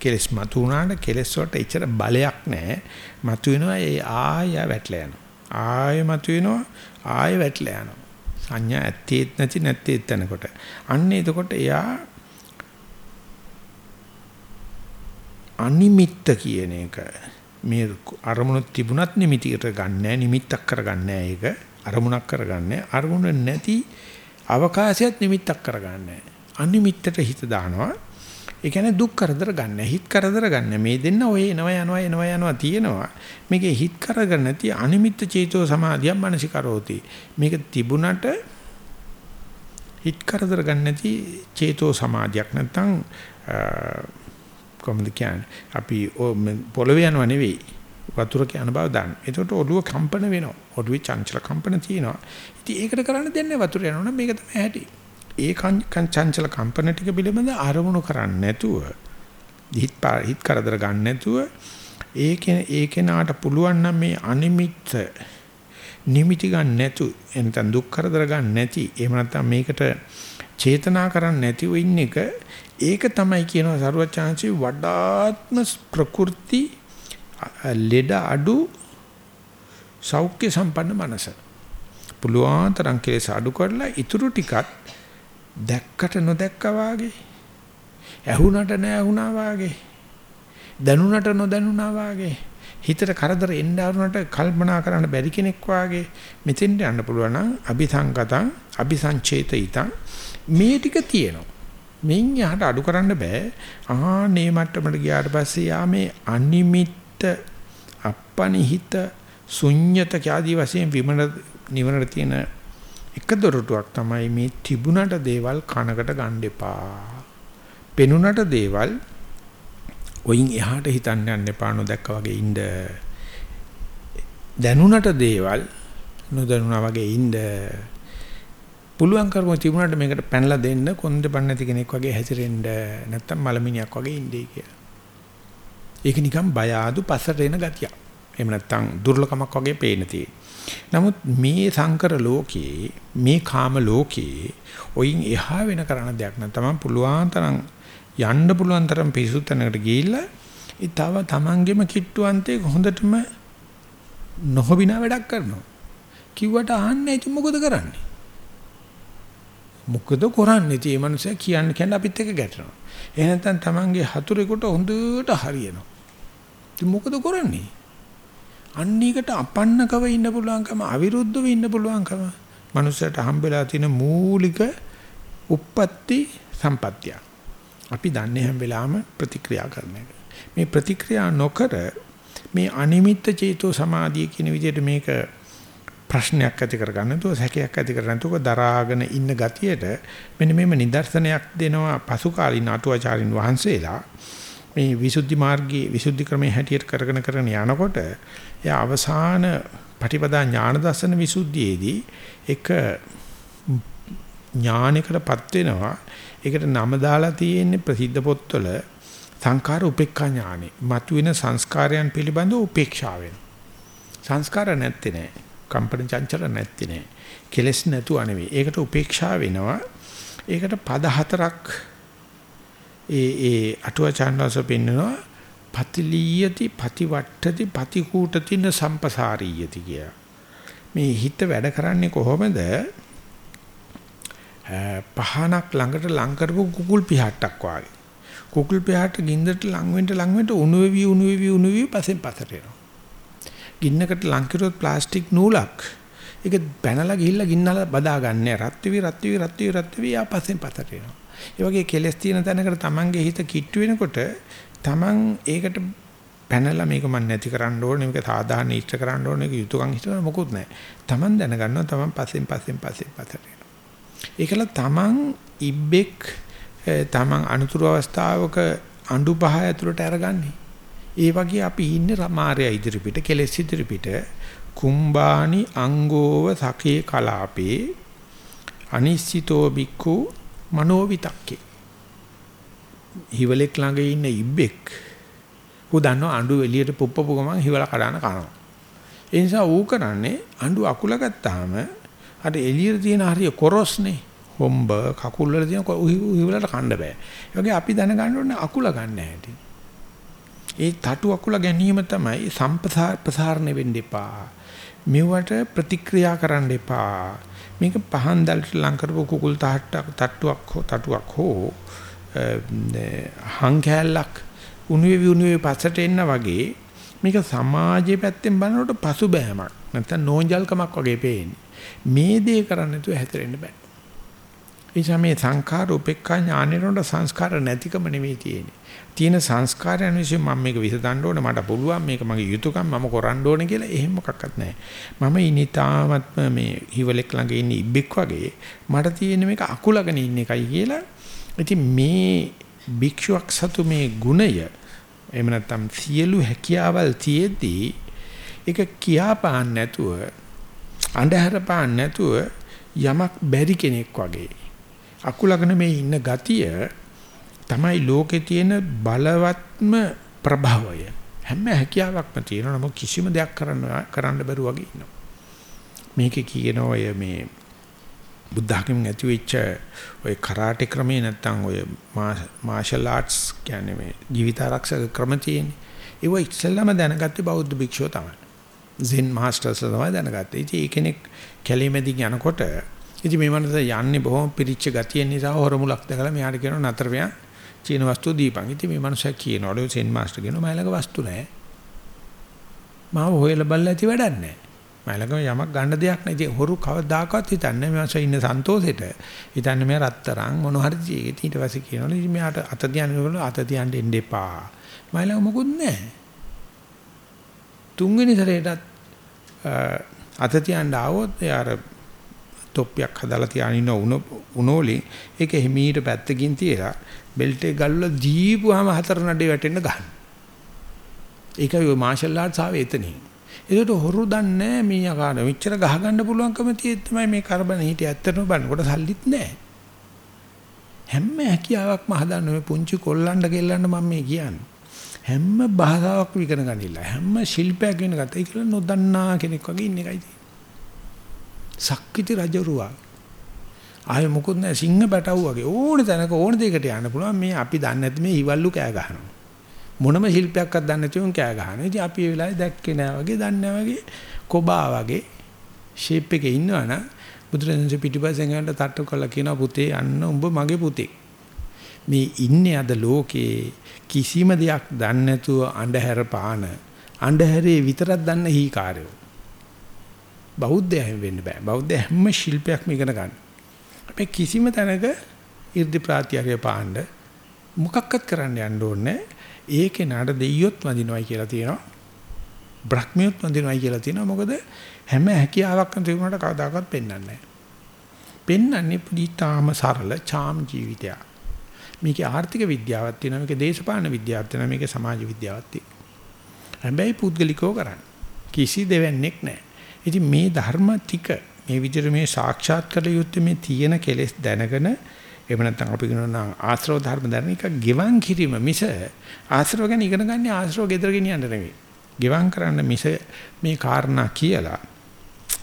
කෙලස් මතු වුණාට කෙලස් වලට එච්චර බලයක් නැහැ. මතු වෙනවා ඒ ආය වැටලා යනවා. ආය මතු වෙනවා ආය වැටලා යනවා. සංඥා ඇත්තේත් නැති නැත්තේත් යනකොට. අන්න එතකොට එයා අනිමිත්ත කියන එක මේ අරමුණ තිබුණත් නිමිතියට ගන්නෑ නිමිත්තක් කරගන්නෑ ඒක අරමුණක් කරගන්නේ අරමුණ නැති අවකාශයත් නිමිත්තක් කරගන්නෑ අනිමිත්තට හිත දානවා. ඒ කියන්නේ දුක් කරදර ගන්න. හිත කරදර ගන්න. මේ දෙන්න ඔය එනවා යනවා එනවා යනවා තියෙනවා. මේකේ හිත කරදර නැති අනිමිත්ත චේතෝ සමාධියක් මනසිකරෝති. මේක තිබුණට හිත කරදර ගන්න නැති චේතෝ සමාධියක් නැත්තම් කොහොමද කියන්නේ? අපි පොළවේ යනවා නෙවෙයි. වතුර කියන බව දාන්න. එතකොට ඔළුව කම්පන වෙනවා. ඔළුවේ චංචල කම්පන තියෙනවා. ඉතින් ඒකට කරන්න දෙන්නේ වතුර යනවනම් මේක තමයි ඇති. ඒ චංචල කම්පන ටික පිළිබඳ අරමුණු කරන්නේ නැතුව හිත හිත කරදර ගන්න නැතුව ඒකේ ඒ කෙනාට පුළුවන් නම් මේ අනිමිත්ත නිමිති ගන්න නැතු එනතන් දුක් කරදර ගන්න නැති එහෙම නැත්නම් මේකට චේතනා කරන්නේ නැතිව ඉන්න එක ඒක තමයි කියනවා සරුවචාන්සි වඩාත්ම ප්‍රකෘති ලෙඩ අඩු සෞඛ්‍ය සම්පන්න මනස. පුළුවන් තරම් කෙලෙස අඩු කරලා ඊටු ටිකත් දැක්කට නොදැක්කා වාගේ. ඇහුණට නැහුණා වාගේ. දැනුණට නොදැනුණා වාගේ. හිතට කරදර එන්න ආරුණට කල්පනා කරන්න බැරි කෙනෙක් වාගේ. මෙතෙන්ට යන්න පුළුවන් නම් අபிසංගතං අபிසංචේතිතං මේ ටික තියෙනවා. මෙන් යහට අඩු කරන්න බෑ. ආනේ මට්ටමට ගියාට පස්සේ යා මේ අනිමිත්ත අපනිහිත ශුන්්‍යත ආදී වශයෙන් විමන නිවනට තියෙන එක දොරටුවක් තමයි මේ තිබුණට දේවල් කනකට ගන්න එපා. පෙනුනට දේවල් ඔයින් එහාට හිතන්න යන්න එපා නොදැක්කා වගේ ඉන්න. දැනුණට දේවල් නොදැනුණා වගේ ඉන්න. පුළුවන් කර්ම තිබුණාට මේකට පැනලා දෙන්න කොන්ද බන් නැති කෙනෙක් වගේ හැසිරෙන්න නැත්තම් මලමිනියක් වගේ ඉන්නේ කියලා. ඒක නිකන් බය ආදු පස්සට එන ගතියක්. එහෙම නැත්තම් දුර්ලකමක් වගේ පේන නමුත් මේ සංකර ලෝකේ මේ කාම ලෝකේ ඔයින් එහා වෙන කරන දෙයක් නම් තමයි පුළුවන් තරම් යන්න පුළුවන් තරම් පිසුතනකට ගිහිල්ලා ඒ තව තමන්ගෙම කිට්ටුවන්තේ හොඳටම නොහොබිනා වැඩක් කරනවා. කිව්වට අහන්නේ ඉතින් මොකද කරන්නේ? මොකද කරන්නේ? ඉතින් මේ මනුස්සයා කියන්නේ කියන්නේ අපිත් එක්ක ගැටෙනවා. එහෙ නැත්නම් තමන්ගේ හතුරෙකුට හොඳට හරියනවා. ඉතින් මොකද කරන්නේ? අන්නේකට අපන්නකව ඉන්න පුළුවන්කම අවිරුද්ධව ඉන්න පුළුවන්කම මනුස්සයට හම්බෙලා තියෙන මූලික උප්පත්ති සම්පත්තිය. අපි දන්නේ හැම වෙලාවෙම ප්‍රතික්‍රියා කරන එක. මේ ප්‍රතික්‍රියා නොකර මේ අනිමිත්ත චේතෝ සමාධිය කියන විදිහට මේක ප්‍රශ්නයක් ඇති කරගන්න තුව සැකයක් ඇති කරගන්න තුව දරාගෙන ඉන්න ගතියට මෙන්න මේම නිදර්ශනයක් දෙනවා පසු කාලින අටුවාචාරින් වහන්සේලා මේ විසුද්ධි මාර්ගයේ විසුද්ධි ක්‍රමයේ හැටියට කරගෙන කරගෙන යනකොට එයා අවසාන පටිපදා ඥාන දර්ශන විසුද්ධියේදී එක ඥානයකටපත් වෙනවා. ඒකට නම දාලා තියෙන්නේ ප්‍රසිද්ධ පොත්වල සංඛාර උපේක්ඛා ඥානෙ. මතුවෙන සංස්කාරයන් පිළිබඳව උපේක්ෂාව වෙන. සංස්කාර නැත්තේ නෑ. කම්පන චංචල නැත්තේ නෑ. කෙලස් නැතුව නෙවෙයි. ඒකට උපේක්ෂා වෙනවා. ඒකට පද හතරක් ඒ ඒ අටුවචාන්වස පෙන්නනවා පතිලීයති පතිවට්ඨති පතිකූටතින සම්පසාරීයති කිය. මේ හිත වැඩ කරන්නේ කොහොමද? පහනක් ළඟට ලං කරපු කුකුල් පිහට්ටක් වගේ. කුකුල් පිහට්ට ගින්දරට ලං වෙන්න ලං වෙන්න උණු වෙවි උණු වෙවි උණු වෙවි පස්සෙන් පස්සට එනවා. ගින්නකට ලං කරොත් ප්ලාස්ටික් නූලක් ඒක පැනලා ගිහිල්ලා ගින්නලා බදා ගන්න රත් වෙවි රත් වෙවි රත් වෙවි රත් වෙවි ආපස්සෙන් පස්සට එනවා. ඒ වගේ කෙලස් තියෙන තැනකට Tamange හිත කිට්ටු වෙනකොට Taman ඒකට පැනලා මේක මම නැති කරන්න ඕනේ මේක සාධාරණ ඉෂ්ට කරන්න ඕනේ මේක යුතුයකම් ඉෂ්ට කරන්න මොකුත් නැහැ. Taman දැනගන්නවා Taman පස්සෙන් පස්සෙන් පස්සෙන් පස්සට එනවා. ඒකල Taman ඉබ්බෙක් Taman අනුතුරු අවස්ථාවක අඬු පහ ඇතුළට අරගන්නේ. ඒ වගේ අපි ඉන්නේ මාර්යා ඉදිරිපිට කෙලෙස් ඉදිරිපිට කුම්බානි අංගෝව සකේ කලාපේ අනිශ්චිතෝ බික්ඛු මනෝවිතක්කේ හිවලෙක් ළඟ ඉන්න ඉබ්බෙක් ඌ දන්නවා අඬු එළියට පුප්පපු ගමන් හිවල කඩන කනවා. ඒ නිසා ඌ කරන්නේ අඬු අකුල ගත්තාම අර එළියට තියෙන හරිය කොරස්නේ. හොම්බ කකුල් වල තියෙන හිවලට කන්න බෑ. ඒ වගේ අපි දැනගන්න ඕනේ අකුල ගන්න හැටි. ඒ තටු අකුල ගැනීම තමයි සම්ප්‍රසාර ප්‍රසාරණය වෙන්න එපා. මෙවට ප්‍රතික්‍රියා කරන්න එපා. මේක පහන් දැල්ට ලං කරපු කුකුල් තහට්ටක් තට්ටුවක් හෝ තටුවක් හෝ හං කැලක් උණුවේ උණුවේ පස්සට එන්න වගේ මේක සමාජයේ පැත්තෙන් බලනකොට පසුබෑමක් නැත්නම් නෝන්ජල්කමක් වගේ පේන්නේ. මේ දේ කරන්න නැතුව හැතරෙන්න බෑ. එනිසා මේ සංඛාර උපේක්ඛා ඥානෙරොන්ට සංස්කාර නැතිකම නෙවෙයි තියෙන්නේ. තියෙන සංස්කාරයන් විශ්ව මම මේක විසඳන්න ඕනේ මට පුළුවන් මේක මගේ යුතුයකම් මම කරන්න ඕනේ කියලා එහෙම මොකක්වත් නැහැ. මම ඉනිතාමත්ම මේ හිවලෙක් ළඟ ඉන්න ඉබ්බෙක් වගේ මට තියෙන මේක අකුලගෙන ඉන්න එකයි කියලා. ඉතින් මේ භික්ෂුවක් සතු මේ ගුණය එහෙම නැත්නම් සියලු හැකියාවල් තියේදී ඒක කියාපාන්න නැතුව අඳුර පාන්න නැතුව යමක් බැරි කෙනෙක් වගේ අකුලගෙන මේ ඉන්න ගතිය තමයි ලෝකේ තියෙන බලවත්ම ප්‍රභවය. හැම හැකියාවක්ම තියෙනවා නමුත් කිසිම දෙයක් කරන්න කරන්න බැරුව වගේ ඉන්නවා. මේකේ කියන ඔය මේ බුද්ධ학මින් ඇති වෙච්ච ඔය කරාටි ක්‍රමේ නැත්තම් ඔය මාෂල් ආර්ට්ස් කියන්නේ මේ ජීවිත ආරක්ෂක ක්‍රම තියෙන්නේ. ඒව ඉස්සෙල්ලාම දැනගත්තේ බෞද්ධ භික්ෂුව තමයි. සෙන් මාස්ටර්ස් තමයි දැනගත්තේ. ඉතින් ඒ කෙනෙක් කැලීමේදී යනකොට ඉතින් මේ මනස යන්නේ බොහොම පිරිච්ච ගතිය නිසා හොරමුලක් දැකලා මෙයාට කියනවා නතර වෙන චීන වස්තු දීපන්. ඉතින් මේ මනුස්සයා කියනවලු සෙන් මාස්ටර් කියනවා මම ළඟ වස්තු නැහැ. මාව හොයලා බලලා ඇති වැඩක් නැහැ. මම ළඟම යමක් ගන්න දෙයක් නැහැ. ඉතින් හොරු කවදාකවත් හිතන්නේ මම ඉන්න සන්තෝෂෙට. හිතන්නේ මම රත්තරන් මොන හරි ජීවිතේ ඊට පස්සේ කියනවලු ඉතින් මෙයාට අත තියන්නවලු අත තියන්න එන්න එපා. මම ළඟ මොකුත් නැහැ. තුන්වෙනි සැරේටත් අත තියන්න ආවොත් එයාර තොප්පියක් හදලා තියානින උනෝලි ඒක හිමීට පැත්තකින් තියලා බෙල්ට් එක ගල්වලා දීපුවාම හතර නඩේ වැටෙන්න ගන්න. ඒකයි ඔය මාෂල් ආර්ට්ස් ආවේ එතනින්. ඒකට හොරු දන්නේ මේ ආකාර මෙච්චර ගහ ගන්න පුළුවන්කම තියෙද්දි තමයි මේ කරබන හිටිය ඇත්තටම බලනකොට සල්ලිත් නැහැ. හැම හැකියාවක්ම හදන්න මේ පුංචි කොල්ලන්ඩ කෙල්ලන්ඩ මම මේ කියන්නේ. හැම භාෂාවක් ඉගෙන ගන්නilla හැම ශිල්පයක් ඉගෙන ගත්තා. ඒක නොදන්නා කෙනෙක් වගේ ඉන්න එකයි තියෙන්නේ. සක්විති රජරුවා ආයෙ මොකුත් නැහැ සිංහ බටව් වගේ ඕන තැනක ඕන දෙයකට යන්න පුළුවන් මේ අපි දන්නේ නැති මේ ඉවල්ලු කෑ ගහනවා මොනම ශිල්පයක්වත් දන්නේ නැති උන් කෑ ගහනවා. ඉතින් අපි ඒ වෙලාවේ දැක්කේ නැහැ වගේ දන්නේ නැහැ වගේ කොබා වගේ ෂේප් එකේ ඉන්නවනම් බුදුරජාණන් පිටිපස්සෙන් යනට තට්ටු කරලා කියනවා පුතේ අන්න උඹ මගේ පුතේ. මේ ඉන්නේ අද ලෝකේ කිසිම දෙයක් දන්නේ නැතුව අඳුර පාන අඳුරේ විතරක් දන්න හීකාරයෝ. බෞද්ධයන් වෙන්න බෑ. බෞද්ධ හැම ශිල්පයක්ම ඉගෙන ගන්න. අපි කිසිම තැනක 이르දි ප්‍රාතිහාර්ය පාණ්ඩ මොකක්වත් කරන්න යන්න ඕනේ ඒකේ නඩ දෙයියොත් වඳිනවයි කියලා තියෙනවා. බ්‍රහ්මියොත් වඳිනවයි කියලා තියෙනවා. මොකද හැම හැකියාවක්ම තිබුණාට කවදාකවත් පෙන්වන්නේ නැහැ. පෙන්වන්නේ පුදිතාම සරල චාම් ජීවිතයක්. මේකේ ආර්ථික විද්‍යාවක් තියෙනවා. මේකේ දේශපාලන විද්‍යාවක් තියෙනවා. මේකේ සමාජ විද්‍යාවක් තියෙනවා. හැබැයි පුද්ගලිකව කරන්නේ කිසි දෙවන්නේක් නැහැ. ඉතින් මේ ධර්ම ටික මේ විදිහට මේ සාක්ෂාත් කළ යුත්තේ මේ තියෙන කෙලෙස් දැනගෙන එහෙම නැත්නම් අපි කියනවා ආශ්‍රව ධර්ම දැන එක ගෙවන් කිරීම මිස ආශ්‍රව ගැන ඉගෙන ගන්න ආශ්‍රව ගෙදර ගෙනියන්න නෙවෙයි. ගෙවන් කරන්න මිස මේ කාරණා කියලා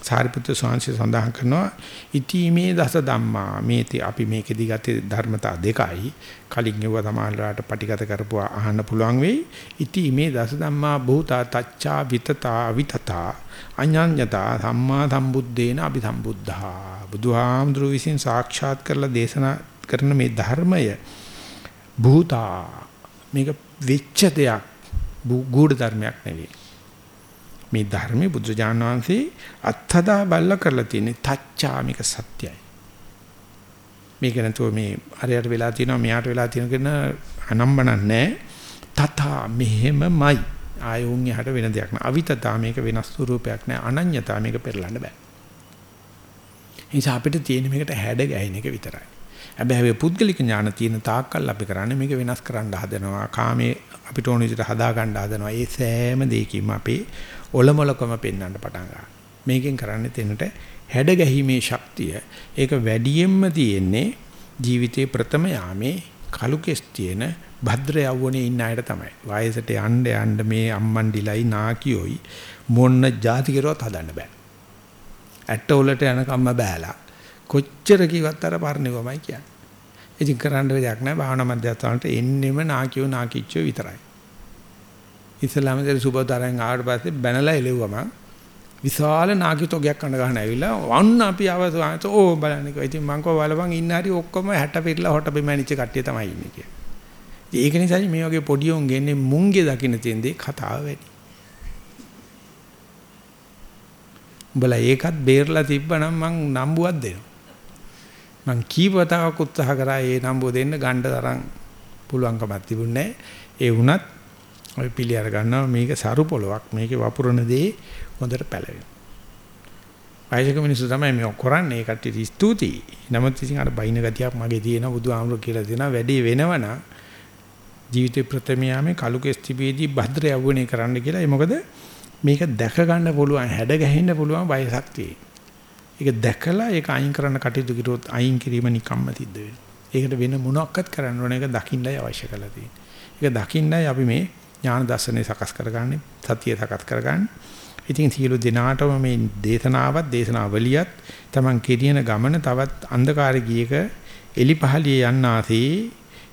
සාරිපුත්‍ර ස්වාමීන් සඳහන් කරනවා ඉතිමේ දස ධම්මා. මේ අපි මේකෙදි ගත්තේ ධර්මතා දෙකයි. කලින් ඒවා තමයිලාට පටිගත කරපුවා අහන්න පුළුවන් වෙයි. ඉතිමේ දස ධම්මා භූතා තච්චා විතතා විතතා අඤ්ඤඤ්ඤතා සම්මා සම්බුද්දේන අபிසම්බුද්ධා බුදුහාමුදුරු විසින් සාක්ෂාත් කරලා දේශනා කරන මේ ධර්මය භූතා මේක වෙච්ච දෙයක් ගුඪ ධර්මයක් නෙවෙයි මේ ධර්මයේ බුදුජාණන් වහන්සේ අත්හදා බල්ල කරලා තියෙන්නේ තච්චා මේක සත්‍යයි. මේක නැතුව මේ අරයට වෙලා තියෙනවා මෙයාට වෙලා තියෙන කෙන අනම්බනක් නැහැ. තථා මෙහෙමමයි. ආයෝන් යහට වෙන දෙයක් නෑ. අවිතතා මේක වෙනස් ස්වරූපයක් නෑ. අනඤ්‍යතා මේක පෙරලන්න බෑ. නිසා අපිට තියෙන මේකට හැඩ ගැහෙන එක විතරයි. හැබැයි පුද්ගලික ඥාන තියෙන තාක්කල් අපි කරන්නේ මේක වෙනස් කරන්න හදනවා. කාමේ අපිට ඕන විදිහට හදා ගන්න හදනවා. ඒ සෑම දෙයකින්ම අපේ ඔලොමලකම පෙන්වන්න පටන් ගන්නවා. මේකෙන් කරන්නේ තැනට හැඩ ගැහිමේ ශක්තිය. ඒක වැඩියෙන්ම තියෙන්නේ ජීවිතේ ප්‍රථම යාමේ කලු කෙස් තියෙන භද්‍ර යවුණේ ඉන්න අයට තමයි. වයසට යන්න යන්න මේ අම්මන්ඩිලයි නාකියෝයි මොන්න જાති කෙරුවත් හදන්න බෑ. ඇට්ට උලට යනකම්ම බෑලා. කොච්චර කිව්වත් අර පරණෙවමයි කියන්නේ. ඉතින් කරන්න දෙයක් නැහැ භාවනා මධ්‍යස්ථානට එන්නෙම නාකියෝ නාකිච්චෝ විතරයි. ඉස්ලාමයේ සුබතරෙන් ආවට පස්සේ බැනලා එලෙව්වම විශාල නාකිතෝගයක් අඬ ගන්න ඇවිල්ලා වන්න අපි ආවසානත ඕ බලන්න කිව්වා. ඉතින් මං කව බලපන් ඉන්න හරි ඔක්කොම 60 පිටලා හොට බෙමැනිච්ච කට්ටිය තමයි ඉන්නේ කියලා. ඒක නිසා මේ වගේ පොඩි උන් ගෙන්නේ මුංගේ දකින්න තියෙන දේ කතාව වැඩි. උඹලා ඒකත් බේරලා තිබ්බනම් මං නම්බුවක් දෙනවා. මං කීපතාවක් උත්සාහ කරා ඒ නම්බුව දෙන්න ගණ්ඩ තරම් පුළුවන්කමක් තිබුණේ නැහැ. ඒ වුණත් ඔය පිළි අර ගන්නවා මේක සරු පොලවක් මේකේ වපුරන දේ හොඳට පැලවෙනවා. වයසක මිනිස්සු තමයි මේ කරන්නේ කට්ටියට ස්තුතියි. නමුත් ඉතින් අර බයින ගතියක් මගේ තියෙන බුදුහාමුදුර කියලා දෙනවා වැඩි වෙනවනම් ජීවිතේ ප්‍රථමයාමේ කලු කෙස්තිපේදී භද්‍ර යවුණේ කරන්න කියලා. ඒ මොකද මේක දැක ගන්න පුළුවන් හැඩ ගැහෙන්න පුළුවන් වයසක් තියෙයි. ඒක දැකලා ඒක අයින් කරන්න කටයුතු කිරුවොත් අයින් කිරීම නිකම්ම සිද්ධ වෙනවා. ඒකට වෙන මොනක්වත් කරන්න ඕන එක දකින්නයි අවශ්‍ය කරලා තියෙන්නේ. ඒක දකින්නයි අපි මේ ඥාන දර්ශනේ සකස් කරගන්නේ සතිය සකස් කරගන්නේ. ඉතින් සියලු දිනාටම මේ දේශනාවත් දේශනාවලියත් Taman කෙරියන ගමන තවත් අන්ධකාරයේ ගියක එලිපහලිය යන්නාසේ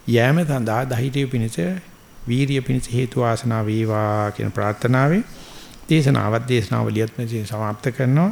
යෑම සඳහා ධෛර්යය පිණිස වීරිය පිණිස හේතු වාසනා වේවා කියන ප්‍රාර්ථනාවෙන් දේශනාවත් දේශනාවලියත් මේ සමාප්ත කරනවා.